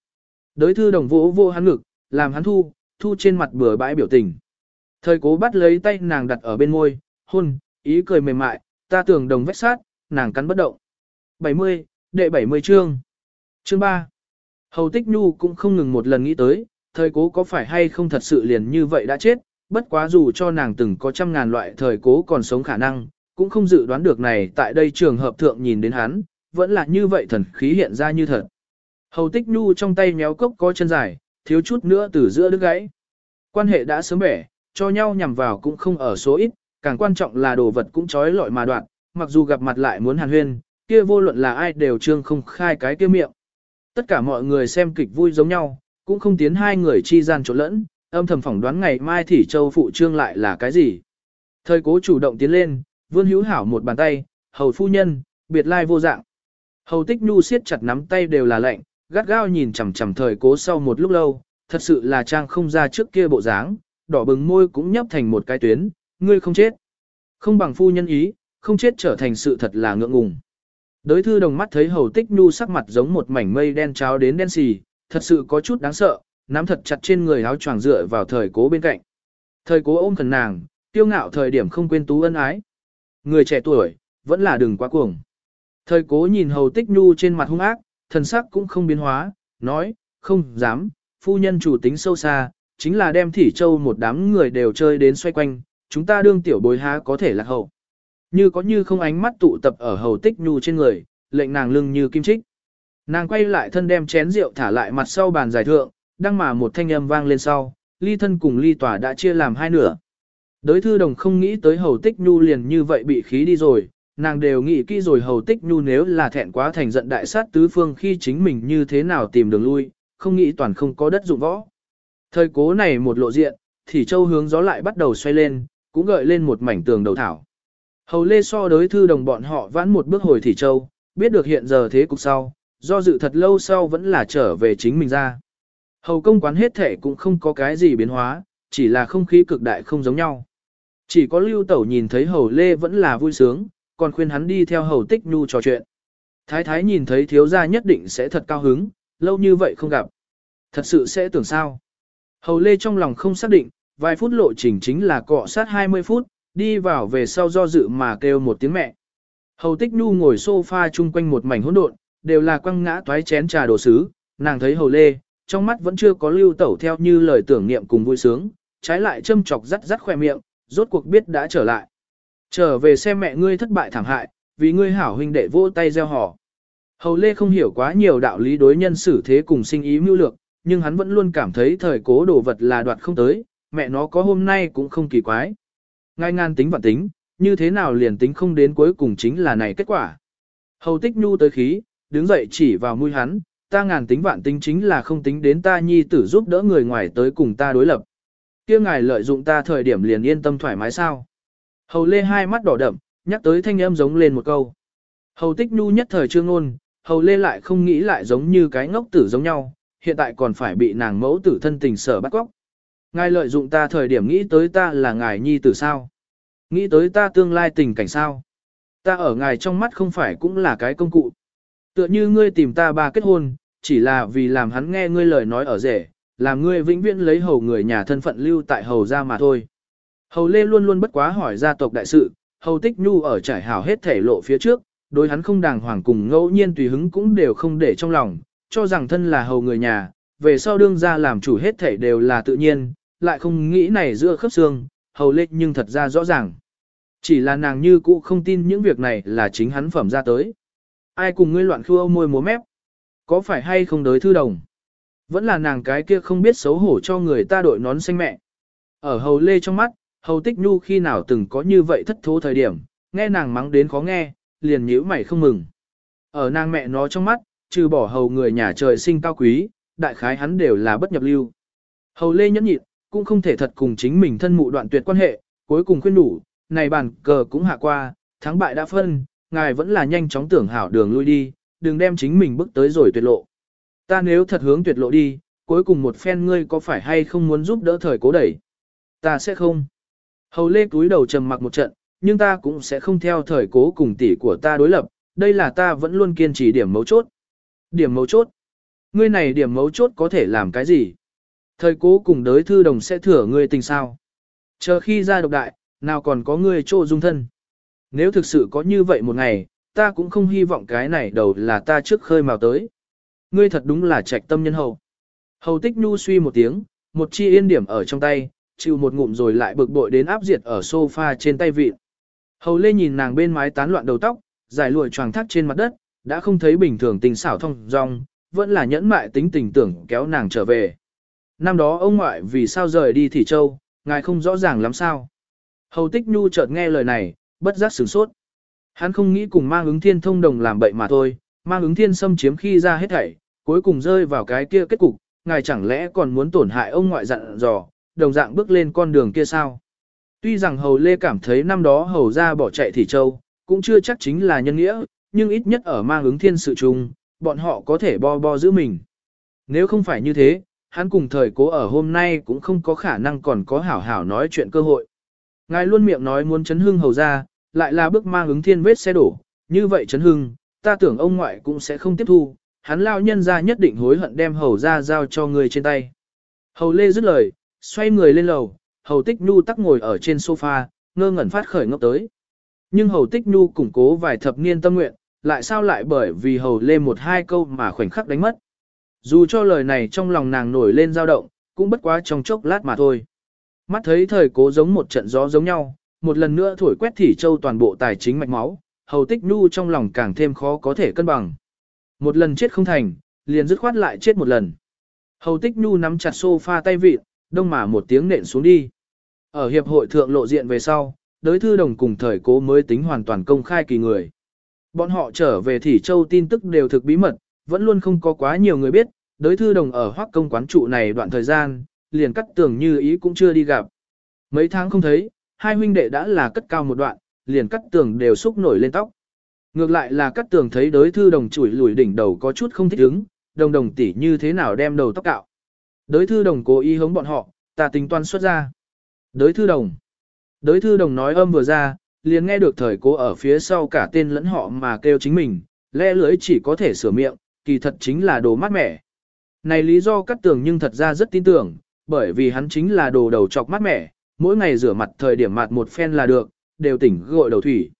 Đới thư đồng vỗ vô hắn ngực, làm hắn thu, thu trên mặt bừa bãi biểu tình. Thời cố bắt lấy tay nàng đặt ở bên môi, hôn, ý cười mềm mại, ta tưởng đồng vách sát, nàng cắn bất động. 70, đệ 70 chương. Chương 3. Hầu Tích Nhu cũng không ngừng một lần nghĩ tới, thời cố có phải hay không thật sự liền như vậy đã chết, bất quá dù cho nàng từng có trăm ngàn loại thời cố còn sống khả năng, cũng không dự đoán được này tại đây trường hợp thượng nhìn đến hắn, vẫn là như vậy thần khí hiện ra như thật. Hầu Tích Nhu trong tay méo cốc có chân dài, thiếu chút nữa từ giữa đứt gãy. Quan hệ đã sớm bẻ, cho nhau nhằm vào cũng không ở số ít, càng quan trọng là đồ vật cũng trói lọi mà đoạn, mặc dù gặp mặt lại muốn hàn huyên, kia vô luận là ai đều trương không khai cái kia miệng. Tất cả mọi người xem kịch vui giống nhau, cũng không tiến hai người chi gian trộn lẫn, âm thầm phỏng đoán ngày mai thì Châu phụ trương lại là cái gì. Thời cố chủ động tiến lên, Vươn hữu hảo một bàn tay, hầu phu nhân, biệt lai vô dạng. Hầu tích nhu siết chặt nắm tay đều là lạnh, gắt gao nhìn chằm chằm thời cố sau một lúc lâu, thật sự là trang không ra trước kia bộ dáng, đỏ bừng môi cũng nhấp thành một cái tuyến, ngươi không chết. Không bằng phu nhân ý, không chết trở thành sự thật là ngượng ngùng. đối thư đồng mắt thấy hầu tích nu sắc mặt giống một mảnh mây đen cháo đến đen xì, thật sự có chút đáng sợ, nắm thật chặt trên người áo choàng dựa vào thời cố bên cạnh. Thời cố ôm thần nàng, tiêu ngạo thời điểm không quên tú ân ái. Người trẻ tuổi, vẫn là đừng quá cuồng. Thời cố nhìn hầu tích nhu trên mặt hung ác, thần sắc cũng không biến hóa, nói, không dám, phu nhân chủ tính sâu xa, chính là đem thỉ châu một đám người đều chơi đến xoay quanh, chúng ta đương tiểu bối há có thể là hậu. Như có như không ánh mắt tụ tập ở hầu tích nhu trên người, lệnh nàng lưng như kim trích. Nàng quay lại thân đem chén rượu thả lại mặt sau bàn giải thượng, đang mà một thanh âm vang lên sau, ly thân cùng ly tòa đã chia làm hai nửa. Đới thư đồng không nghĩ tới hầu tích nhu liền như vậy bị khí đi rồi, nàng đều nghĩ kỹ rồi hầu tích nhu nếu là thẹn quá thành giận đại sát tứ phương khi chính mình như thế nào tìm đường lui, không nghĩ toàn không có đất dụng võ. Thời cố này một lộ diện, thì châu hướng gió lại bắt đầu xoay lên, cũng gợi lên một mảnh tường đầu thảo. Hầu lê so đối thư đồng bọn họ vãn một bước hồi thị châu, biết được hiện giờ thế cục sau, do dự thật lâu sau vẫn là trở về chính mình ra. Hầu công quán hết thể cũng không có cái gì biến hóa, chỉ là không khí cực đại không giống nhau. Chỉ có lưu tẩu nhìn thấy hầu lê vẫn là vui sướng, còn khuyên hắn đi theo hầu tích nhu trò chuyện. Thái thái nhìn thấy thiếu gia nhất định sẽ thật cao hứng, lâu như vậy không gặp. Thật sự sẽ tưởng sao. Hầu lê trong lòng không xác định, vài phút lộ trình chính là cọ sát 20 phút, đi vào về sau do dự mà kêu một tiếng mẹ. Hầu tích nhu ngồi sofa chung quanh một mảnh hỗn độn, đều là quăng ngã toái chén trà đồ sứ, nàng thấy hầu lê, trong mắt vẫn chưa có lưu tẩu theo như lời tưởng niệm cùng vui sướng, trái lại châm chọc rắt rắt khoe miệng, rốt cuộc biết đã trở lại. Trở về xem mẹ ngươi thất bại thảm hại, vì ngươi hảo huynh đệ vỗ tay gieo họ. Hầu Lê không hiểu quá nhiều đạo lý đối nhân xử thế cùng sinh ý mưu lược, nhưng hắn vẫn luôn cảm thấy thời cố đồ vật là đoạt không tới, mẹ nó có hôm nay cũng không kỳ quái. Ngay ngàn tính vạn tính, như thế nào liền tính không đến cuối cùng chính là này kết quả. Hầu tích nhu tới khí, đứng dậy chỉ vào mũi hắn, ta ngàn tính vạn tính chính là không tính đến ta nhi tử giúp đỡ người ngoài tới cùng ta đối lập. kia ngài lợi dụng ta thời điểm liền yên tâm thoải mái sao. Hầu lê hai mắt đỏ đậm, nhắc tới thanh âm giống lên một câu. Hầu tích nhu nhất thời chưa ngôn, hầu lê lại không nghĩ lại giống như cái ngốc tử giống nhau, hiện tại còn phải bị nàng mẫu tử thân tình sở bắt góc. Ngài lợi dụng ta thời điểm nghĩ tới ta là ngài nhi tử sao? Nghĩ tới ta tương lai tình cảnh sao? Ta ở ngài trong mắt không phải cũng là cái công cụ. Tựa như ngươi tìm ta ba kết hôn, chỉ là vì làm hắn nghe ngươi lời nói ở rể, làm ngươi vĩnh viễn lấy hầu người nhà thân phận lưu tại hầu ra mà thôi. Hầu Lê luôn luôn bất quá hỏi gia tộc đại sự, hầu tích nhu ở trải hào hết thể lộ phía trước, đối hắn không đàng hoàng cùng ngẫu nhiên tùy hứng cũng đều không để trong lòng, cho rằng thân là hầu người nhà, về sau đương ra làm chủ hết thể đều là tự nhiên, lại không nghĩ này giữa khớp xương, hầu lê nhưng thật ra rõ ràng. Chỉ là nàng như cũ không tin những việc này là chính hắn phẩm ra tới. Ai cùng ngươi loạn khua môi múa mép? Có phải hay không đới thư đồng? Vẫn là nàng cái kia không biết xấu hổ cho người ta đội nón xanh mẹ. Ở hầu lê trong mắt, hầu tích nhu khi nào từng có như vậy thất thố thời điểm, nghe nàng mắng đến khó nghe, liền nhíu mày không mừng. Ở nàng mẹ nó trong mắt, trừ bỏ hầu người nhà trời sinh cao quý, đại khái hắn đều là bất nhập lưu. Hầu lê nhẫn nhịn, cũng không thể thật cùng chính mình thân mụ đoạn tuyệt quan hệ, cuối cùng khuyên đủ, này bàn cờ cũng hạ qua, thắng bại đã phân, ngài vẫn là nhanh chóng tưởng hảo đường lui đi, đừng đem chính mình bước tới rồi tuyệt lộ. Ta nếu thật hướng tuyệt lộ đi, cuối cùng một phen ngươi có phải hay không muốn giúp đỡ thời cố đẩy? Ta sẽ không. Hầu lê túi đầu trầm mặc một trận, nhưng ta cũng sẽ không theo thời cố cùng tỷ của ta đối lập, đây là ta vẫn luôn kiên trì điểm mấu chốt. Điểm mấu chốt? Ngươi này điểm mấu chốt có thể làm cái gì? Thời cố cùng đới thư đồng sẽ thừa ngươi tình sao? Chờ khi ra độc đại, nào còn có ngươi trô dung thân? Nếu thực sự có như vậy một ngày, ta cũng không hy vọng cái này đầu là ta trước khơi mào tới. Ngươi thật đúng là trạch tâm nhân hậu. Hầu tích nhu suy một tiếng, một chi yên điểm ở trong tay, chịu một ngụm rồi lại bực bội đến áp diệt ở sofa trên tay vịt. Hầu lê nhìn nàng bên mái tán loạn đầu tóc, giải lụa choàng thắt trên mặt đất, đã không thấy bình thường tình xảo thông dong, vẫn là nhẫn mại tính tình tưởng kéo nàng trở về. Năm đó ông ngoại vì sao rời đi Thị Châu, ngài không rõ ràng lắm sao. Hầu tích nhu chợt nghe lời này, bất giác sửng sốt. Hắn không nghĩ cùng mang ứng thiên thông đồng làm bậy mà thôi, mang ứng thiên xâm chiếm khi ra hết thảy, cuối cùng rơi vào cái kia kết cục, ngài chẳng lẽ còn muốn tổn hại ông ngoại dặn dò, đồng dạng bước lên con đường kia sao? Tuy rằng hầu lê cảm thấy năm đó hầu ra bỏ chạy thì châu, cũng chưa chắc chính là nhân nghĩa, nhưng ít nhất ở mang ứng thiên sự chung, bọn họ có thể bo bo giữ mình. Nếu không phải như thế, hắn cùng thời cố ở hôm nay cũng không có khả năng còn có hảo hảo nói chuyện cơ hội. Ngài luôn miệng nói muốn chấn hưng hầu ra, lại là bước mang ứng thiên vết xe đổ, như vậy chấn hưng, ta tưởng ông ngoại cũng sẽ không tiếp thu, hắn lao nhân ra nhất định hối hận đem hầu ra giao cho người trên tay. Hầu lê dứt lời, xoay người lên lầu, hầu tích nhu tắc ngồi ở trên sofa, ngơ ngẩn phát khởi ngốc tới. Nhưng hầu tích nhu củng cố vài thập niên tâm nguyện, lại sao lại bởi vì hầu lê một hai câu mà khoảnh khắc đánh mất. Dù cho lời này trong lòng nàng nổi lên dao động, cũng bất quá trong chốc lát mà thôi. Mắt thấy thời cố giống một trận gió giống nhau, một lần nữa thổi quét thỉ châu toàn bộ tài chính mạch máu, hầu tích nhu trong lòng càng thêm khó có thể cân bằng. Một lần chết không thành, liền dứt khoát lại chết một lần. Hầu tích nhu nắm chặt sofa tay vịt, đông mà một tiếng nện xuống đi. Ở hiệp hội thượng lộ diện về sau, đối thư đồng cùng thời cố mới tính hoàn toàn công khai kỳ người. Bọn họ trở về Thỉ Châu tin tức đều thực bí mật, vẫn luôn không có quá nhiều người biết, đối thư đồng ở hoác công quán trụ này đoạn thời gian, liền cắt tưởng như ý cũng chưa đi gặp. Mấy tháng không thấy, hai huynh đệ đã là cất cao một đoạn, liền cắt tường đều xúc nổi lên tóc. Ngược lại là cắt tường thấy đối thư đồng chủi lùi đỉnh đầu có chút không thích ứng, đồng đồng tỷ như thế nào đem đầu tóc cạo. Đối thư đồng cố ý hống bọn họ, ta tính toán xuất ra. Đối thư đồng. Đối thư đồng nói âm vừa ra, liền nghe được thời cố ở phía sau cả tên lẫn họ mà kêu chính mình, lẽ lưới chỉ có thể sửa miệng, kỳ thật chính là đồ mát mẻ. Này lý do cắt tường nhưng thật ra rất tin tưởng, bởi vì hắn chính là đồ đầu chọc mát mẻ, mỗi ngày rửa mặt thời điểm mặt một phen là được, đều tỉnh gội đầu thủy.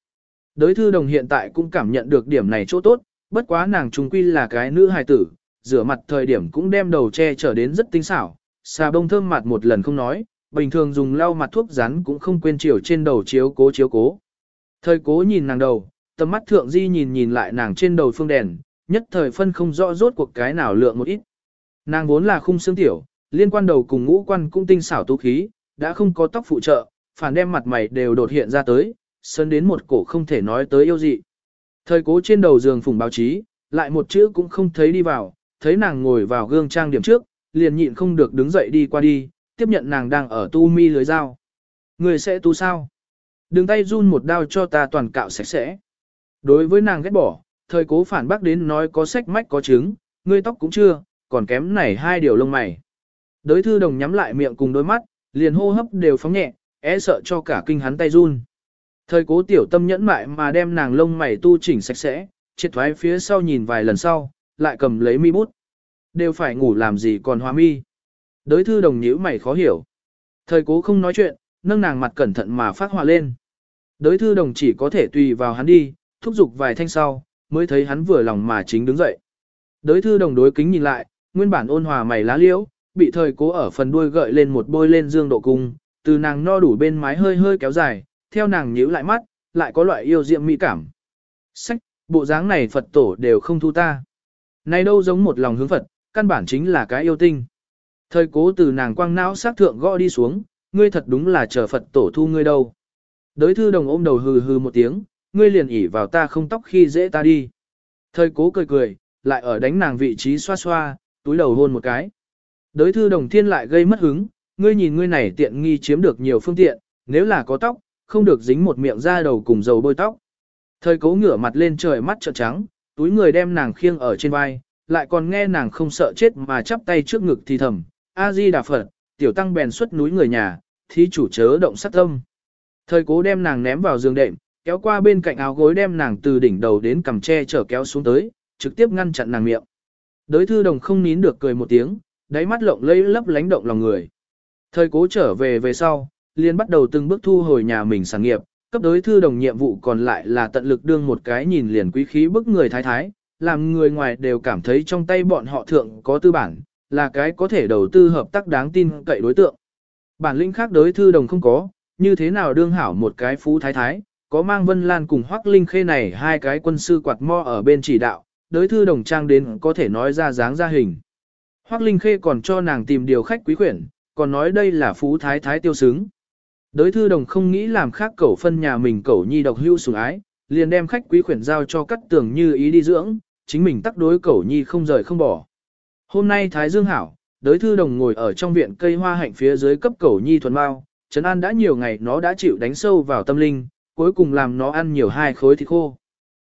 Đới thư đồng hiện tại cũng cảm nhận được điểm này chỗ tốt, bất quá nàng trung quy là cái nữ hài tử, rửa mặt thời điểm cũng đem đầu che trở đến rất tinh xảo, xà bông thơm mặt một lần không nói, bình thường dùng lau mặt thuốc rắn cũng không quên chiều trên đầu chiếu cố chiếu cố. Thời cố nhìn nàng đầu, tầm mắt thượng di nhìn nhìn lại nàng trên đầu phương đèn, nhất thời phân không rõ rốt cuộc cái nào lượng một ít. Nàng vốn là khung xương tiểu, liên quan đầu cùng ngũ quan cũng tinh xảo tú khí, đã không có tóc phụ trợ, phản đem mặt mày đều đột hiện ra tới, sơn đến một cổ không thể nói tới yêu dị. Thời cố trên đầu giường phùng báo chí, lại một chữ cũng không thấy đi vào, thấy nàng ngồi vào gương trang điểm trước, liền nhịn không được đứng dậy đi qua đi, tiếp nhận nàng đang ở tu mi lưới dao. Người sẽ tu sao? Đừng tay run một đao cho ta toàn cạo sạch sẽ. Đối với nàng ghét bỏ, thời cố phản bác đến nói có sách mách có trứng, ngươi tóc cũng chưa, còn kém này hai điều lông mày. Đới thư đồng nhắm lại miệng cùng đôi mắt, liền hô hấp đều phóng nhẹ, e sợ cho cả kinh hắn tay run. Thời cố tiểu tâm nhẫn mại mà đem nàng lông mày tu chỉnh sạch sẽ, triệt thoái phía sau nhìn vài lần sau, lại cầm lấy mi bút. Đều phải ngủ làm gì còn hoa mi. Đới thư đồng nhíu mày khó hiểu. Thời cố không nói chuyện, nâng nàng mặt cẩn thận mà phát họa lên. Đới thư đồng chỉ có thể tùy vào hắn đi, thúc giục vài thanh sau, mới thấy hắn vừa lòng mà chính đứng dậy. Đới thư đồng đối kính nhìn lại, nguyên bản ôn hòa mày lá liễu, bị thời cố ở phần đuôi gợi lên một bôi lên dương độ cung, từ nàng no đủ bên mái hơi hơi kéo dài, theo nàng nhíu lại mắt, lại có loại yêu diệm mỹ cảm. Sách, bộ dáng này Phật tổ đều không thu ta. Này đâu giống một lòng hướng Phật, căn bản chính là cái yêu tinh. Thời cố từ nàng quang não sát thượng gõ đi xuống, ngươi thật đúng là chờ Phật tổ thu ngươi đâu. Đới thư đồng ôm đầu hừ hừ một tiếng, ngươi liền ỉ vào ta không tóc khi dễ ta đi. Thời cố cười cười, lại ở đánh nàng vị trí xoa xoa, túi đầu hôn một cái. Đới thư đồng thiên lại gây mất hứng, ngươi nhìn ngươi này tiện nghi chiếm được nhiều phương tiện, nếu là có tóc, không được dính một miệng ra đầu cùng dầu bôi tóc. Thời cố ngửa mặt lên trời mắt trợn trắng, túi người đem nàng khiêng ở trên vai, lại còn nghe nàng không sợ chết mà chắp tay trước ngực thì thầm, A-di Đà Phật, tiểu tăng bèn xuất núi người nhà, thí chủ chớ động sát tâm. Thời cố đem nàng ném vào giường đệm, kéo qua bên cạnh áo gối đem nàng từ đỉnh đầu đến cằm tre trở kéo xuống tới, trực tiếp ngăn chặn nàng miệng. Đới thư đồng không nín được cười một tiếng, đáy mắt lộng lẫy lấp lánh động lòng người. Thời cố trở về về sau, liền bắt đầu từng bước thu hồi nhà mình sản nghiệp, cấp đối thư đồng nhiệm vụ còn lại là tận lực đương một cái nhìn liền quý khí bức người thái thái, làm người ngoài đều cảm thấy trong tay bọn họ thượng có tư bản, là cái có thể đầu tư hợp tác đáng tin cậy đối tượng. Bản lĩnh khác đối thư đồng không có, như thế nào đương hảo một cái phú thái thái, có mang Vân Lan cùng Hoắc Linh Khê này hai cái quân sư quạt mo ở bên chỉ đạo, đối thư đồng trang đến có thể nói ra dáng ra hình. Hoắc Linh Khê còn cho nàng tìm điều khách quý quyển, còn nói đây là phú thái thái tiêu xứng. Đới thư đồng không nghĩ làm khác cẩu phân nhà mình cẩu nhi độc hưu sủng ái, liền đem khách quý khuyển giao cho cắt tường như ý đi dưỡng, chính mình tắc đối cẩu nhi không rời không bỏ. Hôm nay Thái Dương hảo, đới thư đồng ngồi ở trong viện cây hoa hạnh phía dưới cấp cẩu nhi thuần mao, Trấn An đã nhiều ngày nó đã chịu đánh sâu vào tâm linh, cuối cùng làm nó ăn nhiều hai khối thịt khô.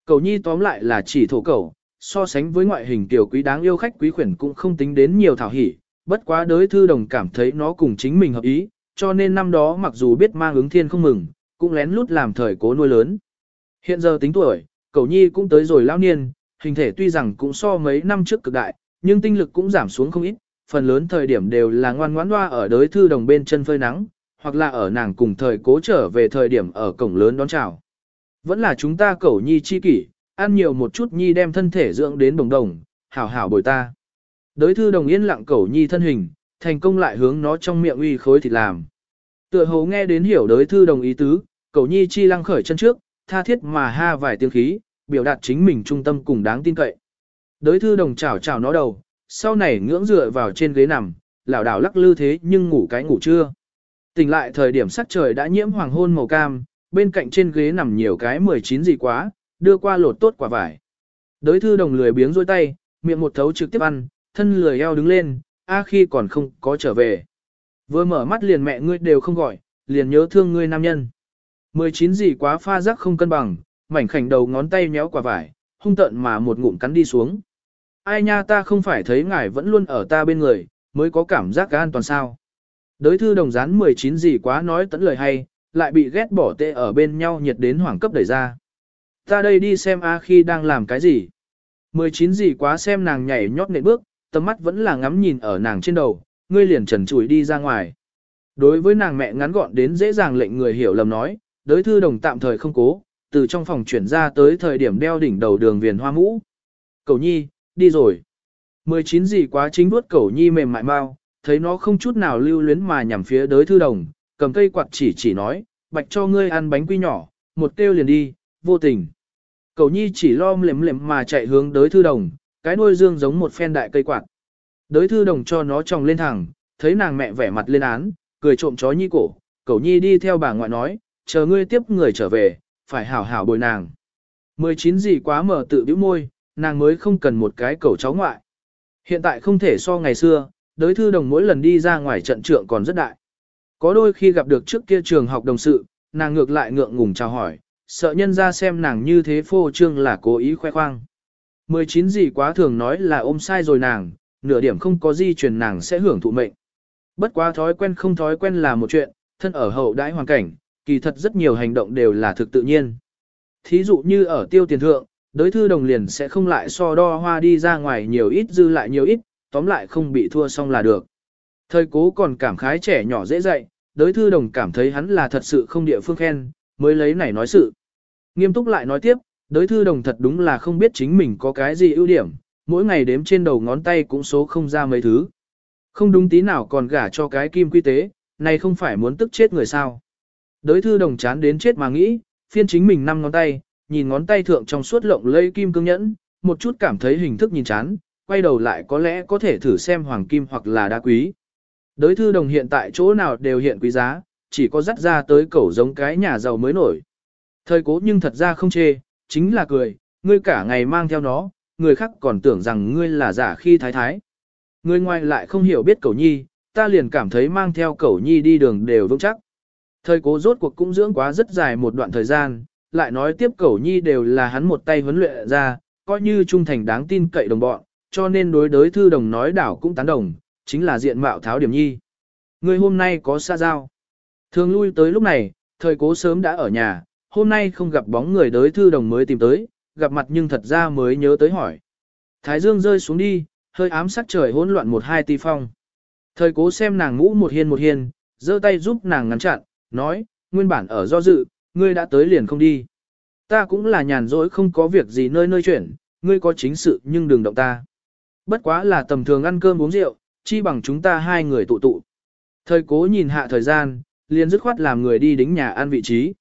Cẩu nhi tóm lại là chỉ thổ cẩu, so sánh với ngoại hình tiểu quý đáng yêu khách quý khuyển cũng không tính đến nhiều thảo hỉ, bất quá đới thư đồng cảm thấy nó cùng chính mình hợp ý, cho nên năm đó mặc dù biết mang ứng thiên không mừng, cũng lén lút làm thời cố nuôi lớn. Hiện giờ tính tuổi, cậu nhi cũng tới rồi lao niên, hình thể tuy rằng cũng so mấy năm trước cực đại, nhưng tinh lực cũng giảm xuống không ít, phần lớn thời điểm đều là ngoan ngoãn loa ở đới thư đồng bên chân phơi nắng, hoặc là ở nàng cùng thời cố trở về thời điểm ở cổng lớn đón chào. Vẫn là chúng ta cẩu nhi chi kỷ, ăn nhiều một chút nhi đem thân thể dưỡng đến đồng đồng, hảo hảo bồi ta. Đới thư đồng yên lặng cẩu nhi thân hình, thành công lại hướng nó trong miệng uy khối thịt làm. Tựa hồ nghe đến hiểu đới thư đồng ý tứ, cầu nhi chi lăng khởi chân trước, tha thiết mà ha vài tiếng khí, biểu đạt chính mình trung tâm cùng đáng tin cậy. Đới thư đồng chào chào nó đầu, sau này ngưỡng dựa vào trên ghế nằm, lảo đảo lắc lư thế nhưng ngủ cái ngủ chưa Tỉnh lại thời điểm sắc trời đã nhiễm hoàng hôn màu cam, bên cạnh trên ghế nằm nhiều cái 19 gì quá, đưa qua lột tốt quả vải. Đới thư đồng lười biếng rôi tay, miệng một thấu trực tiếp ăn, thân lười eo đứng lên, a khi còn không có trở về. Vừa mở mắt liền mẹ ngươi đều không gọi, liền nhớ thương ngươi nam nhân. 19 gì quá pha rắc không cân bằng, mảnh khảnh đầu ngón tay méo quả vải, hung tận mà một ngụm cắn đi xuống. Ai nha ta không phải thấy ngài vẫn luôn ở ta bên người, mới có cảm giác an toàn sao. Đới thư đồng gián 19 gì quá nói tẫn lời hay, lại bị ghét bỏ tệ ở bên nhau nhiệt đến hoảng cấp đẩy ra. Ta đây đi xem A khi đang làm cái gì. 19 gì quá xem nàng nhảy nhót nệ bước, tầm mắt vẫn là ngắm nhìn ở nàng trên đầu, ngươi liền trần chùi đi ra ngoài. Đối với nàng mẹ ngắn gọn đến dễ dàng lệnh người hiểu lầm nói, đối thư đồng tạm thời không cố, từ trong phòng chuyển ra tới thời điểm đeo đỉnh đầu đường viền hoa mũ. Cầu nhi, đi rồi. 19 gì quá chính vuốt cầu nhi mềm mại mau, thấy nó không chút nào lưu luyến mà nhằm phía đới thư đồng, cầm cây quạt chỉ chỉ nói, bạch cho ngươi ăn bánh quy nhỏ, một kêu liền đi, vô tình. Cầu nhi chỉ lo lềm lềm mà chạy hướng đới thư đồng, cái đuôi dương giống một phen đại cây quạt. Đới thư đồng cho nó tròng lên thẳng, thấy nàng mẹ vẻ mặt lên án, cười trộm chó nhi cổ, Cậu nhi đi theo bà ngoại nói, chờ ngươi tiếp người trở về, phải hảo hảo bồi nàng. 19 gì quá mở tự bĩu môi, nàng mới không cần một cái cậu cháu ngoại. Hiện tại không thể so ngày xưa, đới thư đồng mỗi lần đi ra ngoài trận trượng còn rất đại. Có đôi khi gặp được trước kia trường học đồng sự, nàng ngược lại ngượng ngùng chào hỏi, sợ nhân ra xem nàng như thế phô trương là cố ý khoe khoang. 19 gì quá thường nói là ôm sai rồi nàng, nửa điểm không có di truyền nàng sẽ hưởng thụ mệnh. Bất quá thói quen không thói quen là một chuyện, thân ở hậu đãi hoàn cảnh, kỳ thật rất nhiều hành động đều là thực tự nhiên. Thí dụ như ở tiêu tiền thượng, đối thư đồng liền sẽ không lại so đo hoa đi ra ngoài nhiều ít dư lại nhiều ít, tóm lại không bị thua xong là được. Thời cố còn cảm khái trẻ nhỏ dễ dạy, đối thư đồng cảm thấy hắn là thật sự không địa phương khen, mới lấy này nói sự. Nghiêm túc lại nói tiếp, đối thư đồng thật đúng là không biết chính mình có cái gì ưu điểm, mỗi ngày đếm trên đầu ngón tay cũng số không ra mấy thứ. Không đúng tí nào còn gả cho cái kim quy tế, này không phải muốn tức chết người sao. Đới thư đồng chán đến chết mà nghĩ, phiên chính mình năm ngón tay, nhìn ngón tay thượng trong suốt lộng lây kim cương nhẫn, một chút cảm thấy hình thức nhìn chán, quay đầu lại có lẽ có thể thử xem hoàng kim hoặc là đá quý. Đới thư đồng hiện tại chỗ nào đều hiện quý giá, chỉ có dắt ra tới cẩu giống cái nhà giàu mới nổi. Thời cố nhưng thật ra không chê, chính là cười, ngươi cả ngày mang theo nó, người khác còn tưởng rằng ngươi là giả khi thái thái. Người ngoài lại không hiểu biết cẩu nhi, ta liền cảm thấy mang theo cẩu nhi đi đường đều vững chắc. Thời cố rốt cuộc cũng dưỡng quá rất dài một đoạn thời gian, lại nói tiếp cẩu nhi đều là hắn một tay huấn luyện ra, coi như trung thành đáng tin cậy đồng bọn, cho nên đối đối thư đồng nói đảo cũng tán đồng, chính là diện mạo tháo điểm nhi. Người hôm nay có xa giao. Thường lui tới lúc này, thời cố sớm đã ở nhà, hôm nay không gặp bóng người đới thư đồng mới tìm tới, gặp mặt nhưng thật ra mới nhớ tới hỏi. Thái dương rơi xuống đi, hơi ám sắc trời hỗn loạn một hai ti phong. Thời cố xem nàng ngũ một hiên một hiên, giơ tay giúp nàng ngăn chặn, nói, nguyên bản ở do dự, ngươi đã tới liền không đi. Ta cũng là nhàn rỗi không có việc gì nơi nơi chuyển, ngươi có chính sự nhưng đừng động ta. Bất quá là tầm thường ăn cơm uống rượu, chi bằng chúng ta hai người tụ tụ. Thời cố nhìn hạ thời gian, liền dứt khoát làm người đi đính nhà ăn vị trí.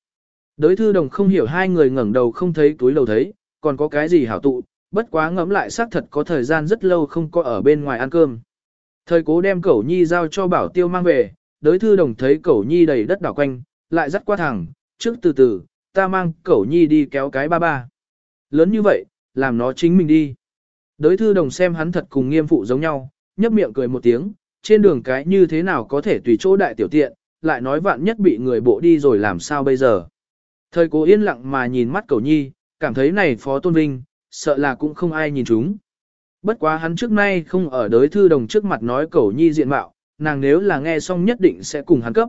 Đới thư đồng không hiểu hai người ngẩng đầu không thấy túi lầu thấy, còn có cái gì hảo tụ, bất quá ngẫm lại xác thật có thời gian rất lâu không có ở bên ngoài ăn cơm. Thời cố đem cẩu nhi giao cho bảo tiêu mang về, đới thư đồng thấy cẩu nhi đầy đất đảo quanh, lại dắt qua thẳng, trước từ từ, ta mang cẩu nhi đi kéo cái ba ba. Lớn như vậy, làm nó chính mình đi. Đới thư đồng xem hắn thật cùng nghiêm phụ giống nhau, nhấp miệng cười một tiếng, trên đường cái như thế nào có thể tùy chỗ đại tiểu tiện, lại nói vạn nhất bị người bộ đi rồi làm sao bây giờ. Thời cố yên lặng mà nhìn mắt cầu nhi, cảm thấy này phó tôn vinh, sợ là cũng không ai nhìn chúng. Bất quá hắn trước nay không ở đối thư đồng trước mặt nói cầu nhi diện mạo, nàng nếu là nghe xong nhất định sẽ cùng hắn cấp.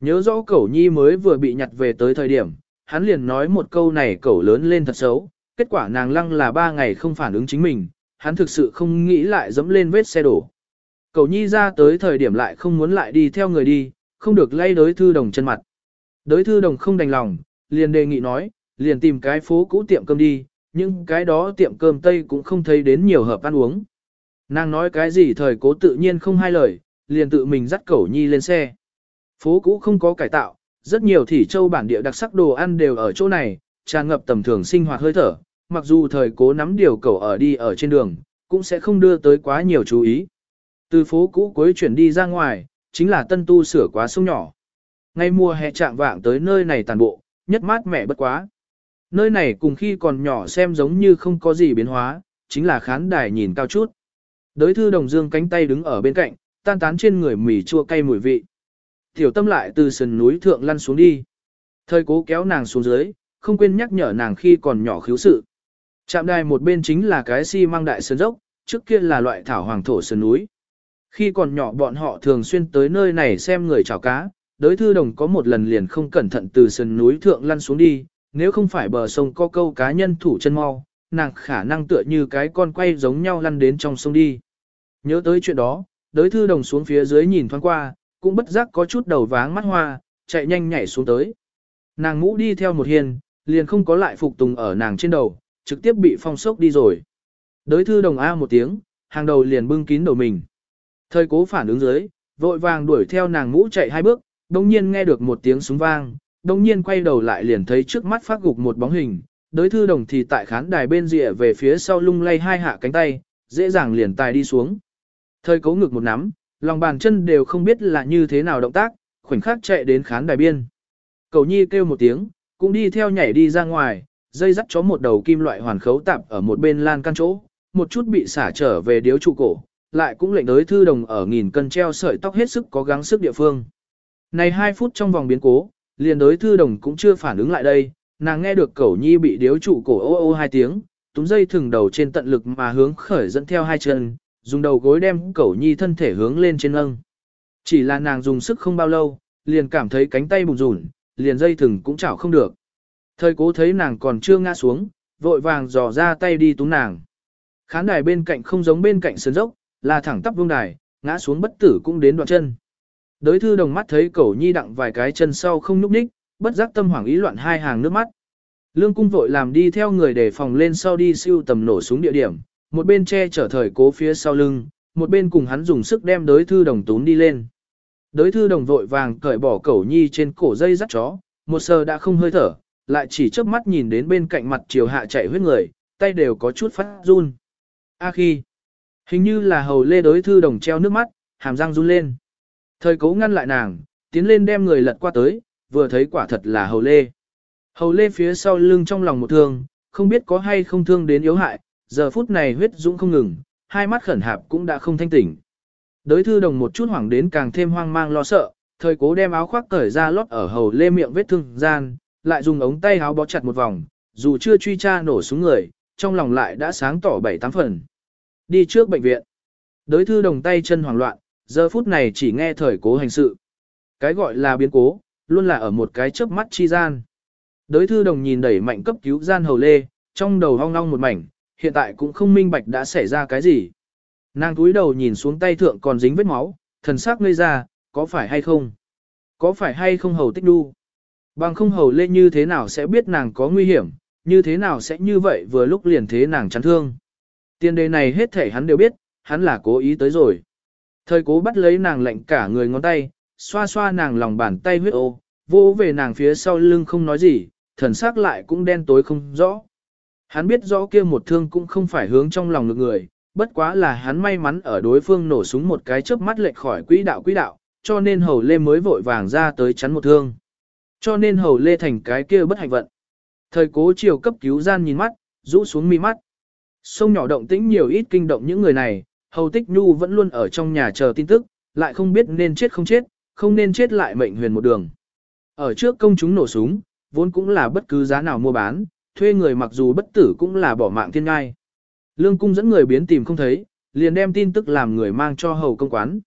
Nhớ rõ cẩu nhi mới vừa bị nhặt về tới thời điểm, hắn liền nói một câu này cẩu lớn lên thật xấu, kết quả nàng lăng là ba ngày không phản ứng chính mình, hắn thực sự không nghĩ lại dẫm lên vết xe đổ. Cẩu nhi ra tới thời điểm lại không muốn lại đi theo người đi, không được lay đới thư đồng chân mặt. Đới thư đồng không đành lòng, liền đề nghị nói, liền tìm cái phố cũ tiệm cơm đi, nhưng cái đó tiệm cơm Tây cũng không thấy đến nhiều hợp ăn uống. Nàng nói cái gì thời cố tự nhiên không hai lời, liền tự mình dắt cẩu nhi lên xe. Phố cũ không có cải tạo, rất nhiều thỉ châu bản địa đặc sắc đồ ăn đều ở chỗ này, tràn ngập tầm thường sinh hoạt hơi thở, mặc dù thời cố nắm điều cẩu ở đi ở trên đường, cũng sẽ không đưa tới quá nhiều chú ý. Từ phố cũ cuối chuyển đi ra ngoài, chính là tân tu sửa quá sông nhỏ. Ngay mùa hè trạng vạng tới nơi này tàn bộ, nhất mát mẻ bất quá. Nơi này cùng khi còn nhỏ xem giống như không có gì biến hóa, chính là khán đài nhìn cao chút. Đới thư đồng dương cánh tay đứng ở bên cạnh, tan tán trên người mì chua cay mùi vị. Tiểu tâm lại từ sườn núi thượng lăn xuống đi. Thời cố kéo nàng xuống dưới, không quên nhắc nhở nàng khi còn nhỏ khiếu sự. Trạm đài một bên chính là cái xi si mang đại sơn dốc, trước kia là loại thảo hoàng thổ sườn núi. Khi còn nhỏ bọn họ thường xuyên tới nơi này xem người chảo cá, đới thư đồng có một lần liền không cẩn thận từ sườn núi thượng lăn xuống đi, nếu không phải bờ sông có câu cá nhân thủ chân mau, nàng khả năng tựa như cái con quay giống nhau lăn đến trong sông đi. Nhớ tới chuyện đó, đới thư đồng xuống phía dưới nhìn thoáng qua, cũng bất giác có chút đầu váng mắt hoa, chạy nhanh nhảy xuống tới. Nàng mũ đi theo một hiền, liền không có lại phục tùng ở nàng trên đầu, trực tiếp bị phong sốc đi rồi. Đới thư đồng A một tiếng, hàng đầu liền bưng kín đầu mình. Thời cố phản ứng dưới, vội vàng đuổi theo nàng mũ chạy hai bước, đồng nhiên nghe được một tiếng súng vang, đồng nhiên quay đầu lại liền thấy trước mắt phát gục một bóng hình. Đối thư đồng thì tại khán đài bên rìa về phía sau lung lay hai hạ cánh tay, dễ dàng liền tài đi xuống. Thời cố ngực một nắm, lòng bàn chân đều không biết là như thế nào động tác, khoảnh khắc chạy đến khán đài biên. Cầu nhi kêu một tiếng, cũng đi theo nhảy đi ra ngoài, dây dắt chó một đầu kim loại hoàn khấu tạp ở một bên lan căn chỗ, một chút bị xả trở về điếu trụ cổ, lại cũng lệnh đối thư đồng ở nghìn cân treo sợi tóc hết sức có gắng sức địa phương. Này 2 phút trong vòng biến cố, liền đối thư đồng cũng chưa phản ứng lại đây, nàng nghe được cẩu nhi bị điếu trụ cổ ô ô hai tiếng, túm dây thừng đầu trên tận lực mà hướng khởi dẫn theo hai chân, dùng đầu gối đem cẩu nhi thân thể hướng lên trên lưng. Chỉ là nàng dùng sức không bao lâu, liền cảm thấy cánh tay bùng rủn, liền dây thừng cũng chảo không được. Thời cố thấy nàng còn chưa ngã xuống, vội vàng dò ra tay đi túm nàng. Khán đài bên cạnh không giống bên cạnh sườn dốc, là thẳng tắp vương đài, ngã xuống bất tử cũng đến đoạn chân. Đới thư đồng mắt thấy cẩu nhi đặng vài cái chân sau không nhúc ních, bất giác tâm hoảng ý loạn hai hàng nước mắt. Lương cung vội làm đi theo người để phòng lên sau đi siêu tầm nổ súng địa điểm, một bên che chở thời cố phía sau lưng, một bên cùng hắn dùng sức đem đới thư đồng tún đi lên. Đới thư đồng vội vàng cởi bỏ cẩu nhi trên cổ dây dắt chó, một sờ đã không hơi thở, lại chỉ chớp mắt nhìn đến bên cạnh mặt chiều hạ chạy huyết người, tay đều có chút phát run. A khi, hình như là hầu lê đới thư đồng treo nước mắt, hàm răng run lên. Thời cố ngăn lại nàng, tiến lên đem người lật qua tới, vừa thấy quả thật là hầu lê. Hầu lê phía sau lưng trong lòng một thương, không biết có hay không thương đến yếu hại, giờ phút này huyết dũng không ngừng, hai mắt khẩn hạp cũng đã không thanh tỉnh. Đới thư đồng một chút hoảng đến càng thêm hoang mang lo sợ, thời cố đem áo khoác cởi ra lót ở hầu lê miệng vết thương gian, lại dùng ống tay áo bó chặt một vòng, dù chưa truy tra nổ xuống người, trong lòng lại đã sáng tỏ bảy tám phần. Đi trước bệnh viện. Đới thư đồng tay chân hoảng loạn, giờ phút này chỉ nghe thời cố hành sự. Cái gọi là biến cố, luôn là ở một cái chớp mắt chi gian. Đới thư đồng nhìn đẩy mạnh cấp cứu gian hầu lê, trong đầu hong long một mảnh, hiện tại cũng không minh bạch đã xảy ra cái gì. Nàng túi đầu nhìn xuống tay thượng còn dính vết máu, thần sắc ngây ra, có phải hay không? Có phải hay không hầu tích đu? Bằng không hầu lê như thế nào sẽ biết nàng có nguy hiểm, như thế nào sẽ như vậy vừa lúc liền thế nàng chắn thương. Tiên đề này hết thể hắn đều biết, hắn là cố ý tới rồi. Thời cố bắt lấy nàng lệnh cả người ngón tay, xoa xoa nàng lòng bàn tay huyết ô, vô về nàng phía sau lưng không nói gì, thần sắc lại cũng đen tối không rõ. Hắn biết rõ kia một thương cũng không phải hướng trong lòng được người, bất quá là hắn may mắn ở đối phương nổ súng một cái chớp mắt lệch khỏi quỹ đạo quỹ đạo, cho nên hầu lê mới vội vàng ra tới chắn một thương. Cho nên hầu lê thành cái kia bất hạnh vận. Thời cố chiều cấp cứu gian nhìn mắt, rũ xuống mi mắt. Sông nhỏ động tĩnh nhiều ít kinh động những người này, hầu tích nhu vẫn luôn ở trong nhà chờ tin tức, lại không biết nên chết không chết, không nên chết lại mệnh huyền một đường. Ở trước công chúng nổ súng, vốn cũng là bất cứ giá nào mua bán, thuê người mặc dù bất tử cũng là bỏ mạng thiên ngai. Lương cung dẫn người biến tìm không thấy, liền đem tin tức làm người mang cho hầu công quán.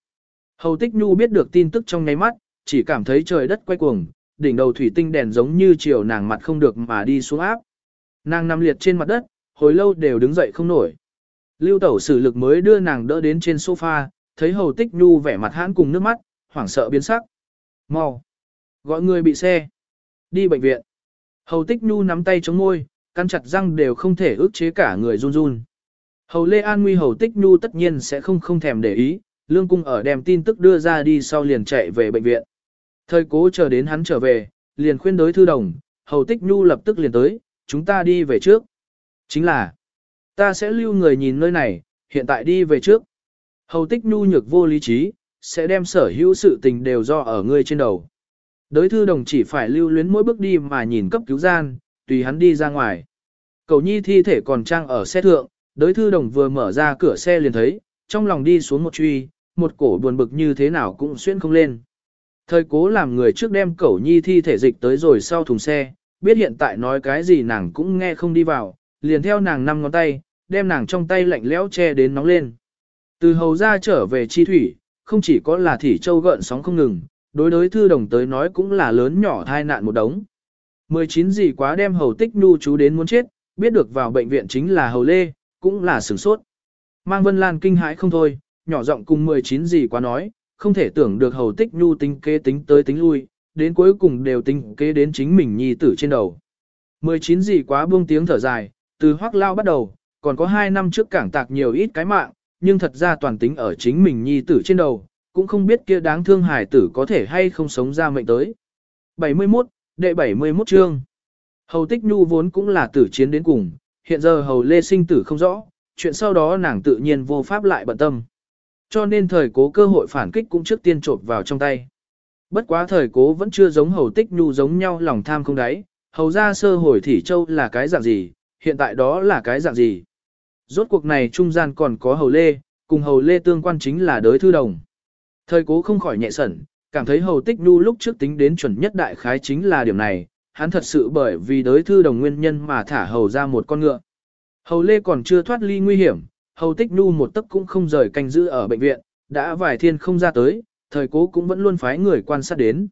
Hầu Tích Nhu biết được tin tức trong nháy mắt, chỉ cảm thấy trời đất quay cuồng, đỉnh đầu thủy tinh đèn giống như chiều nàng mặt không được mà đi xuống áp. Nàng nằm liệt trên mặt đất, hồi lâu đều đứng dậy không nổi. Lưu tẩu sử lực mới đưa nàng đỡ đến trên sofa, thấy hầu tích nhu vẻ mặt hãn cùng nước mắt, hoảng sợ biến sắc. Mau! Gọi người bị xe. Đi bệnh viện. Hầu tích nhu nắm tay chống môi, căn chặt răng đều không thể ức chế cả người run run. Hầu Lê An Nguy Hầu Tích Nhu tất nhiên sẽ không không thèm để ý, Lương Cung ở đem tin tức đưa ra đi sau liền chạy về bệnh viện. Thời cố chờ đến hắn trở về, liền khuyên đối thư đồng, Hầu Tích Nhu lập tức liền tới, chúng ta đi về trước. Chính là, ta sẽ lưu người nhìn nơi này, hiện tại đi về trước. Hầu Tích Nhu nhược vô lý trí, sẽ đem sở hữu sự tình đều do ở ngươi trên đầu. Đới thư đồng chỉ phải lưu luyến mỗi bước đi mà nhìn cấp cứu gian, tùy hắn đi ra ngoài. Cầu nhi thi thể còn trang ở xe thượng, đới thư đồng vừa mở ra cửa xe liền thấy, trong lòng đi xuống một truy, một cổ buồn bực như thế nào cũng xuyên không lên. Thời cố làm người trước đem cẩu nhi thi thể dịch tới rồi sau thùng xe, biết hiện tại nói cái gì nàng cũng nghe không đi vào, liền theo nàng năm ngón tay, đem nàng trong tay lạnh lẽo che đến nóng lên. Từ hầu ra trở về chi thủy, không chỉ có là thỉ châu gợn sóng không ngừng, đối đối thư đồng tới nói cũng là lớn nhỏ thai nạn một đống. 19 gì quá đem hầu tích nu chú đến muốn chết, biết được vào bệnh viện chính là hầu lê, cũng là sửng sốt. Mang Vân Lan kinh hãi không thôi, nhỏ giọng cùng 19 gì quá nói, không thể tưởng được hầu tích nhu tính kế tính tới tính lui, đến cuối cùng đều tính kế đến chính mình nhi tử trên đầu. 19 gì quá buông tiếng thở dài, từ hoác lao bắt đầu, còn có 2 năm trước cảng tạc nhiều ít cái mạng, nhưng thật ra toàn tính ở chính mình nhi tử trên đầu, cũng không biết kia đáng thương hài tử có thể hay không sống ra mệnh tới. 71, đệ 71 chương. Hầu tích nhu vốn cũng là tử chiến đến cùng, hiện giờ hầu lê sinh tử không rõ, chuyện sau đó nàng tự nhiên vô pháp lại bận tâm. Cho nên thời cố cơ hội phản kích cũng trước tiên trộm vào trong tay. Bất quá thời cố vẫn chưa giống hầu tích nhu giống nhau lòng tham không đáy, hầu ra sơ hồi thỉ châu là cái dạng gì, hiện tại đó là cái dạng gì. Rốt cuộc này trung gian còn có hầu lê, cùng hầu lê tương quan chính là đới thư đồng. Thời cố không khỏi nhẹ sẩn, cảm thấy hầu tích nhu lúc trước tính đến chuẩn nhất đại khái chính là điểm này, hắn thật sự bởi vì đới thư đồng nguyên nhân mà thả hầu ra một con ngựa. Hầu lê còn chưa thoát ly nguy hiểm, hầu tích nhu một tấc cũng không rời canh giữ ở bệnh viện, đã vài thiên không ra tới, thời cố cũng vẫn luôn phái người quan sát đến.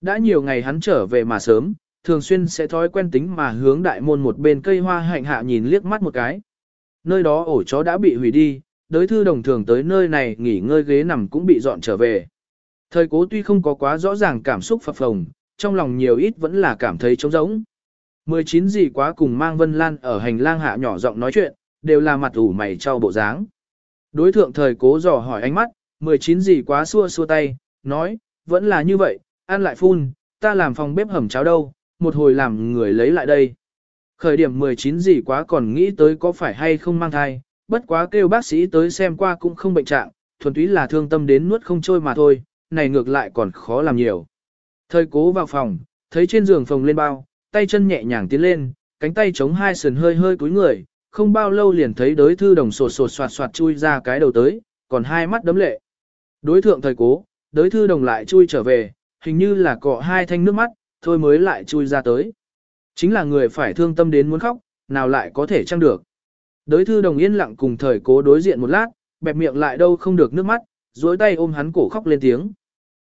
Đã nhiều ngày hắn trở về mà sớm, thường xuyên sẽ thói quen tính mà hướng đại môn một bên cây hoa hạnh hạ nhìn liếc mắt một cái. Nơi đó ổ chó đã bị hủy đi, đới thư đồng thường tới nơi này nghỉ ngơi ghế nằm cũng bị dọn trở về. Thời cố tuy không có quá rõ ràng cảm xúc phập phồng, trong lòng nhiều ít vẫn là cảm thấy trống rỗng. 19 gì quá cùng mang Vân Lan ở hành lang hạ nhỏ giọng nói chuyện, đều là mặt ủ mày trao bộ dáng. Đối thượng thời cố dò hỏi ánh mắt, 19 gì quá xua xua tay, nói, vẫn là như vậy, ăn lại phun, ta làm phòng bếp hầm cháo đâu, một hồi làm người lấy lại đây. Khởi điểm 19 gì quá còn nghĩ tới có phải hay không mang thai, bất quá kêu bác sĩ tới xem qua cũng không bệnh trạng, thuần túy là thương tâm đến nuốt không trôi mà thôi, này ngược lại còn khó làm nhiều. Thời cố vào phòng, thấy trên giường phòng lên bao, tay chân nhẹ nhàng tiến lên, cánh tay chống hai sườn hơi hơi cúi người, không bao lâu liền thấy đối thư đồng sột sột soạt soạt chui ra cái đầu tới, còn hai mắt đấm lệ. Đối thượng thời cố, đối thư đồng lại chui trở về, hình như là cọ hai thanh nước mắt, thôi mới lại chui ra tới. Chính là người phải thương tâm đến muốn khóc, nào lại có thể chăng được. Đối thư đồng yên lặng cùng thời cố đối diện một lát, bẹp miệng lại đâu không được nước mắt, duỗi tay ôm hắn cổ khóc lên tiếng.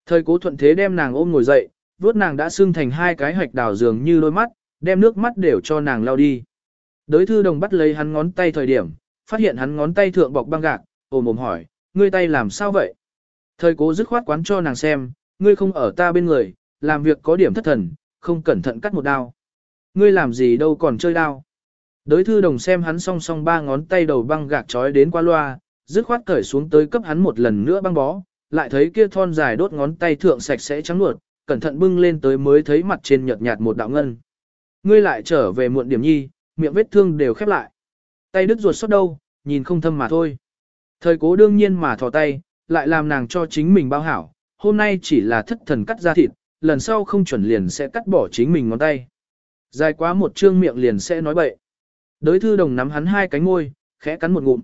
Thời cố thuận thế đem nàng ôm ngồi dậy, vuốt nàng đã sưng thành hai cái hạch đào dường như đôi mắt, đem nước mắt đều cho nàng lao đi. Đới thư đồng bắt lấy hắn ngón tay thời điểm, phát hiện hắn ngón tay thượng bọc băng gạc, ôm ôm hỏi, ngươi tay làm sao vậy? Thời cố dứt khoát quán cho nàng xem, ngươi không ở ta bên người, làm việc có điểm thất thần, không cẩn thận cắt một đao. Ngươi làm gì đâu còn chơi đao. Đới thư đồng xem hắn song song ba ngón tay đầu băng gạc trói đến qua loa, dứt khoát cởi xuống tới cấp hắn một lần nữa băng bó, lại thấy kia thon dài đốt ngón tay thượng sạch sẽ trắng nuột, cẩn thận bưng lên tới mới thấy mặt trên nhợt nhạt một đạo ngân. Ngươi lại trở về muộn điểm nhi, miệng vết thương đều khép lại. Tay đứt ruột sót đâu, nhìn không thâm mà thôi. Thời cố đương nhiên mà thò tay, lại làm nàng cho chính mình bao hảo, hôm nay chỉ là thất thần cắt ra thịt, lần sau không chuẩn liền sẽ cắt bỏ chính mình ngón tay. Dài quá một trương miệng liền sẽ nói bậy. Đới thư đồng nắm hắn hai cánh ngôi, khẽ cắn một ngụm.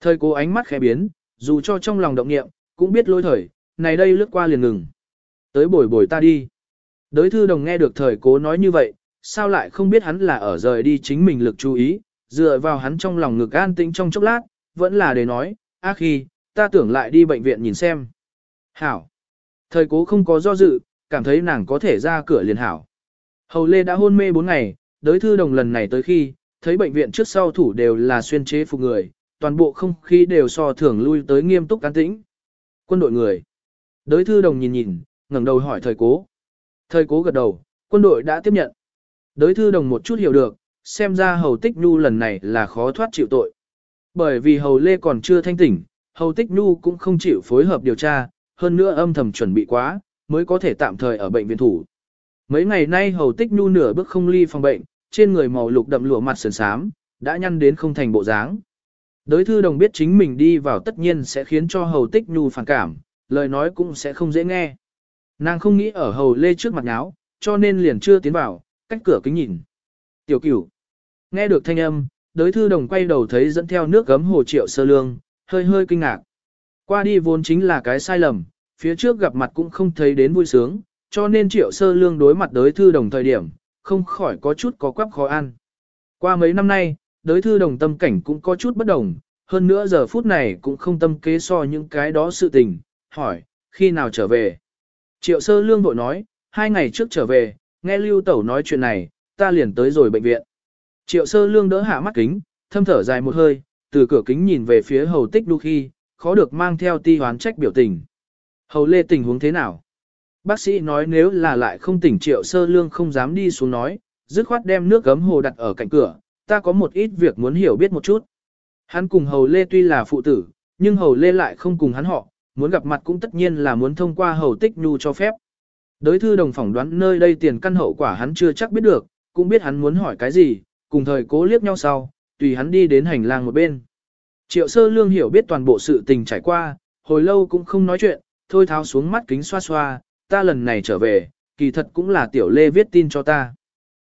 Thời cố ánh mắt khẽ biến, dù cho trong lòng động niệm, cũng biết lôi thời, này đây lướt qua liền ngừng. Tới bồi bồi ta đi. Đới thư đồng nghe được thời cố nói như vậy, sao lại không biết hắn là ở rời đi chính mình lực chú ý, dựa vào hắn trong lòng ngực an tĩnh trong chốc lát, vẫn là để nói, ác khi, ta tưởng lại đi bệnh viện nhìn xem. Hảo. Thời cố không có do dự, cảm thấy nàng có thể ra cửa liền hảo. Hầu Lê đã hôn mê 4 ngày, đới thư đồng lần này tới khi, thấy bệnh viện trước sau thủ đều là xuyên chế phục người, toàn bộ không khí đều so thường lui tới nghiêm túc cán tĩnh. Quân đội người. Đới thư đồng nhìn nhìn, ngẩng đầu hỏi thời cố. Thời cố gật đầu, quân đội đã tiếp nhận. Đới thư đồng một chút hiểu được, xem ra hầu tích nhu lần này là khó thoát chịu tội. Bởi vì hầu lê còn chưa thanh tỉnh, hầu tích nhu cũng không chịu phối hợp điều tra, hơn nữa âm thầm chuẩn bị quá, mới có thể tạm thời ở bệnh viện thủ. Mấy ngày nay hầu tích nhu nửa bước không ly phòng bệnh, trên người màu lục đậm lụa mặt sườn sám, đã nhăn đến không thành bộ dáng. Đới thư đồng biết chính mình đi vào tất nhiên sẽ khiến cho hầu tích nhu phản cảm, lời nói cũng sẽ không dễ nghe. Nàng không nghĩ ở hầu lê trước mặt nháo, cho nên liền chưa tiến vào, cách cửa kính nhìn. Tiểu cửu. Nghe được thanh âm, đới thư đồng quay đầu thấy dẫn theo nước gấm hồ triệu sơ lương, hơi hơi kinh ngạc. Qua đi vốn chính là cái sai lầm, phía trước gặp mặt cũng không thấy đến vui sướng, cho nên triệu sơ lương đối mặt đới thư đồng thời điểm, không khỏi có chút có quắp khó ăn. Qua mấy năm nay, đới thư đồng tâm cảnh cũng có chút bất đồng, hơn nữa giờ phút này cũng không tâm kế so những cái đó sự tình, hỏi, khi nào trở về? Triệu sơ lương vội nói, hai ngày trước trở về, nghe lưu tẩu nói chuyện này, ta liền tới rồi bệnh viện. Triệu sơ lương đỡ hạ mắt kính, thâm thở dài một hơi, từ cửa kính nhìn về phía hầu tích đu khi, khó được mang theo ti hoán trách biểu tình. Hầu lê tình huống thế nào? Bác sĩ nói nếu là lại không tỉnh triệu sơ lương không dám đi xuống nói, dứt khoát đem nước gấm hồ đặt ở cạnh cửa, ta có một ít việc muốn hiểu biết một chút. Hắn cùng hầu lê tuy là phụ tử, nhưng hầu lê lại không cùng hắn họ, muốn gặp mặt cũng tất nhiên là muốn thông qua hầu tích nhu cho phép. Đới thư đồng phỏng đoán nơi đây tiền căn hậu quả hắn chưa chắc biết được, cũng biết hắn muốn hỏi cái gì, cùng thời cố liếc nhau sau, tùy hắn đi đến hành lang một bên. Triệu sơ lương hiểu biết toàn bộ sự tình trải qua, hồi lâu cũng không nói chuyện, thôi tháo xuống mắt kính xoa xoa, ta lần này trở về, kỳ thật cũng là tiểu lê viết tin cho ta.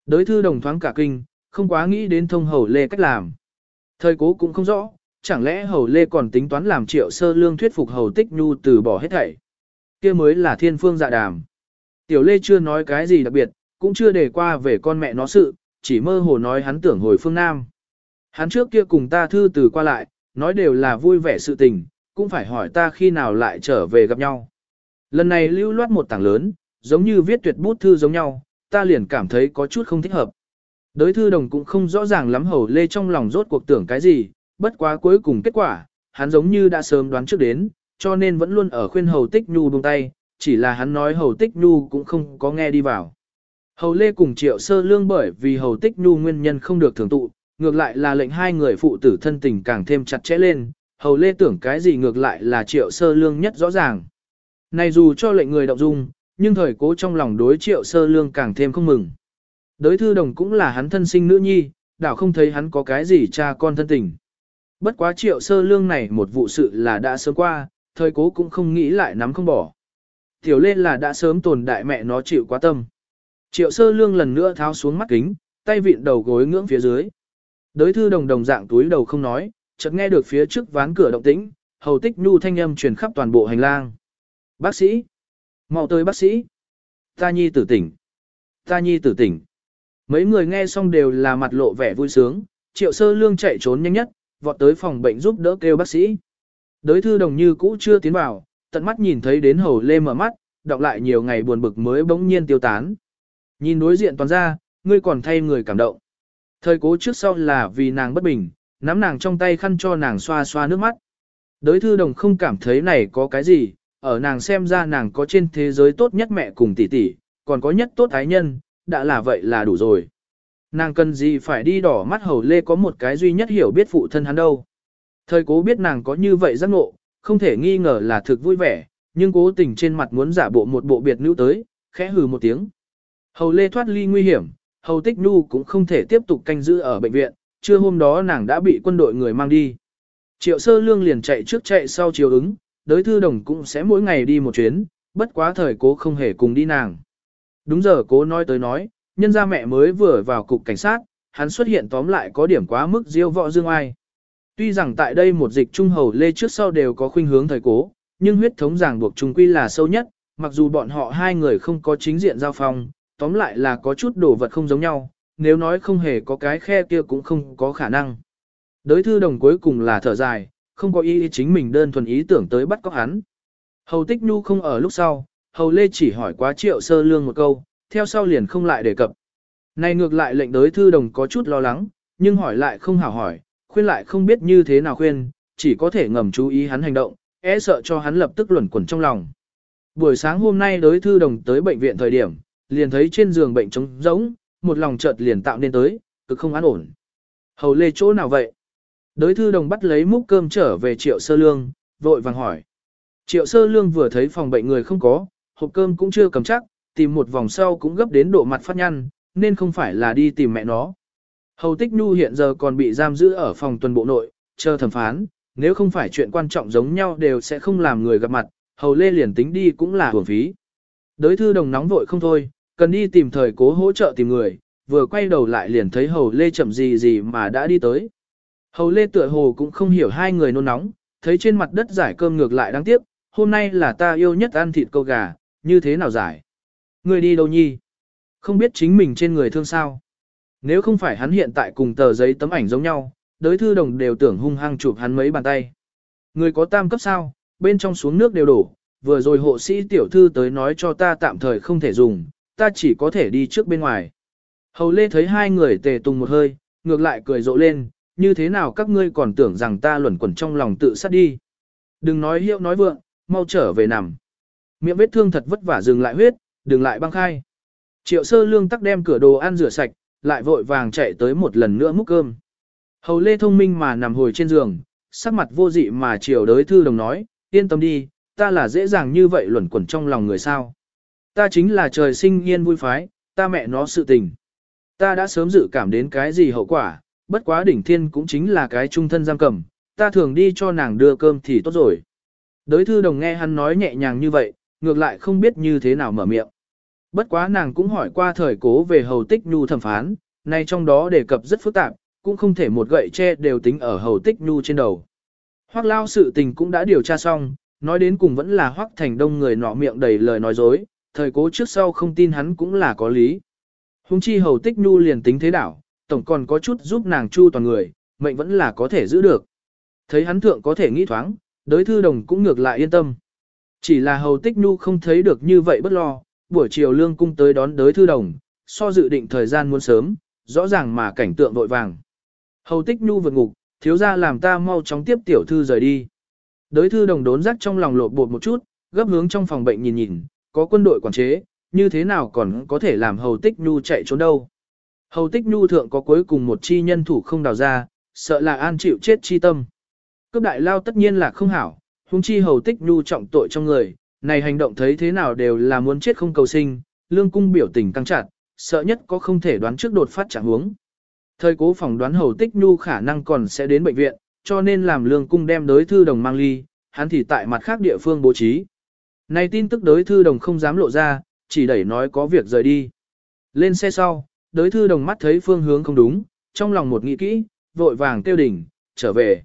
Đới thư đồng thoáng cả kinh, không quá nghĩ đến thông hầu lê cách làm. Thời cố cũng không rõ, chẳng lẽ hầu lê còn tính toán làm triệu sơ lương thuyết phục hầu tích nhu từ bỏ hết thảy. kia mới là thiên phương dạ đàm. Tiểu lê chưa nói cái gì đặc biệt, cũng chưa đề qua về con mẹ nó sự, chỉ mơ hồ nói hắn tưởng hồi phương Nam. Hắn trước kia cùng ta thư từ qua lại, nói đều là vui vẻ sự tình, cũng phải hỏi ta khi nào lại trở về gặp nhau. Lần này lưu loát một tảng lớn, giống như viết tuyệt bút thư giống nhau, ta liền cảm thấy có chút không thích hợp. Đới thư đồng cũng không rõ ràng lắm hầu lê trong lòng rốt cuộc tưởng cái gì, bất quá cuối cùng kết quả, hắn giống như đã sớm đoán trước đến, cho nên vẫn luôn ở khuyên hầu tích nhu buông tay, chỉ là hắn nói hầu tích nhu cũng không có nghe đi vào. Hầu lê cùng triệu sơ lương bởi vì hầu tích nhu nguyên nhân không được thường tụ, ngược lại là lệnh hai người phụ tử thân tình càng thêm chặt chẽ lên, hầu lê tưởng cái gì ngược lại là triệu sơ lương nhất rõ ràng. Này dù cho lệnh người động dung, nhưng thời cố trong lòng đối triệu sơ lương càng thêm không mừng. Đới thư đồng cũng là hắn thân sinh nữ nhi, đảo không thấy hắn có cái gì cha con thân tình. Bất quá triệu sơ lương này một vụ sự là đã sớm qua, thời cố cũng không nghĩ lại nắm không bỏ. Tiểu lên là đã sớm tồn đại mẹ nó chịu quá tâm. Triệu sơ lương lần nữa tháo xuống mắt kính, tay vịn đầu gối ngưỡng phía dưới. Đới thư đồng đồng dạng túi đầu không nói, chợt nghe được phía trước ván cửa động tĩnh, hầu tích nhu thanh âm truyền khắp toàn bộ hành lang. Bác sĩ! mau tới bác sĩ! Ta nhi tử tỉnh! Ta nhi tử tỉnh! Mấy người nghe xong đều là mặt lộ vẻ vui sướng, triệu sơ lương chạy trốn nhanh nhất, vọt tới phòng bệnh giúp đỡ kêu bác sĩ. Đới thư đồng như cũ chưa tiến vào, tận mắt nhìn thấy đến hầu lê mở mắt, đọc lại nhiều ngày buồn bực mới bỗng nhiên tiêu tán. Nhìn đối diện toàn ra, ngươi còn thay người cảm động. Thời cố trước sau là vì nàng bất bình, nắm nàng trong tay khăn cho nàng xoa xoa nước mắt. Đới thư đồng không cảm thấy này có cái gì, ở nàng xem ra nàng có trên thế giới tốt nhất mẹ cùng tỷ tỷ, còn có nhất tốt ái nhân, đã là vậy là đủ rồi. Nàng cần gì phải đi đỏ mắt hầu lê có một cái duy nhất hiểu biết phụ thân hắn đâu. Thời cố biết nàng có như vậy giác ngộ, không thể nghi ngờ là thực vui vẻ, nhưng cố tình trên mặt muốn giả bộ một bộ biệt nữ tới, khẽ hừ một tiếng. Hầu lê thoát ly nguy hiểm, hầu tích nu cũng không thể tiếp tục canh giữ ở bệnh viện, trưa hôm đó nàng đã bị quân đội người mang đi. Triệu sơ lương liền chạy trước chạy sau chiều ứng, đới thư đồng cũng sẽ mỗi ngày đi một chuyến, bất quá thời cố không hề cùng đi nàng. Đúng giờ cố nói tới nói, nhân gia mẹ mới vừa vào cục cảnh sát, hắn xuất hiện tóm lại có điểm quá mức diêu võ dương ai. Tuy rằng tại đây một dịch trung hầu lê trước sau đều có khuynh hướng thời cố, nhưng huyết thống ràng buộc trung quy là sâu nhất, mặc dù bọn họ hai người không có chính diện giao phong, tóm lại là có chút đồ vật không giống nhau, nếu nói không hề có cái khe kia cũng không có khả năng. Đới thư đồng cuối cùng là thở dài, không có ý chính mình đơn thuần ý tưởng tới bắt cóc hắn. Hầu Tích Nhu không ở lúc sau, Hầu Lê chỉ hỏi quá triệu sơ lương một câu, theo sau liền không lại đề cập. Này ngược lại lệnh đới thư đồng có chút lo lắng, nhưng hỏi lại không hảo hỏi, khuyên lại không biết như thế nào khuyên, chỉ có thể ngầm chú ý hắn hành động, e sợ cho hắn lập tức luẩn quẩn trong lòng. Buổi sáng hôm nay đới thư đồng tới bệnh viện thời điểm, liền thấy trên giường bệnh trống rỗng, một lòng chợt liền tạo nên tới, cực không an ổn. Hầu lê chỗ nào vậy? Đới thư đồng bắt lấy múc cơm trở về triệu sơ lương, vội vàng hỏi. Triệu sơ lương vừa thấy phòng bệnh người không có, hộp cơm cũng chưa cầm chắc, tìm một vòng sau cũng gấp đến độ mặt phát nhăn, nên không phải là đi tìm mẹ nó. Hầu Tích Nhu hiện giờ còn bị giam giữ ở phòng tuần bộ nội, chờ thẩm phán, nếu không phải chuyện quan trọng giống nhau đều sẽ không làm người gặp mặt, Hầu Lê liền tính đi cũng là hưởng phí. Đới thư đồng nóng vội không thôi, cần đi tìm thời cố hỗ trợ tìm người, vừa quay đầu lại liền thấy Hầu Lê chậm gì gì mà đã đi tới. Hầu Lê tựa hồ cũng không hiểu hai người nôn nóng, thấy trên mặt đất giải cơm ngược lại đáng tiếc, hôm nay là ta yêu nhất ăn thịt câu gà, như thế nào giải? Người đi đâu nhi? Không biết chính mình trên người thương sao? Nếu không phải hắn hiện tại cùng tờ giấy tấm ảnh giống nhau, đối thư đồng đều tưởng hung hăng chụp hắn mấy bàn tay. Người có tam cấp sao, bên trong xuống nước đều đổ, vừa rồi hộ sĩ tiểu thư tới nói cho ta tạm thời không thể dùng, ta chỉ có thể đi trước bên ngoài. Hầu lê thấy hai người tề tùng một hơi, ngược lại cười rộ lên, như thế nào các ngươi còn tưởng rằng ta luẩn quẩn trong lòng tự sát đi. Đừng nói hiệu nói vượng, mau trở về nằm. Miệng vết thương thật vất vả dừng lại huyết, đừng lại băng khai. Triệu sơ lương tắc đem cửa đồ ăn rửa sạch, lại vội vàng chạy tới một lần nữa múc cơm. Hầu lê thông minh mà nằm hồi trên giường, sắc mặt vô dị mà chiều đới thư đồng nói, yên tâm đi, ta là dễ dàng như vậy luẩn quẩn trong lòng người sao. Ta chính là trời sinh yên vui phái, ta mẹ nó sự tình. Ta đã sớm dự cảm đến cái gì hậu quả, bất quá đỉnh thiên cũng chính là cái trung thân giam cầm, ta thường đi cho nàng đưa cơm thì tốt rồi. Đới thư đồng nghe hắn nói nhẹ nhàng như vậy, ngược lại không biết như thế nào mở miệng. Bất quá nàng cũng hỏi qua thời cố về hầu tích nhu thẩm phán, nay trong đó đề cập rất phức tạp, cũng không thể một gậy che đều tính ở hầu tích nhu trên đầu. Hoắc lao sự tình cũng đã điều tra xong, nói đến cùng vẫn là Hoắc thành đông người nọ miệng đầy lời nói dối, thời cố trước sau không tin hắn cũng là có lý. Hùng chi hầu tích nhu liền tính thế đảo, tổng còn có chút giúp nàng chu toàn người, mệnh vẫn là có thể giữ được. Thấy hắn thượng có thể nghĩ thoáng, đối thư đồng cũng ngược lại yên tâm. Chỉ là hầu tích nhu không thấy được như vậy bất lo, buổi chiều lương cung tới đón đới thư đồng, so dự định thời gian muốn sớm, rõ ràng mà cảnh tượng vội vàng. Hầu tích nhu vượt ngục, thiếu ra làm ta mau chóng tiếp tiểu thư rời đi. Đới thư đồng đốn rắc trong lòng lột bột một chút, gấp hướng trong phòng bệnh nhìn nhìn, có quân đội quản chế, như thế nào còn có thể làm hầu tích nhu chạy trốn đâu. Hầu tích nhu thượng có cuối cùng một chi nhân thủ không đào ra, sợ là an chịu chết chi tâm. Cấp đại lao tất nhiên là không hảo, huống chi hầu tích nhu trọng tội trong người, này hành động thấy thế nào đều là muốn chết không cầu sinh, lương cung biểu tình căng chặt, sợ nhất có không thể đoán trước đột phát trạng huống. Thời cố phỏng đoán hầu tích nhu khả năng còn sẽ đến bệnh viện, cho nên làm lương cung đem đối thư đồng mang ly, hắn thì tại mặt khác địa phương bố trí. Này tin tức đối thư đồng không dám lộ ra, chỉ đẩy nói có việc rời đi. Lên xe sau, đối thư đồng mắt thấy phương hướng không đúng, trong lòng một nghĩ kỹ, vội vàng tiêu đỉnh, trở về.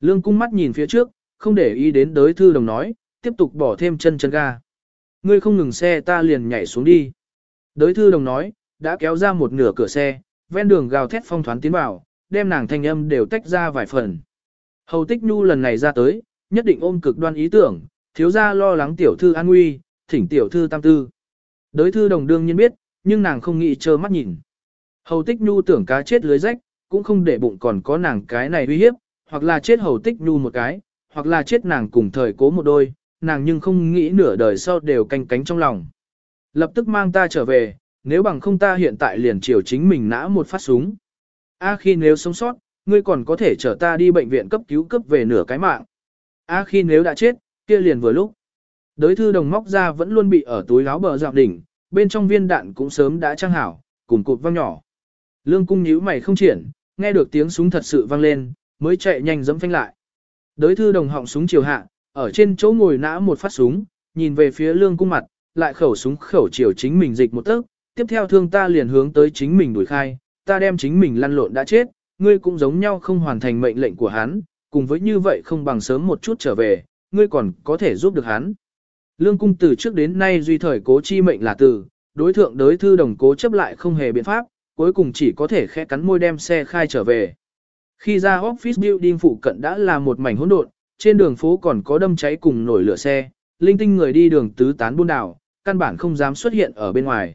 Lương cung mắt nhìn phía trước, không để ý đến đối thư đồng nói, tiếp tục bỏ thêm chân chân ga. Ngươi không ngừng xe ta liền nhảy xuống đi. đối thư đồng nói, đã kéo ra một nửa cửa xe, ven đường gào thét phong thoán tiến vào, đem nàng thanh âm đều tách ra vài phần. Hầu tích nhu lần này ra tới, nhất định ôm cực đoan ý tưởng, thiếu gia lo lắng tiểu thư an nguy, thỉnh tiểu thư tam tư. Đới thư đồng đương nhiên biết, nhưng nàng không nghĩ trơ mắt nhìn. Hầu tích nhu tưởng cá chết lưới rách, cũng không để bụng còn có nàng cái này uy hiếp, hoặc là chết hầu tích nhu một cái, hoặc là chết nàng cùng thời cố một đôi, nàng nhưng không nghĩ nửa đời sau đều canh cánh trong lòng. Lập tức mang ta trở về, nếu bằng không ta hiện tại liền chiều chính mình nã một phát súng. A khi nếu sống sót, ngươi còn có thể chở ta đi bệnh viện cấp cứu cấp về nửa cái mạng. A khi nếu đã chết, kia liền vừa lúc. Đới thư đồng móc ra vẫn luôn bị ở túi áo bờ dạo đỉnh, bên trong viên đạn cũng sớm đã trang hảo, cùng cụt vang nhỏ. Lương cung nhíu mày không triển, nghe được tiếng súng thật sự vang lên, mới chạy nhanh dẫm phanh lại. Đới thư đồng họng súng chiều hạ, ở trên chỗ ngồi nã một phát súng, nhìn về phía lương cung mặt, lại khẩu súng khẩu chiều chính mình dịch một tấc, tiếp theo thương ta liền hướng tới chính mình đuổi khai, ta đem chính mình lăn lộn đã chết, ngươi cũng giống nhau không hoàn thành mệnh lệnh của hắn, cùng với như vậy không bằng sớm một chút trở về, ngươi còn có thể giúp được hắn. Lương cung từ trước đến nay duy thời cố chi mệnh là từ, đối thượng đối thư đồng cố chấp lại không hề biện pháp, cuối cùng chỉ có thể khẽ cắn môi đem xe khai trở về. Khi ra office building phụ cận đã là một mảnh hỗn độn, trên đường phố còn có đâm cháy cùng nổi lửa xe, linh tinh người đi đường tứ tán buôn đảo, căn bản không dám xuất hiện ở bên ngoài.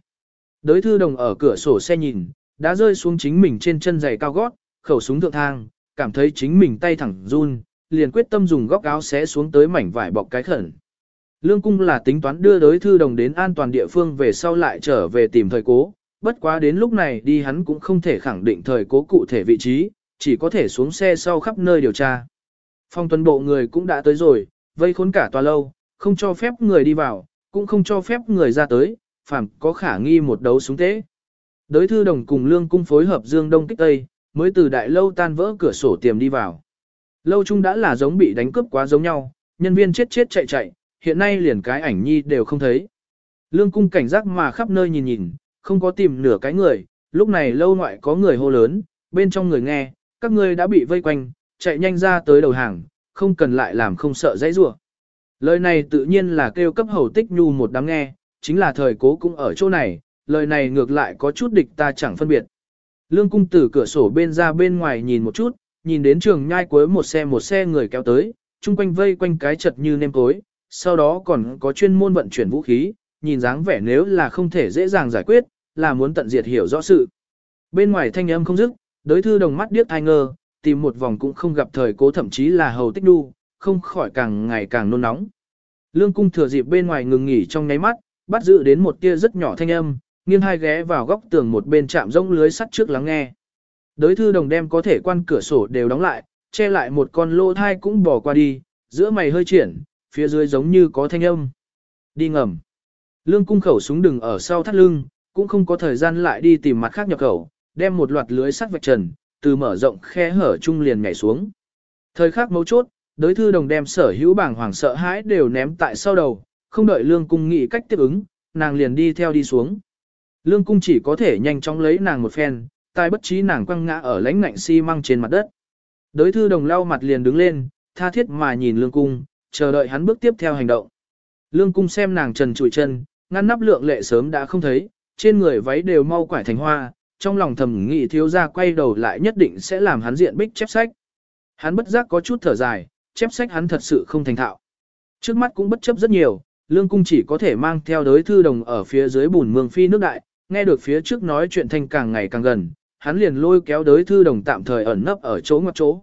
Đới thư đồng ở cửa sổ xe nhìn, đã rơi xuống chính mình trên chân giày cao gót, khẩu súng thượng thang, cảm thấy chính mình tay thẳng run, liền quyết tâm dùng góc áo xé xuống tới mảnh vải bọc cái khẩn. Lương cung là tính toán đưa đối thư đồng đến an toàn địa phương về sau lại trở về tìm thời cố, bất quá đến lúc này đi hắn cũng không thể khẳng định thời cố cụ thể vị trí, chỉ có thể xuống xe sau khắp nơi điều tra. Phong tuần bộ người cũng đã tới rồi, vây khốn cả tòa lâu, không cho phép người đi vào, cũng không cho phép người ra tới, phàm có khả nghi một đấu súng tế. Đới thư đồng cùng lương cung phối hợp dương đông kích tây, mới từ đại lâu tan vỡ cửa sổ tiềm đi vào. Lâu chung đã là giống bị đánh cướp quá giống nhau, nhân viên chết chết chạy chạy, hiện nay liền cái ảnh nhi đều không thấy. Lương cung cảnh giác mà khắp nơi nhìn nhìn, không có tìm nửa cái người, lúc này lâu ngoại có người hô lớn, bên trong người nghe, các ngươi đã bị vây quanh, chạy nhanh ra tới đầu hàng, không cần lại làm không sợ dãy rủa. Lời này tự nhiên là kêu cấp hầu tích nhu một đám nghe, chính là thời cố cũng ở chỗ này, lời này ngược lại có chút địch ta chẳng phân biệt. Lương cung từ cửa sổ bên ra bên ngoài nhìn một chút, nhìn đến trường nhai cuối một xe một xe người kéo tới, chung quanh vây quanh cái chật như nêm cối, sau đó còn có chuyên môn vận chuyển vũ khí, nhìn dáng vẻ nếu là không thể dễ dàng giải quyết, là muốn tận diệt hiểu rõ sự. Bên ngoài thanh âm không dứt, đối thư đồng mắt điếc ai ngơ, tìm một vòng cũng không gặp thời cố thậm chí là hầu tích đu, không khỏi càng ngày càng nôn nóng. Lương cung thừa dịp bên ngoài ngừng nghỉ trong nháy mắt, bắt giữ đến một tia rất nhỏ thanh âm, nghiêng hai ghé vào góc tường một bên chạm rông lưới sắt trước lắng nghe. Đới thư đồng đem có thể quan cửa sổ đều đóng lại, che lại một con lô thai cũng bỏ qua đi, giữa mày hơi triển, phía dưới giống như có thanh âm. Đi ngầm. Lương cung khẩu súng đừng ở sau thắt lưng, cũng không có thời gian lại đi tìm mặt khác nhập khẩu, đem một loạt lưới sắt vạch trần, từ mở rộng khe hở chung liền nhảy xuống. Thời khắc mấu chốt, đối thư đồng đem sở hữu bảng hoàng sợ hãi đều ném tại sau đầu, không đợi lương cung nghĩ cách tiếp ứng, nàng liền đi theo đi xuống. Lương cung chỉ có thể nhanh chóng lấy nàng một phen, tai bất trí nàng quăng ngã ở lãnh ngạnh xi măng trên mặt đất. Đối thư đồng lau mặt liền đứng lên, tha thiết mà nhìn lương cung, chờ đợi hắn bước tiếp theo hành động. Lương cung xem nàng trần trụi chân, ngăn nắp lượng lệ sớm đã không thấy, trên người váy đều mau quải thành hoa, trong lòng thầm nghĩ thiếu ra quay đầu lại nhất định sẽ làm hắn diện bích chép sách. Hắn bất giác có chút thở dài, chép sách hắn thật sự không thành thạo. Trước mắt cũng bất chấp rất nhiều, lương cung chỉ có thể mang theo đới thư đồng ở phía dưới bùn mương phi nước đại, nghe được phía trước nói chuyện thanh càng ngày càng gần, hắn liền lôi kéo đới thư đồng tạm thời ẩn nấp ở chỗ ngoặt chỗ.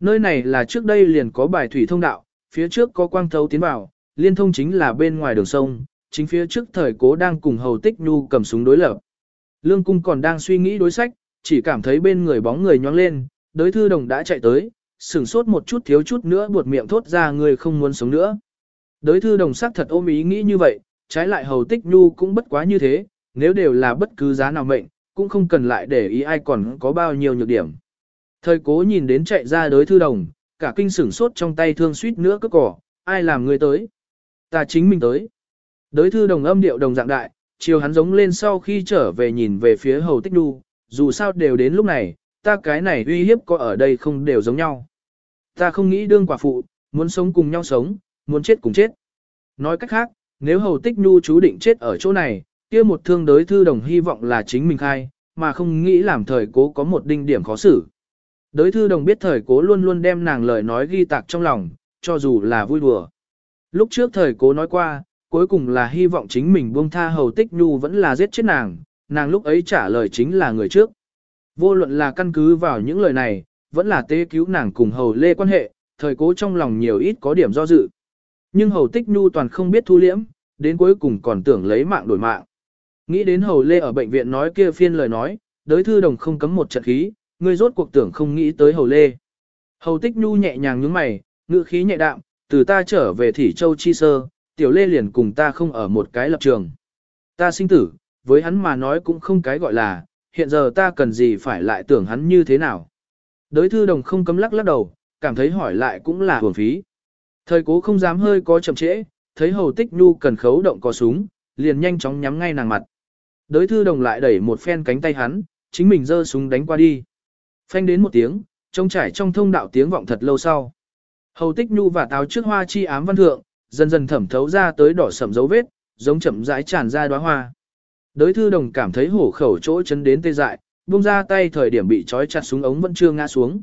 Nơi này là trước đây liền có bài thủy thông đạo, phía trước có quang thấu tiến vào, liên thông chính là bên ngoài đường sông, chính phía trước thời cố đang cùng hầu tích nhu cầm súng đối lập. Lương cung còn đang suy nghĩ đối sách, chỉ cảm thấy bên người bóng người nhóng lên, đới thư đồng đã chạy tới, sửng sốt một chút thiếu chút nữa buột miệng thốt ra người không muốn sống nữa. Đới thư đồng sắc thật ôm ý nghĩ như vậy, trái lại hầu tích nhu cũng bất quá như thế, nếu đều là bất cứ giá nào mệnh, cũng không cần lại để ý ai còn có bao nhiêu nhược điểm. Thời cố nhìn đến chạy ra đới thư đồng, cả kinh sửng sốt trong tay thương suýt nữa cướp cỏ, ai làm người tới? Ta chính mình tới. Đới thư đồng âm điệu đồng dạng đại, chiều hắn giống lên sau khi trở về nhìn về phía hầu tích đu, dù sao đều đến lúc này, ta cái này uy hiếp có ở đây không đều giống nhau. Ta không nghĩ đương quả phụ, muốn sống cùng nhau sống, muốn chết cùng chết. Nói cách khác, nếu hầu tích nhu chú định chết ở chỗ này, kia một thương đối thư đồng hy vọng là chính mình khai, mà không nghĩ làm thời cố có một đinh điểm khó xử. Đối thư đồng biết thời cố luôn luôn đem nàng lời nói ghi tạc trong lòng, cho dù là vui đùa. Lúc trước thời cố nói qua, cuối cùng là hy vọng chính mình buông tha hầu tích nhu vẫn là giết chết nàng, nàng lúc ấy trả lời chính là người trước. Vô luận là căn cứ vào những lời này, vẫn là tế cứu nàng cùng hầu lê quan hệ, thời cố trong lòng nhiều ít có điểm do dự. Nhưng hầu tích nhu toàn không biết thu liễm, đến cuối cùng còn tưởng lấy mạng đổi mạng. Nghĩ đến hầu lê ở bệnh viện nói kia phiên lời nói, đối thư đồng không cấm một trận khí, người rốt cuộc tưởng không nghĩ tới hầu lê. Hầu tích nhu nhẹ nhàng nhướng mày, ngữ khí nhẹ đạm, từ ta trở về thỉ châu chi sơ, tiểu lê liền cùng ta không ở một cái lập trường. Ta sinh tử, với hắn mà nói cũng không cái gọi là, hiện giờ ta cần gì phải lại tưởng hắn như thế nào. đối thư đồng không cấm lắc lắc đầu, cảm thấy hỏi lại cũng là hưởng phí. Thời cố không dám hơi có chậm trễ, thấy hầu tích nhu cần khấu động có súng, liền nhanh chóng nhắm ngay nàng mặt. Đới thư đồng lại đẩy một phen cánh tay hắn, chính mình giơ súng đánh qua đi. Phanh đến một tiếng, trông trải trong thông đạo tiếng vọng thật lâu sau. Hầu tích nhu và táo trước hoa chi ám văn thượng, dần dần thẩm thấu ra tới đỏ sẩm dấu vết, giống chậm rãi tràn ra đóa hoa. Đới thư đồng cảm thấy hổ khẩu chỗ chấn đến tê dại, buông ra tay thời điểm bị trói chặt súng ống vẫn chưa ngã xuống.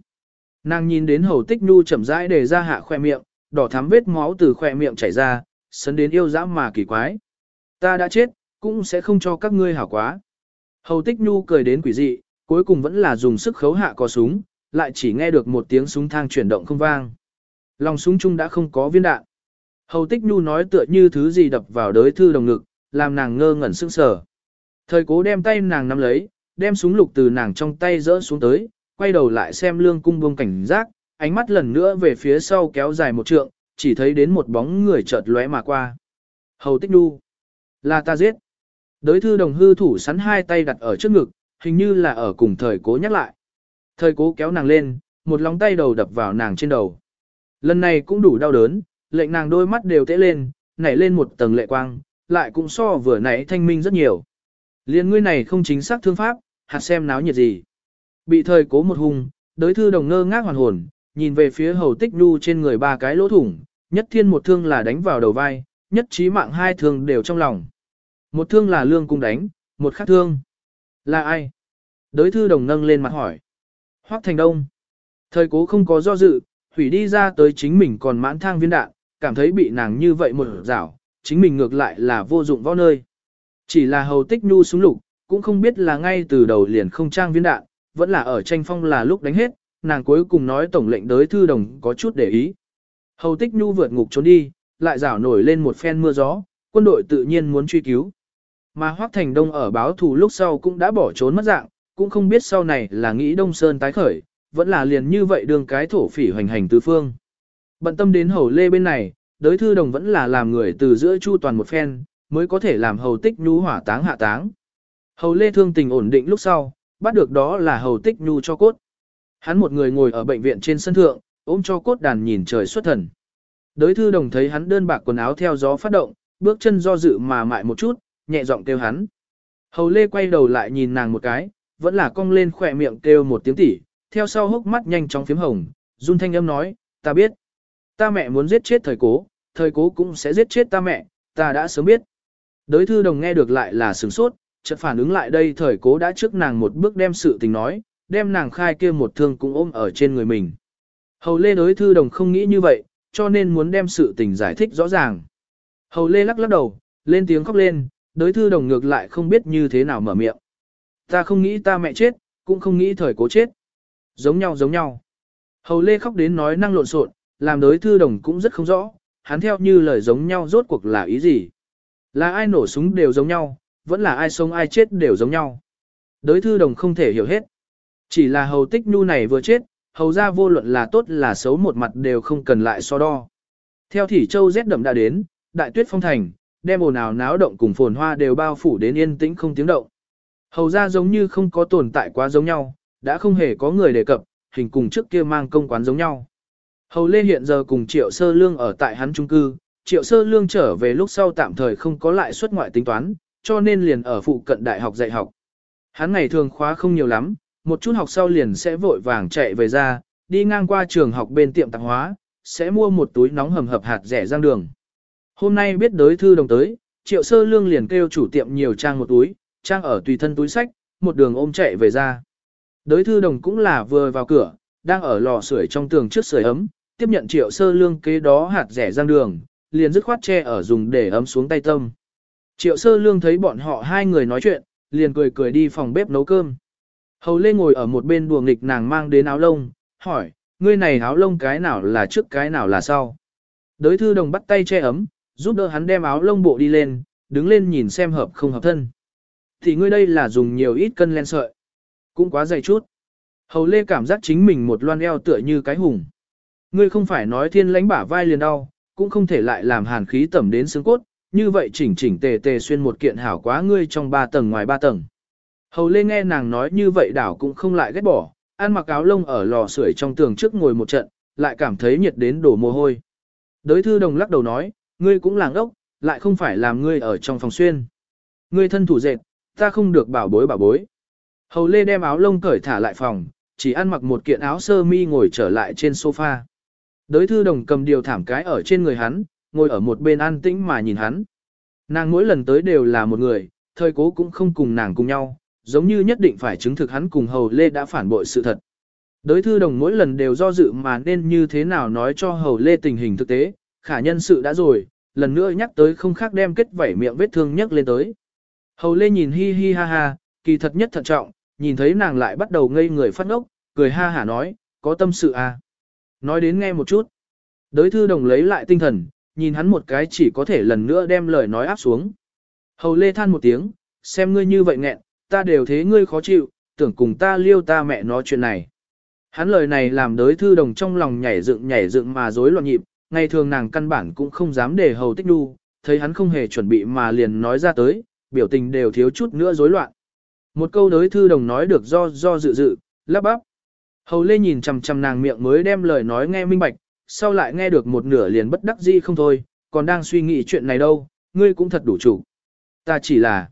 Nàng nhìn đến hầu tích nhu chậm rãi để ra hạ khoe miệng, đỏ thắm vết máu từ khoe miệng chảy ra, sấn đến yêu dã mà kỳ quái. Ta đã chết, cũng sẽ không cho các ngươi hảo quá. Hầu tích nhu cười đến quỷ dị, cuối cùng vẫn là dùng sức khấu hạ có súng, lại chỉ nghe được một tiếng súng thang chuyển động không vang. Lòng súng chung đã không có viên đạn. Hầu tích nhu nói tựa như thứ gì đập vào đới thư đồng ngực, làm nàng ngơ ngẩn sững sờ. Thời cố đem tay nàng nắm lấy, đem súng lục từ nàng trong tay rỡ xuống tới, quay đầu lại xem lương cung buông cảnh giác, ánh mắt lần nữa về phía sau kéo dài một trượng, chỉ thấy đến một bóng người chợt lóe mà qua. Hầu tích nhu. Là ta giết. Đới thư đồng hư thủ sắn hai tay đặt ở trước ngực, hình như là ở cùng thời cố nhắc lại. Thời cố kéo nàng lên, một lòng tay đầu đập vào nàng trên đầu. Lần này cũng đủ đau đớn, lệnh nàng đôi mắt đều tễ lên, nảy lên một tầng lệ quang, lại cũng so vừa nãy thanh minh rất nhiều. Liên ngươi này không chính xác thương pháp, hạt xem náo nhiệt gì. Bị thời cố một hùng, đới thư đồng ngơ ngác hoàn hồn, nhìn về phía hầu tích nhu trên người ba cái lỗ thủng, nhất thiên một thương là đánh vào đầu vai, nhất trí mạng hai thương đều trong lòng. Một thương là lương cung đánh, một khác thương. Là ai? Đới thư đồng nâng lên mặt hỏi. Hoác thành đông. Thời cố không có do dự, hủy đi ra tới chính mình còn mãn thang viên đạn, cảm thấy bị nàng như vậy một rảo, chính mình ngược lại là vô dụng võ nơi. Chỉ là hầu tích nhu súng lục, cũng không biết là ngay từ đầu liền không trang viên đạn, vẫn là ở tranh phong là lúc đánh hết, nàng cuối cùng nói tổng lệnh đới thư đồng có chút để ý. Hầu tích nhu vượt ngục trốn đi, lại rảo nổi lên một phen mưa gió, quân đội tự nhiên muốn truy cứu. Mà Hoắc Thành Đông ở báo thù lúc sau cũng đã bỏ trốn mất dạng, cũng không biết sau này là nghĩ Đông Sơn tái khởi, vẫn là liền như vậy đường cái thổ phỉ hoành hành tứ phương. Bận tâm đến hầu lê bên này, đới thư đồng vẫn là làm người từ giữa chu toàn một phen, mới có thể làm hầu tích nhu hỏa táng hạ táng. Hầu lê thương tình ổn định lúc sau, bắt được đó là hầu tích nhu cho cốt. Hắn một người ngồi ở bệnh viện trên sân thượng, ôm cho cốt đàn nhìn trời xuất thần. Đới thư đồng thấy hắn đơn bạc quần áo theo gió phát động, bước chân do dự mà mại một chút, nhẹ giọng kêu hắn. Hầu lê quay đầu lại nhìn nàng một cái, vẫn là cong lên khỏe miệng kêu một tiếng tỉ, theo sau hốc mắt nhanh chóng phím hồng, run thanh âm nói, ta biết. Ta mẹ muốn giết chết thời cố, thời cố cũng sẽ giết chết ta mẹ, ta đã sớm biết. Đới thư đồng nghe được lại là sửng sốt, chợt phản ứng lại đây thời cố đã trước nàng một bước đem sự tình nói, đem nàng khai kia một thương cũng ôm ở trên người mình. Hầu lê đối thư đồng không nghĩ như vậy, cho nên muốn đem sự tình giải thích rõ ràng. Hầu lê lắc lắc đầu, lên tiếng khóc lên, đối thư đồng ngược lại không biết như thế nào mở miệng. Ta không nghĩ ta mẹ chết, cũng không nghĩ thời cố chết. Giống nhau giống nhau. Hầu lê khóc đến nói năng lộn xộn, làm đối thư đồng cũng rất không rõ, hắn theo như lời giống nhau rốt cuộc là ý gì. Là ai nổ súng đều giống nhau, vẫn là ai sống ai chết đều giống nhau. Đối thư đồng không thể hiểu hết. Chỉ là hầu tích nhu này vừa chết, hầu ra vô luận là tốt là xấu một mặt đều không cần lại so đo. Theo thỉ châu rét đậm đã đến, đại tuyết phong thành, đem ồn ào náo động cùng phồn hoa đều bao phủ đến yên tĩnh không tiếng động. Hầu ra giống như không có tồn tại quá giống nhau, đã không hề có người đề cập, hình cùng trước kia mang công quán giống nhau. Hầu Lê hiện giờ cùng Triệu Sơ Lương ở tại hắn trung cư, Triệu Sơ Lương trở về lúc sau tạm thời không có lại xuất ngoại tính toán, cho nên liền ở phụ cận đại học dạy học. Hắn ngày thường khóa không nhiều lắm, một chút học sau liền sẽ vội vàng chạy về ra, đi ngang qua trường học bên tiệm tạp hóa, sẽ mua một túi nóng hầm hập hạt rẻ rang đường. Hôm nay biết đới thư đồng tới, triệu sơ lương liền kêu chủ tiệm nhiều trang một túi, trang ở tùy thân túi sách, một đường ôm chạy về ra. Đới thư đồng cũng là vừa vào cửa, đang ở lò sưởi trong tường trước sưởi ấm, tiếp nhận triệu sơ lương kế đó hạt rẻ rang đường, liền dứt khoát che ở dùng để ấm xuống tay tâm. Triệu sơ lương thấy bọn họ hai người nói chuyện, liền cười cười đi phòng bếp nấu cơm. Hầu Lê ngồi ở một bên đùa nghịch nàng mang đến áo lông, hỏi, ngươi này áo lông cái nào là trước cái nào là sau. Đới thư đồng bắt tay che ấm, giúp đỡ hắn đem áo lông bộ đi lên, đứng lên nhìn xem hợp không hợp thân. Thì ngươi đây là dùng nhiều ít cân len sợi. Cũng quá dày chút. Hầu Lê cảm giác chính mình một loan eo tựa như cái hùng. Ngươi không phải nói thiên lãnh bả vai liền đau, cũng không thể lại làm hàn khí tẩm đến xương cốt, như vậy chỉnh chỉnh tề tề xuyên một kiện hảo quá ngươi trong ba tầng ngoài ba tầng. Hầu Lê nghe nàng nói như vậy đảo cũng không lại ghét bỏ, ăn mặc áo lông ở lò sưởi trong tường trước ngồi một trận, lại cảm thấy nhiệt đến đổ mồ hôi. Đới thư đồng lắc đầu nói, ngươi cũng làng ốc, lại không phải làm ngươi ở trong phòng xuyên. Ngươi thân thủ dệt, ta không được bảo bối bảo bối. Hầu Lê đem áo lông cởi thả lại phòng, chỉ ăn mặc một kiện áo sơ mi ngồi trở lại trên sofa. Đới thư đồng cầm điều thảm cái ở trên người hắn, ngồi ở một bên an tĩnh mà nhìn hắn. Nàng mỗi lần tới đều là một người, thời cố cũng không cùng nàng cùng nhau, giống như nhất định phải chứng thực hắn cùng Hầu Lê đã phản bội sự thật. đối thư đồng mỗi lần đều do dự mà nên như thế nào nói cho Hầu Lê tình hình thực tế, khả nhân sự đã rồi, lần nữa nhắc tới không khác đem kết vảy miệng vết thương nhắc lên tới. Hầu Lê nhìn hi hi ha ha, kỳ thật nhất thận trọng, nhìn thấy nàng lại bắt đầu ngây người phát ngốc, cười ha hả nói, có tâm sự à. Nói đến nghe một chút. Đới thư đồng lấy lại tinh thần, nhìn hắn một cái chỉ có thể lần nữa đem lời nói áp xuống. Hầu Lê than một tiếng, xem ngươi như vậy nghẹn, ta đều thế ngươi khó chịu, tưởng cùng ta liêu ta mẹ nói chuyện này. Hắn lời này làm đới thư đồng trong lòng nhảy dựng nhảy dựng mà rối loạn nhịp, ngày thường nàng căn bản cũng không dám để hầu tích đu, thấy hắn không hề chuẩn bị mà liền nói ra tới, biểu tình đều thiếu chút nữa rối loạn. Một câu đới thư đồng nói được do do dự dự, lắp bắp. Hầu lê nhìn chằm chằm nàng miệng mới đem lời nói nghe minh bạch, sau lại nghe được một nửa liền bất đắc dĩ không thôi, còn đang suy nghĩ chuyện này đâu, ngươi cũng thật đủ chủ. Ta chỉ là,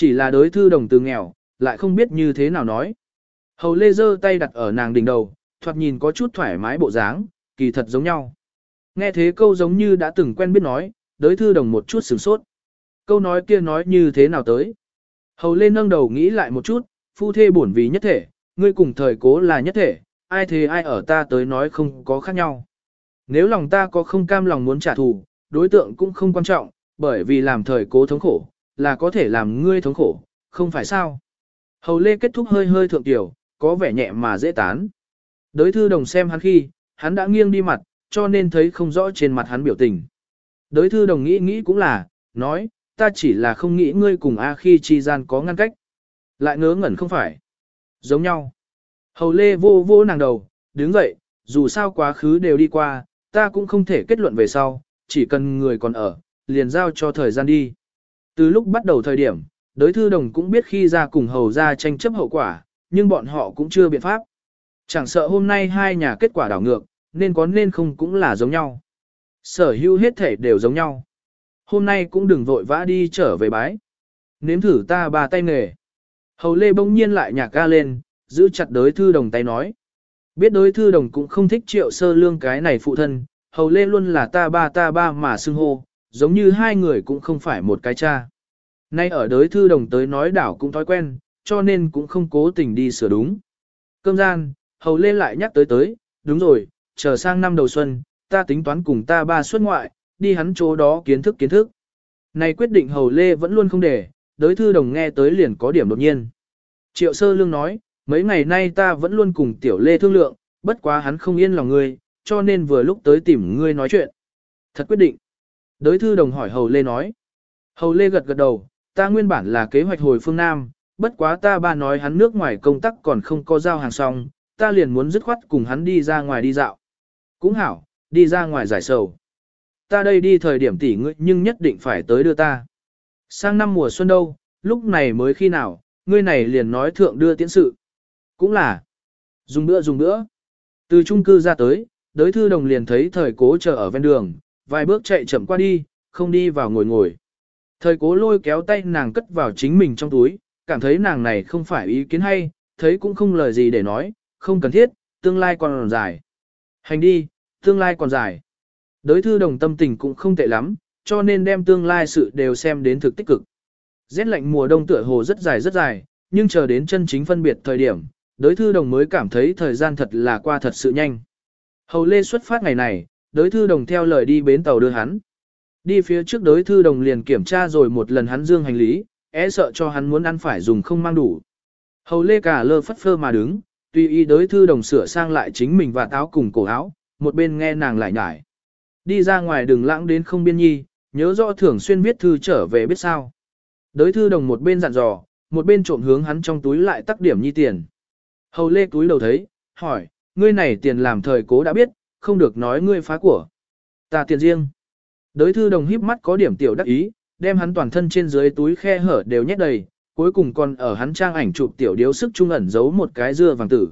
chỉ là đối thư đồng từ nghèo, lại không biết như thế nào nói. Hầu lê giơ tay đặt ở nàng đỉnh đầu, thoạt nhìn có chút thoải mái bộ dáng, kỳ thật giống nhau. Nghe thế câu giống như đã từng quen biết nói, đối thư đồng một chút sửng sốt. Câu nói kia nói như thế nào tới. Hầu lê nâng đầu nghĩ lại một chút, phu thê bổn vì nhất thể, ngươi cùng thời cố là nhất thể, ai thế ai ở ta tới nói không có khác nhau. Nếu lòng ta có không cam lòng muốn trả thù, đối tượng cũng không quan trọng, bởi vì làm thời cố thống khổ, là có thể làm ngươi thống khổ, không phải sao. Hầu lê kết thúc hơi hơi thượng tiểu, có vẻ nhẹ mà dễ tán. Đới thư đồng xem hắn khi, hắn đã nghiêng đi mặt, cho nên thấy không rõ trên mặt hắn biểu tình. Đới thư đồng nghĩ nghĩ cũng là, nói, ta chỉ là không nghĩ ngươi cùng A khi chi gian có ngăn cách. Lại ngớ ngẩn không phải. Giống nhau. Hầu lê vô vô nàng đầu, đứng dậy, dù sao quá khứ đều đi qua, ta cũng không thể kết luận về sau, chỉ cần người còn ở, liền giao cho thời gian đi. Từ lúc bắt đầu thời điểm, đối thư đồng cũng biết khi ra cùng hầu ra tranh chấp hậu quả, nhưng bọn họ cũng chưa biện pháp. Chẳng sợ hôm nay hai nhà kết quả đảo ngược, nên có nên không cũng là giống nhau. Sở hữu hết thể đều giống nhau. Hôm nay cũng đừng vội vã đi trở về bái. Nếm thử ta ba tay nghề. Hầu lê bỗng nhiên lại nhạc ca lên, giữ chặt đối thư đồng tay nói. Biết đối thư đồng cũng không thích triệu sơ lương cái này phụ thân, hầu lê luôn là ta ba ta ba mà xưng hô, giống như hai người cũng không phải một cái cha. Nay ở đới thư đồng tới nói đảo cũng thói quen, cho nên cũng không cố tình đi sửa đúng. Cơm gian, hầu lê lại nhắc tới tới, đúng rồi, chờ sang năm đầu xuân, ta tính toán cùng ta ba xuất ngoại, đi hắn chỗ đó kiến thức kiến thức. Này quyết định hầu lê vẫn luôn không để, đối thư đồng nghe tới liền có điểm đột nhiên. Triệu sơ lương nói, mấy ngày nay ta vẫn luôn cùng tiểu lê thương lượng, bất quá hắn không yên lòng ngươi, cho nên vừa lúc tới tìm ngươi nói chuyện. Thật quyết định. Đới thư đồng hỏi hầu lê nói. Hầu lê gật gật đầu, ta nguyên bản là kế hoạch hồi phương Nam, bất quá ta ba nói hắn nước ngoài công tác còn không có giao hàng xong, ta liền muốn dứt khoát cùng hắn đi ra ngoài đi dạo. Cũng hảo, đi ra ngoài giải sầu. Ta đây đi thời điểm tỷ ngươi nhưng nhất định phải tới đưa ta. Sang năm mùa xuân đâu, lúc này mới khi nào, ngươi này liền nói thượng đưa tiễn sự. Cũng là, dùng nữa dùng nữa. Từ trung cư ra tới, đới thư đồng liền thấy thời cố chờ ở ven đường, vài bước chạy chậm qua đi, không đi vào ngồi ngồi. Thời cố lôi kéo tay nàng cất vào chính mình trong túi, cảm thấy nàng này không phải ý kiến hay, thấy cũng không lời gì để nói, không cần thiết, tương lai còn dài. Hành đi, tương lai còn dài. Đối thư đồng tâm tình cũng không tệ lắm, cho nên đem tương lai sự đều xem đến thực tích cực. Rét lạnh mùa đông tựa hồ rất dài rất dài, nhưng chờ đến chân chính phân biệt thời điểm, đối thư đồng mới cảm thấy thời gian thật là qua thật sự nhanh. Hầu lê xuất phát ngày này, đới thư đồng theo lời đi bến tàu đưa hắn. Đi phía trước đới thư đồng liền kiểm tra rồi một lần hắn dương hành lý, e sợ cho hắn muốn ăn phải dùng không mang đủ. Hầu lê cả lơ phất phơ mà đứng, tùy ý đới thư đồng sửa sang lại chính mình và táo cùng cổ áo, một bên nghe nàng lại nhải. Đi ra ngoài đường lãng đến không biên nhi, nhớ rõ thường xuyên viết thư trở về biết sao. Đới thư đồng một bên dặn dò, một bên trộm hướng hắn trong túi lại tắc điểm nhi tiền. Hầu lê túi đầu thấy, hỏi, ngươi này tiền làm thời cố đã biết, không được nói ngươi phá của. Ta tiền riêng. Đới thư đồng híp mắt có điểm tiểu đắc ý, đem hắn toàn thân trên dưới túi khe hở đều nhét đầy, cuối cùng còn ở hắn trang ảnh chụp tiểu điếu sức trung ẩn giấu một cái dưa vàng tử.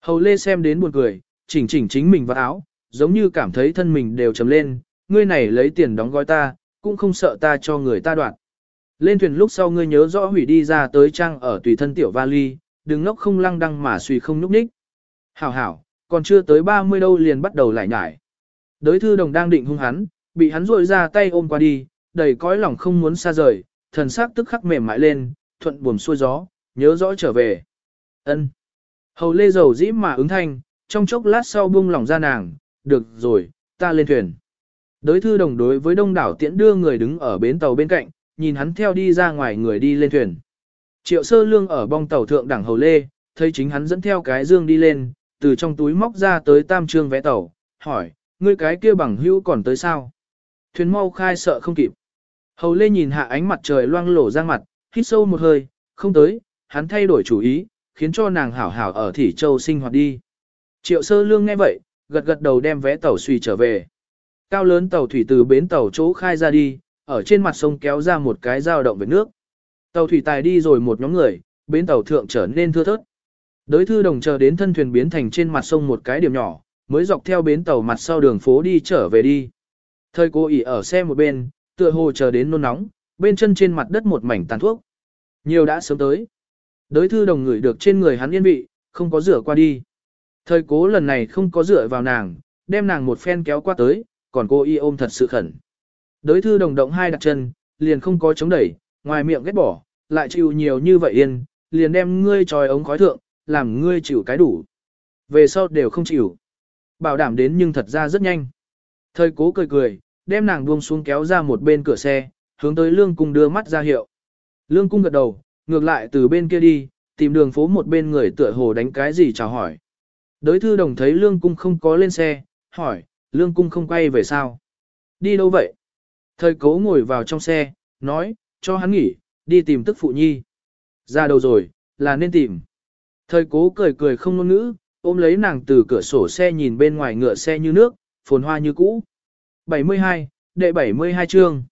Hầu lê xem đến buồn cười, chỉnh chỉnh chính mình vào áo, giống như cảm thấy thân mình đều trầm lên, ngươi này lấy tiền đóng gói ta, cũng không sợ ta cho người ta đoạn. Lên thuyền lúc sau ngươi nhớ rõ hủy đi ra tới trang ở tùy thân tiểu vali, đừng ngốc không lăng đăng mà suy không nhúc ních. Hảo hảo, còn chưa tới 30 đâu liền bắt đầu lại nhải. Đới thư đồng đang định hung hắn, bị hắn rội ra tay ôm qua đi, đầy cõi lòng không muốn xa rời, thần sắc tức khắc mềm mại lên, thuận buồm xuôi gió, nhớ rõ trở về. Ân. Hầu lê dầu dĩ mà ứng thanh, trong chốc lát sau buông lòng ra nàng, được rồi, ta lên thuyền. Đới thư đồng đối với đông đảo tiễn đưa người đứng ở bến tàu bên cạnh, nhìn hắn theo đi ra ngoài người đi lên thuyền. Triệu sơ lương ở bong tàu thượng đẳng hầu lê, thấy chính hắn dẫn theo cái dương đi lên, từ trong túi móc ra tới tam trương vé tàu, hỏi, ngươi cái kia bằng hữu còn tới sao? Thuyền mau khai sợ không kịp. Hầu lê nhìn hạ ánh mặt trời loang lổ ra mặt, hít sâu một hơi, không tới, hắn thay đổi chủ ý, khiến cho nàng hảo hảo ở Thỉ Châu sinh hoạt đi. Triệu sơ lương nghe vậy, gật gật đầu đem vé tàu suy trở về. Cao lớn tàu thủy từ bến tàu chỗ khai ra đi, ở trên mặt sông kéo ra một cái dao động về nước. Tàu thủy tài đi rồi một nhóm người, bến tàu thượng trở nên thưa thớt. Đới thư đồng chờ đến thân thuyền biến thành trên mặt sông một cái điểm nhỏ, mới dọc theo bến tàu mặt sau đường phố đi trở về đi. Thời cô ỉ ở xe một bên, tựa hồ chờ đến nôn nóng, bên chân trên mặt đất một mảnh tàn thuốc. Nhiều đã sớm tới. Đới thư đồng ngửi được trên người hắn yên vị, không có rửa qua đi. Thời cố lần này không có rửa vào nàng, đem nàng một phen kéo qua tới, còn cô y ôm thật sự khẩn. Đới thư đồng động hai đặt chân, liền không có chống đẩy, ngoài miệng ghét bỏ, lại chịu nhiều như vậy yên, liền đem ngươi tròi ống khói thượng, làm ngươi chịu cái đủ. Về sau đều không chịu. Bảo đảm đến nhưng thật ra rất nhanh. Thời cố cười cười, đem nàng buông xuống kéo ra một bên cửa xe, hướng tới lương cung đưa mắt ra hiệu. Lương cung gật đầu, ngược lại từ bên kia đi, tìm đường phố một bên người tựa hồ đánh cái gì chào hỏi. Đới thư đồng thấy lương cung không có lên xe, hỏi, lương cung không quay về sao? Đi đâu vậy? Thời cố ngồi vào trong xe, nói, cho hắn nghỉ, đi tìm tức phụ nhi. Ra đâu rồi, là nên tìm. Thời cố cười cười không ngôn ngữ, ôm lấy nàng từ cửa sổ xe nhìn bên ngoài ngựa xe như nước, phồn hoa như cũ. 72, đệ 72 chương.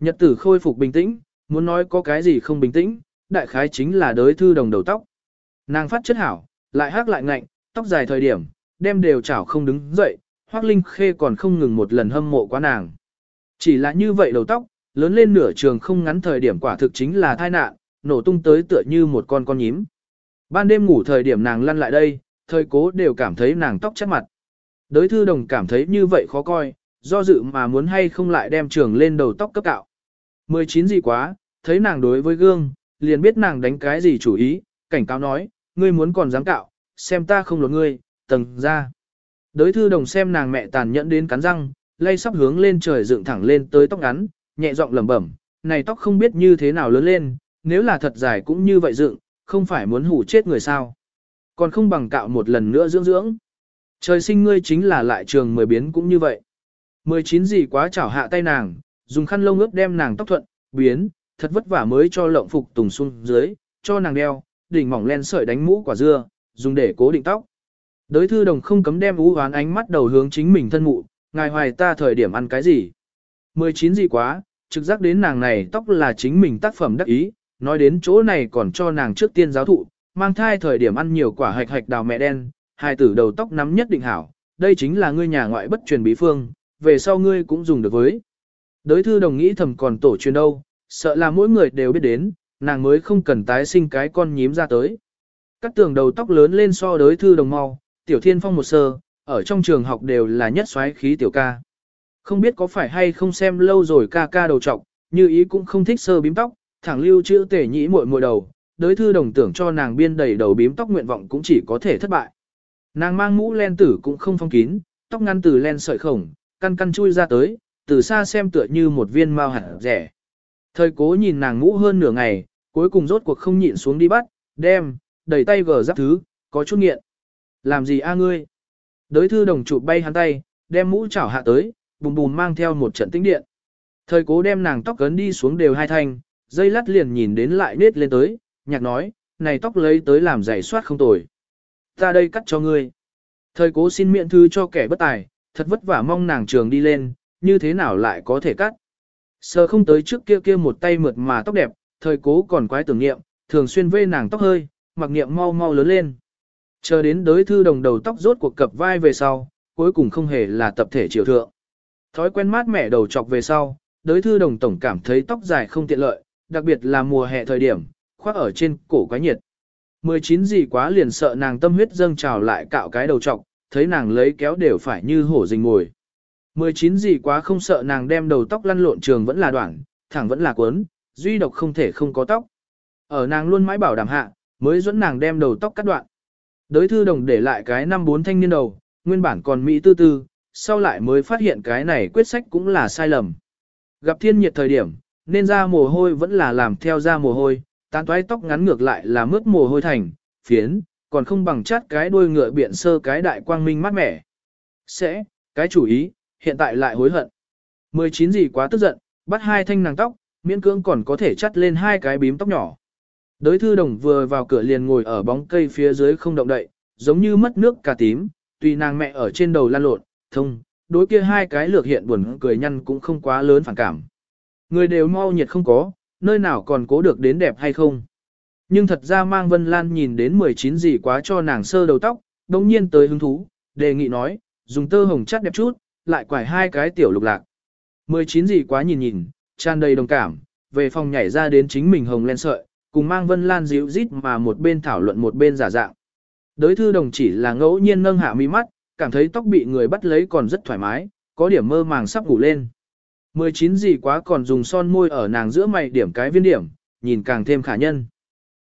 Nhật tử khôi phục bình tĩnh, muốn nói có cái gì không bình tĩnh, đại khái chính là đới thư đồng đầu tóc. Nàng phát chất hảo, lại hát lại ngạnh, tóc dài thời điểm, đem đều chảo không đứng dậy, Hoắc Linh Khê còn không ngừng một lần hâm mộ quá nàng. Chỉ là như vậy đầu tóc, lớn lên nửa trường không ngắn thời điểm quả thực chính là tai nạn, nổ tung tới tựa như một con con nhím. Ban đêm ngủ thời điểm nàng lăn lại đây, thời cố đều cảm thấy nàng tóc chất mặt. Đới thư đồng cảm thấy như vậy khó coi, do dự mà muốn hay không lại đem trường lên đầu tóc cấp cạo. 19 gì quá, thấy nàng đối với gương, liền biết nàng đánh cái gì chủ ý, cảnh cáo nói, ngươi muốn còn dám cạo, xem ta không lột ngươi, tầng ra. Đới thư đồng xem nàng mẹ tàn nhẫn đến cắn răng, lay sắp hướng lên trời dựng thẳng lên tới tóc ngắn, nhẹ giọng lẩm bẩm, này tóc không biết như thế nào lớn lên, nếu là thật dài cũng như vậy dựng, không phải muốn hủ chết người sao. Còn không bằng cạo một lần nữa dưỡng dưỡng. Trời sinh ngươi chính là lại trường mười biến cũng như vậy. Mười chín gì quá chảo hạ tay nàng, dùng khăn lông ướt đem nàng tóc thuận, biến, thật vất vả mới cho lộng phục tùng xuống dưới, cho nàng đeo, đỉnh mỏng len sợi đánh mũ quả dưa, dùng để cố định tóc. Đới thư đồng không cấm đem ú hoán ánh mắt đầu hướng chính mình thân mụ, ngài hoài ta thời điểm ăn cái gì. 19 gì quá, trực giác đến nàng này tóc là chính mình tác phẩm đắc ý, nói đến chỗ này còn cho nàng trước tiên giáo thụ, mang thai thời điểm ăn nhiều quả hạch hạch đào mẹ đen, hai tử đầu tóc nắm nhất định hảo, đây chính là ngươi nhà ngoại bất truyền bí phương, về sau ngươi cũng dùng được với. Đới thư đồng nghĩ thầm còn tổ truyền đâu, sợ là mỗi người đều biết đến, nàng mới không cần tái sinh cái con nhím ra tới. Các tường đầu tóc lớn lên so đới thư đồng mau, tiểu thiên phong một sơ, ở trong trường học đều là nhất xoáy khí tiểu ca. Không biết có phải hay không xem lâu rồi ca ca đầu trọc, như ý cũng không thích sơ bím tóc, thẳng lưu chữ tể nhĩ muội muội đầu, đối thư đồng tưởng cho nàng biên đầy đầu bím tóc nguyện vọng cũng chỉ có thể thất bại. Nàng mang mũ len tử cũng không phong kín, tóc ngăn từ len sợi khổng, căn căn chui ra tới, từ xa xem tựa như một viên mao hạt rẻ. Thời cố nhìn nàng mũ hơn nửa ngày, cuối cùng rốt cuộc không nhịn xuống đi bắt, đem, đẩy tay gờ giáp thứ, có chút nghiện. Làm gì a ngươi? Đới thư đồng chụp bay hắn tay, đem mũ chảo hạ tới, bùm bùm mang theo một trận tĩnh điện. Thời cố đem nàng tóc cấn đi xuống đều hai thanh, dây lát liền nhìn đến lại nết lên tới, nhạc nói, này tóc lấy tới làm giày soát không tồi. Ta đây cắt cho ngươi. Thời cố xin miễn thư cho kẻ bất tài, thật vất vả mong nàng trường đi lên, như thế nào lại có thể cắt. Sờ không tới trước kia kia một tay mượt mà tóc đẹp, thời cố còn quái tưởng niệm, thường xuyên vê nàng tóc hơi, mặc niệm mau mau lớn lên. Chờ đến đới thư đồng đầu tóc rốt cuộc cập vai về sau, cuối cùng không hề là tập thể triều thượng. Thói quen mát mẻ đầu chọc về sau, đới thư đồng tổng cảm thấy tóc dài không tiện lợi, đặc biệt là mùa hè thời điểm, khoác ở trên cổ quái nhiệt. 19 gì quá liền sợ nàng tâm huyết dâng trào lại cạo cái đầu trọc, thấy nàng lấy kéo đều phải như hổ rình mồi. 19 gì quá không sợ nàng đem đầu tóc lăn lộn trường vẫn là đoạn, thẳng vẫn là cuốn, duy độc không thể không có tóc. Ở nàng luôn mãi bảo đảm hạ, mới dẫn nàng đem đầu tóc cắt đoạn. Đới thư đồng để lại cái năm bốn thanh niên đầu, nguyên bản còn Mỹ tư tư, sau lại mới phát hiện cái này quyết sách cũng là sai lầm. Gặp thiên nhiệt thời điểm, nên ra mồ hôi vẫn là làm theo ra mồ hôi, tán toái tóc ngắn ngược lại là mướt mồ hôi thành, phiến, còn không bằng chát cái đuôi ngựa biện sơ cái đại quang minh mát mẻ. Sẽ, cái chủ ý, hiện tại lại hối hận. 19 gì quá tức giận, bắt hai thanh nàng tóc, miễn cưỡng còn có thể chắt lên hai cái bím tóc nhỏ. Đới thư đồng vừa vào cửa liền ngồi ở bóng cây phía dưới không động đậy, giống như mất nước cả tím, tùy nàng mẹ ở trên đầu lan lộn, thông, đối kia hai cái lược hiện buồn cười nhăn cũng không quá lớn phản cảm. Người đều mau nhiệt không có, nơi nào còn cố được đến đẹp hay không. Nhưng thật ra mang Vân Lan nhìn đến 19 gì quá cho nàng sơ đầu tóc, đồng nhiên tới hứng thú, đề nghị nói, dùng tơ hồng chắt đẹp chút, lại quải hai cái tiểu lục lạc. 19 gì quá nhìn nhìn, tràn đầy đồng cảm, về phòng nhảy ra đến chính mình hồng len sợi, cùng mang Vân Lan dịu rít mà một bên thảo luận một bên giả dạng. Đới thư đồng chỉ là ngẫu nhiên nâng hạ mi mắt, cảm thấy tóc bị người bắt lấy còn rất thoải mái, có điểm mơ màng sắp ngủ lên. 19 gì quá còn dùng son môi ở nàng giữa mày điểm cái viên điểm, nhìn càng thêm khả nhân.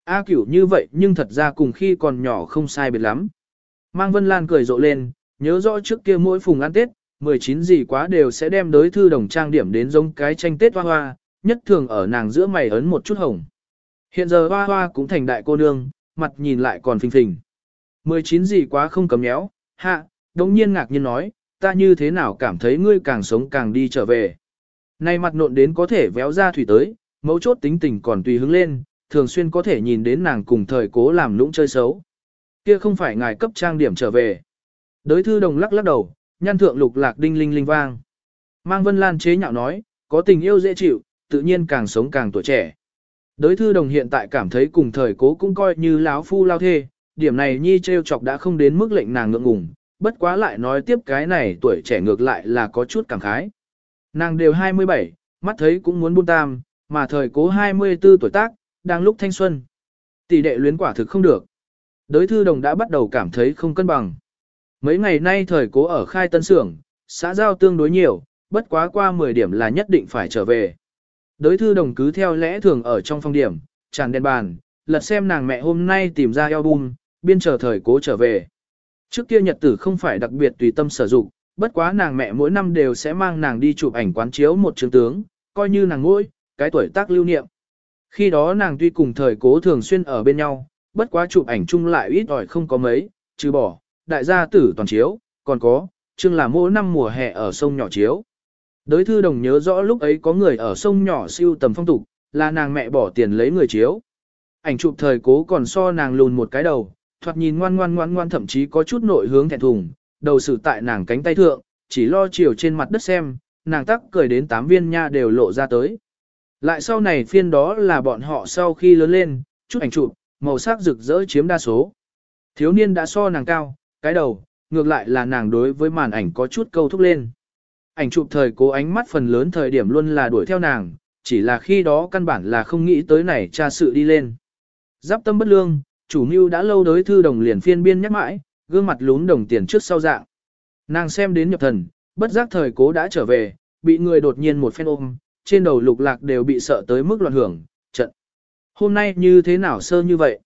A cửu như vậy nhưng thật ra cùng khi còn nhỏ không sai biệt lắm. Mang Vân Lan cười rộ lên, nhớ rõ trước kia mỗi phùng ăn Tết, 19 gì quá đều sẽ đem đối thư đồng trang điểm đến giống cái tranh Tết hoa hoa, nhất thường ở nàng giữa mày ấn một chút hồng. Hiện giờ hoa hoa cũng thành đại cô nương, mặt nhìn lại còn phình phình. 19 gì quá không cầm nhéo, hạ, đồng nhiên ngạc nhiên nói, ta như thế nào cảm thấy ngươi càng sống càng đi trở về. Nay mặt nộn đến có thể véo ra thủy tới, mấu chốt tính tình còn tùy hứng lên, thường xuyên có thể nhìn đến nàng cùng thời cố làm lũng chơi xấu. Kia không phải ngài cấp trang điểm trở về. Đới thư đồng lắc lắc đầu, nhăn thượng lục lạc đinh linh linh vang. Mang Vân Lan chế nhạo nói, có tình yêu dễ chịu, tự nhiên càng sống càng tuổi trẻ. Đới thư đồng hiện tại cảm thấy cùng thời cố cũng coi như láo phu lao thê, điểm này nhi trêu chọc đã không đến mức lệnh nàng ngượng ngùng, bất quá lại nói tiếp cái này tuổi trẻ ngược lại là có chút cảm khái. Nàng đều 27, mắt thấy cũng muốn buôn tam, mà thời cố 24 tuổi tác, đang lúc thanh xuân. Tỷ đệ luyến quả thực không được. Đới thư đồng đã bắt đầu cảm thấy không cân bằng. Mấy ngày nay thời cố ở khai tân xưởng, xã giao tương đối nhiều, bất quá qua 10 điểm là nhất định phải trở về. Đới thư đồng cứ theo lẽ thường ở trong phòng điểm, tràn đèn bàn, lật xem nàng mẹ hôm nay tìm ra album, biên chờ thời cố trở về. Trước kia nhật tử không phải đặc biệt tùy tâm sử dụng, bất quá nàng mẹ mỗi năm đều sẽ mang nàng đi chụp ảnh quán chiếu một trường tướng, coi như nàng mỗi, cái tuổi tác lưu niệm. Khi đó nàng tuy cùng thời cố thường xuyên ở bên nhau, bất quá chụp ảnh chung lại ít ỏi không có mấy, trừ bỏ, đại gia tử toàn chiếu, còn có, chương là mỗi năm mùa hè ở sông nhỏ chiếu. Đới thư đồng nhớ rõ lúc ấy có người ở sông nhỏ siêu tầm phong tục, là nàng mẹ bỏ tiền lấy người chiếu. Ảnh chụp thời cố còn so nàng lùn một cái đầu, thoạt nhìn ngoan ngoan ngoan ngoan thậm chí có chút nội hướng thẹn thùng, đầu xử tại nàng cánh tay thượng, chỉ lo chiều trên mặt đất xem, nàng tắc cười đến tám viên nha đều lộ ra tới. Lại sau này phiên đó là bọn họ sau khi lớn lên, chút ảnh chụp, màu sắc rực rỡ chiếm đa số. Thiếu niên đã so nàng cao, cái đầu, ngược lại là nàng đối với màn ảnh có chút câu thúc lên. Ảnh chụp thời cố ánh mắt phần lớn thời điểm luôn là đuổi theo nàng, chỉ là khi đó căn bản là không nghĩ tới này tra sự đi lên. Giáp tâm bất lương, chủ mưu đã lâu đối thư đồng liền phiên biên nhắc mãi, gương mặt lún đồng tiền trước sau dạng. Nàng xem đến nhập thần, bất giác thời cố đã trở về, bị người đột nhiên một phen ôm, trên đầu lục lạc đều bị sợ tới mức loạn hưởng, trận. Hôm nay như thế nào sơ như vậy?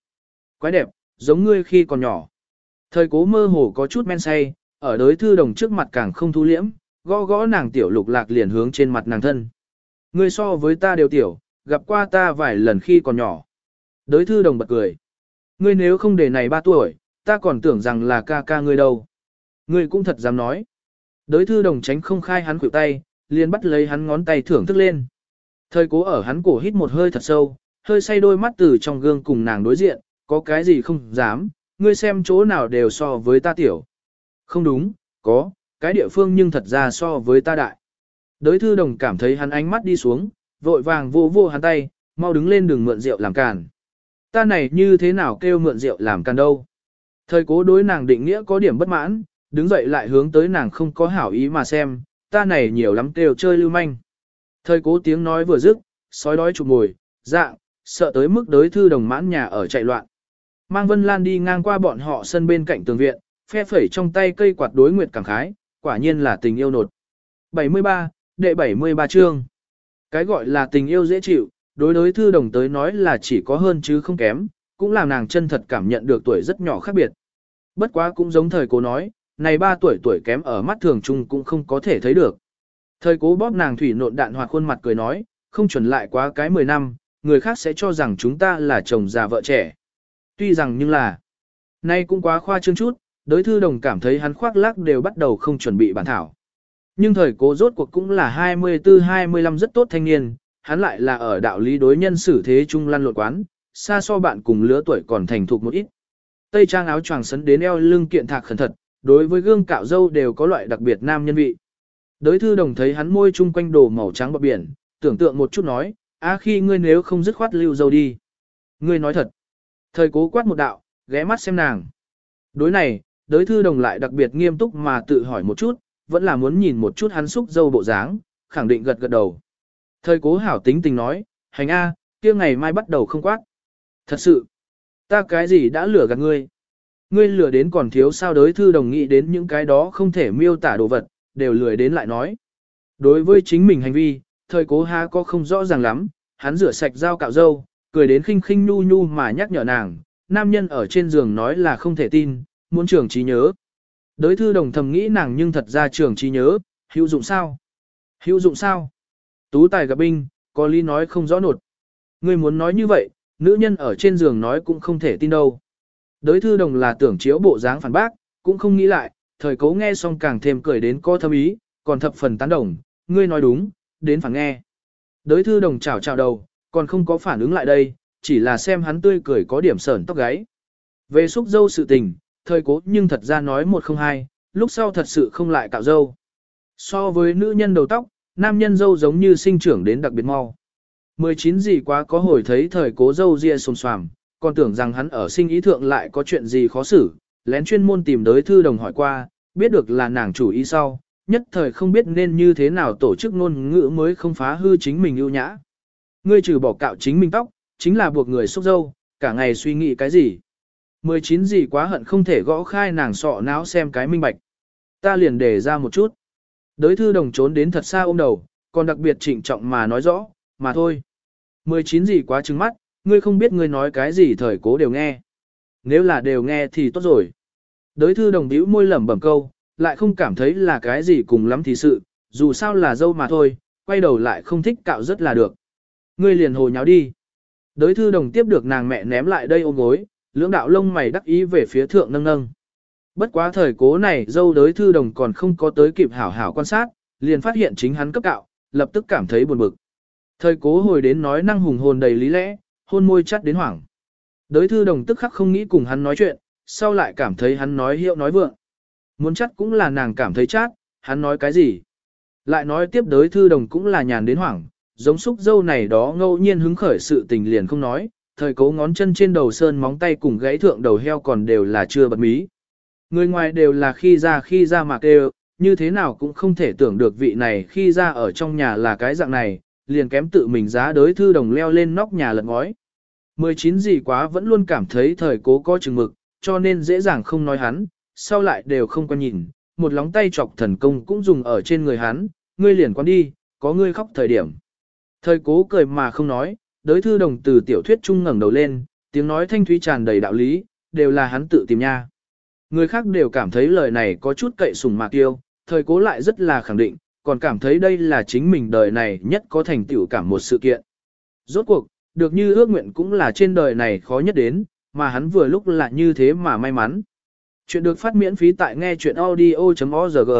Quái đẹp, giống ngươi khi còn nhỏ. Thời cố mơ hồ có chút men say, ở đối thư đồng trước mặt càng không thu liễm, gõ gõ nàng tiểu lục lạc liền hướng trên mặt nàng thân. Ngươi so với ta đều tiểu, gặp qua ta vài lần khi còn nhỏ. Đối thư đồng bật cười. Ngươi nếu không để này ba tuổi, ta còn tưởng rằng là ca ca ngươi đâu. Ngươi cũng thật dám nói. Đới thư đồng tránh không khai hắn khuỷu tay, liền bắt lấy hắn ngón tay thưởng thức lên. Thời cố ở hắn cổ hít một hơi thật sâu, hơi say đôi mắt từ trong gương cùng nàng đối diện, có cái gì không dám, ngươi xem chỗ nào đều so với ta tiểu. Không đúng, có, cái địa phương nhưng thật ra so với ta đại. Đới thư đồng cảm thấy hắn ánh mắt đi xuống, vội vàng vô vô hắn tay, mau đứng lên đường mượn rượu làm càn. Ta này như thế nào kêu mượn rượu làm càn đâu. Thời cố đối nàng định nghĩa có điểm bất mãn, đứng dậy lại hướng tới nàng không có hảo ý mà xem, ta này nhiều lắm kêu chơi lưu manh. Thời cố tiếng nói vừa dứt, sói đói chụp ngồi, dạng, sợ tới mức đối thư đồng mãn nhà ở chạy loạn. Mang Vân Lan đi ngang qua bọn họ sân bên cạnh tường viện, phe phẩy trong tay cây quạt đối nguyệt cảm khái, quả nhiên là tình yêu nột. 73, đệ 73 chương. Cái gọi là tình yêu dễ chịu, đối đối thư đồng tới nói là chỉ có hơn chứ không kém, cũng làm nàng chân thật cảm nhận được tuổi rất nhỏ khác biệt. Bất quá cũng giống thời cố nói, này 3 tuổi tuổi kém ở mắt thường chung cũng không có thể thấy được. Thời cố bóp nàng thủy nộn đạn hoạt khuôn mặt cười nói, không chuẩn lại quá cái 10 năm, người khác sẽ cho rằng chúng ta là chồng già vợ trẻ. Tuy rằng nhưng là, nay cũng quá khoa trương chút, đối thư đồng cảm thấy hắn khoác lác đều bắt đầu không chuẩn bị bản thảo. Nhưng thời cố rốt cuộc cũng là 24-25 rất tốt thanh niên, hắn lại là ở đạo lý đối nhân xử thế trung lăn lộn quán, xa so bạn cùng lứa tuổi còn thành thục một ít. Tây trang áo choàng sấn đến eo lưng kiện thạc khẩn thật, đối với gương cạo dâu đều có loại đặc biệt nam nhân vị. Đới thư đồng thấy hắn môi chung quanh đồ màu trắng bọc biển, tưởng tượng một chút nói, á khi ngươi nếu không dứt khoát lưu dâu đi. Ngươi nói thật. Thời cố quát một đạo, ghé mắt xem nàng. Đối này, đới thư đồng lại đặc biệt nghiêm túc mà tự hỏi một chút, vẫn là muốn nhìn một chút hắn xúc dâu bộ dáng, khẳng định gật gật đầu. Thời cố hảo tính tình nói, hành A, kia ngày mai bắt đầu không quát. Thật sự, ta cái gì đã lừa gạt ngươi? Ngươi lừa đến còn thiếu sao đối thư đồng nghĩ đến những cái đó không thể miêu tả đồ vật, đều lười đến lại nói. Đối với chính mình hành vi, thời cố ha có không rõ ràng lắm, hắn rửa sạch dao cạo dâu, cười đến khinh khinh nu nu mà nhắc nhở nàng, nam nhân ở trên giường nói là không thể tin, muốn trường trí nhớ. Đới thư đồng thầm nghĩ nàng nhưng thật ra trường trí nhớ, hữu dụng sao? Hữu dụng sao? Tú tài gặp binh, có lý nói không rõ nột. Ngươi muốn nói như vậy, nữ nhân ở trên giường nói cũng không thể tin đâu. Đới thư đồng là tưởng chiếu bộ dáng phản bác, cũng không nghĩ lại, thời cố nghe xong càng thêm cười đến có thâm ý, còn thập phần tán đồng, ngươi nói đúng, đến phản nghe. Đới thư đồng chào chào đầu, còn không có phản ứng lại đây, chỉ là xem hắn tươi cười có điểm sởn tóc gáy. Về xúc dâu sự tình, thời cố nhưng thật ra nói một không hai, lúc sau thật sự không lại cạo dâu. So với nữ nhân đầu tóc, nam nhân dâu giống như sinh trưởng đến đặc biệt mau. 19 gì quá có hồi thấy thời cố dâu ria xồm xoàm, còn tưởng rằng hắn ở sinh ý thượng lại có chuyện gì khó xử, lén chuyên môn tìm đới thư đồng hỏi qua, biết được là nàng chủ ý sau, nhất thời không biết nên như thế nào tổ chức ngôn ngữ mới không phá hư chính mình ưu nhã. Ngươi trừ bỏ cạo chính mình tóc, chính là buộc người xúc dâu, cả ngày suy nghĩ cái gì. 19 gì quá hận không thể gõ khai nàng sọ não xem cái minh bạch. Ta liền để ra một chút. Đới thư đồng trốn đến thật xa ôm đầu, còn đặc biệt trịnh trọng mà nói rõ, mà thôi. 19 gì quá trứng mắt, ngươi không biết ngươi nói cái gì thời cố đều nghe. Nếu là đều nghe thì tốt rồi. Đới thư đồng bĩu môi lẩm bẩm câu, lại không cảm thấy là cái gì cùng lắm thì sự, dù sao là dâu mà thôi, quay đầu lại không thích cạo rất là được. Ngươi liền hồ nháo đi. Đới thư đồng tiếp được nàng mẹ ném lại đây ôm gối, lưỡng đạo lông mày đắc ý về phía thượng nâng nâng. Bất quá thời cố này dâu đới thư đồng còn không có tới kịp hảo hảo quan sát, liền phát hiện chính hắn cấp cạo, lập tức cảm thấy buồn bực. Thời cố hồi đến nói năng hùng hồn đầy lý lẽ, hôn môi chắt đến hoảng. Đới thư đồng tức khắc không nghĩ cùng hắn nói chuyện, sau lại cảm thấy hắn nói hiệu nói vượng. Muốn chắt cũng là nàng cảm thấy chát, hắn nói cái gì. Lại nói tiếp đới thư đồng cũng là nhàn đến hoảng, giống xúc dâu này đó ngẫu nhiên hứng khởi sự tình liền không nói, thời cố ngón chân trên đầu sơn móng tay cùng gãy thượng đầu heo còn đều là chưa bật mí. Người ngoài đều là khi ra khi ra mà kêu, như thế nào cũng không thể tưởng được vị này khi ra ở trong nhà là cái dạng này, liền kém tự mình giá đới thư đồng leo lên nóc nhà lật ngói. 19 gì quá vẫn luôn cảm thấy thời cố có chừng mực, cho nên dễ dàng không nói hắn, sau lại đều không quan nhìn, một lóng tay chọc thần công cũng dùng ở trên người hắn, ngươi liền quan đi, có ngươi khóc thời điểm. Thời cố cười mà không nói, đới thư đồng từ tiểu thuyết trung ngẩng đầu lên, tiếng nói thanh thúy tràn đầy đạo lý, đều là hắn tự tìm nha. Người khác đều cảm thấy lời này có chút cậy sùng mạc tiêu thời cố lại rất là khẳng định, còn cảm thấy đây là chính mình đời này nhất có thành tựu cảm một sự kiện. Rốt cuộc, được như ước nguyện cũng là trên đời này khó nhất đến, mà hắn vừa lúc là như thế mà may mắn. Chuyện được phát miễn phí tại nghe chuyện audio.org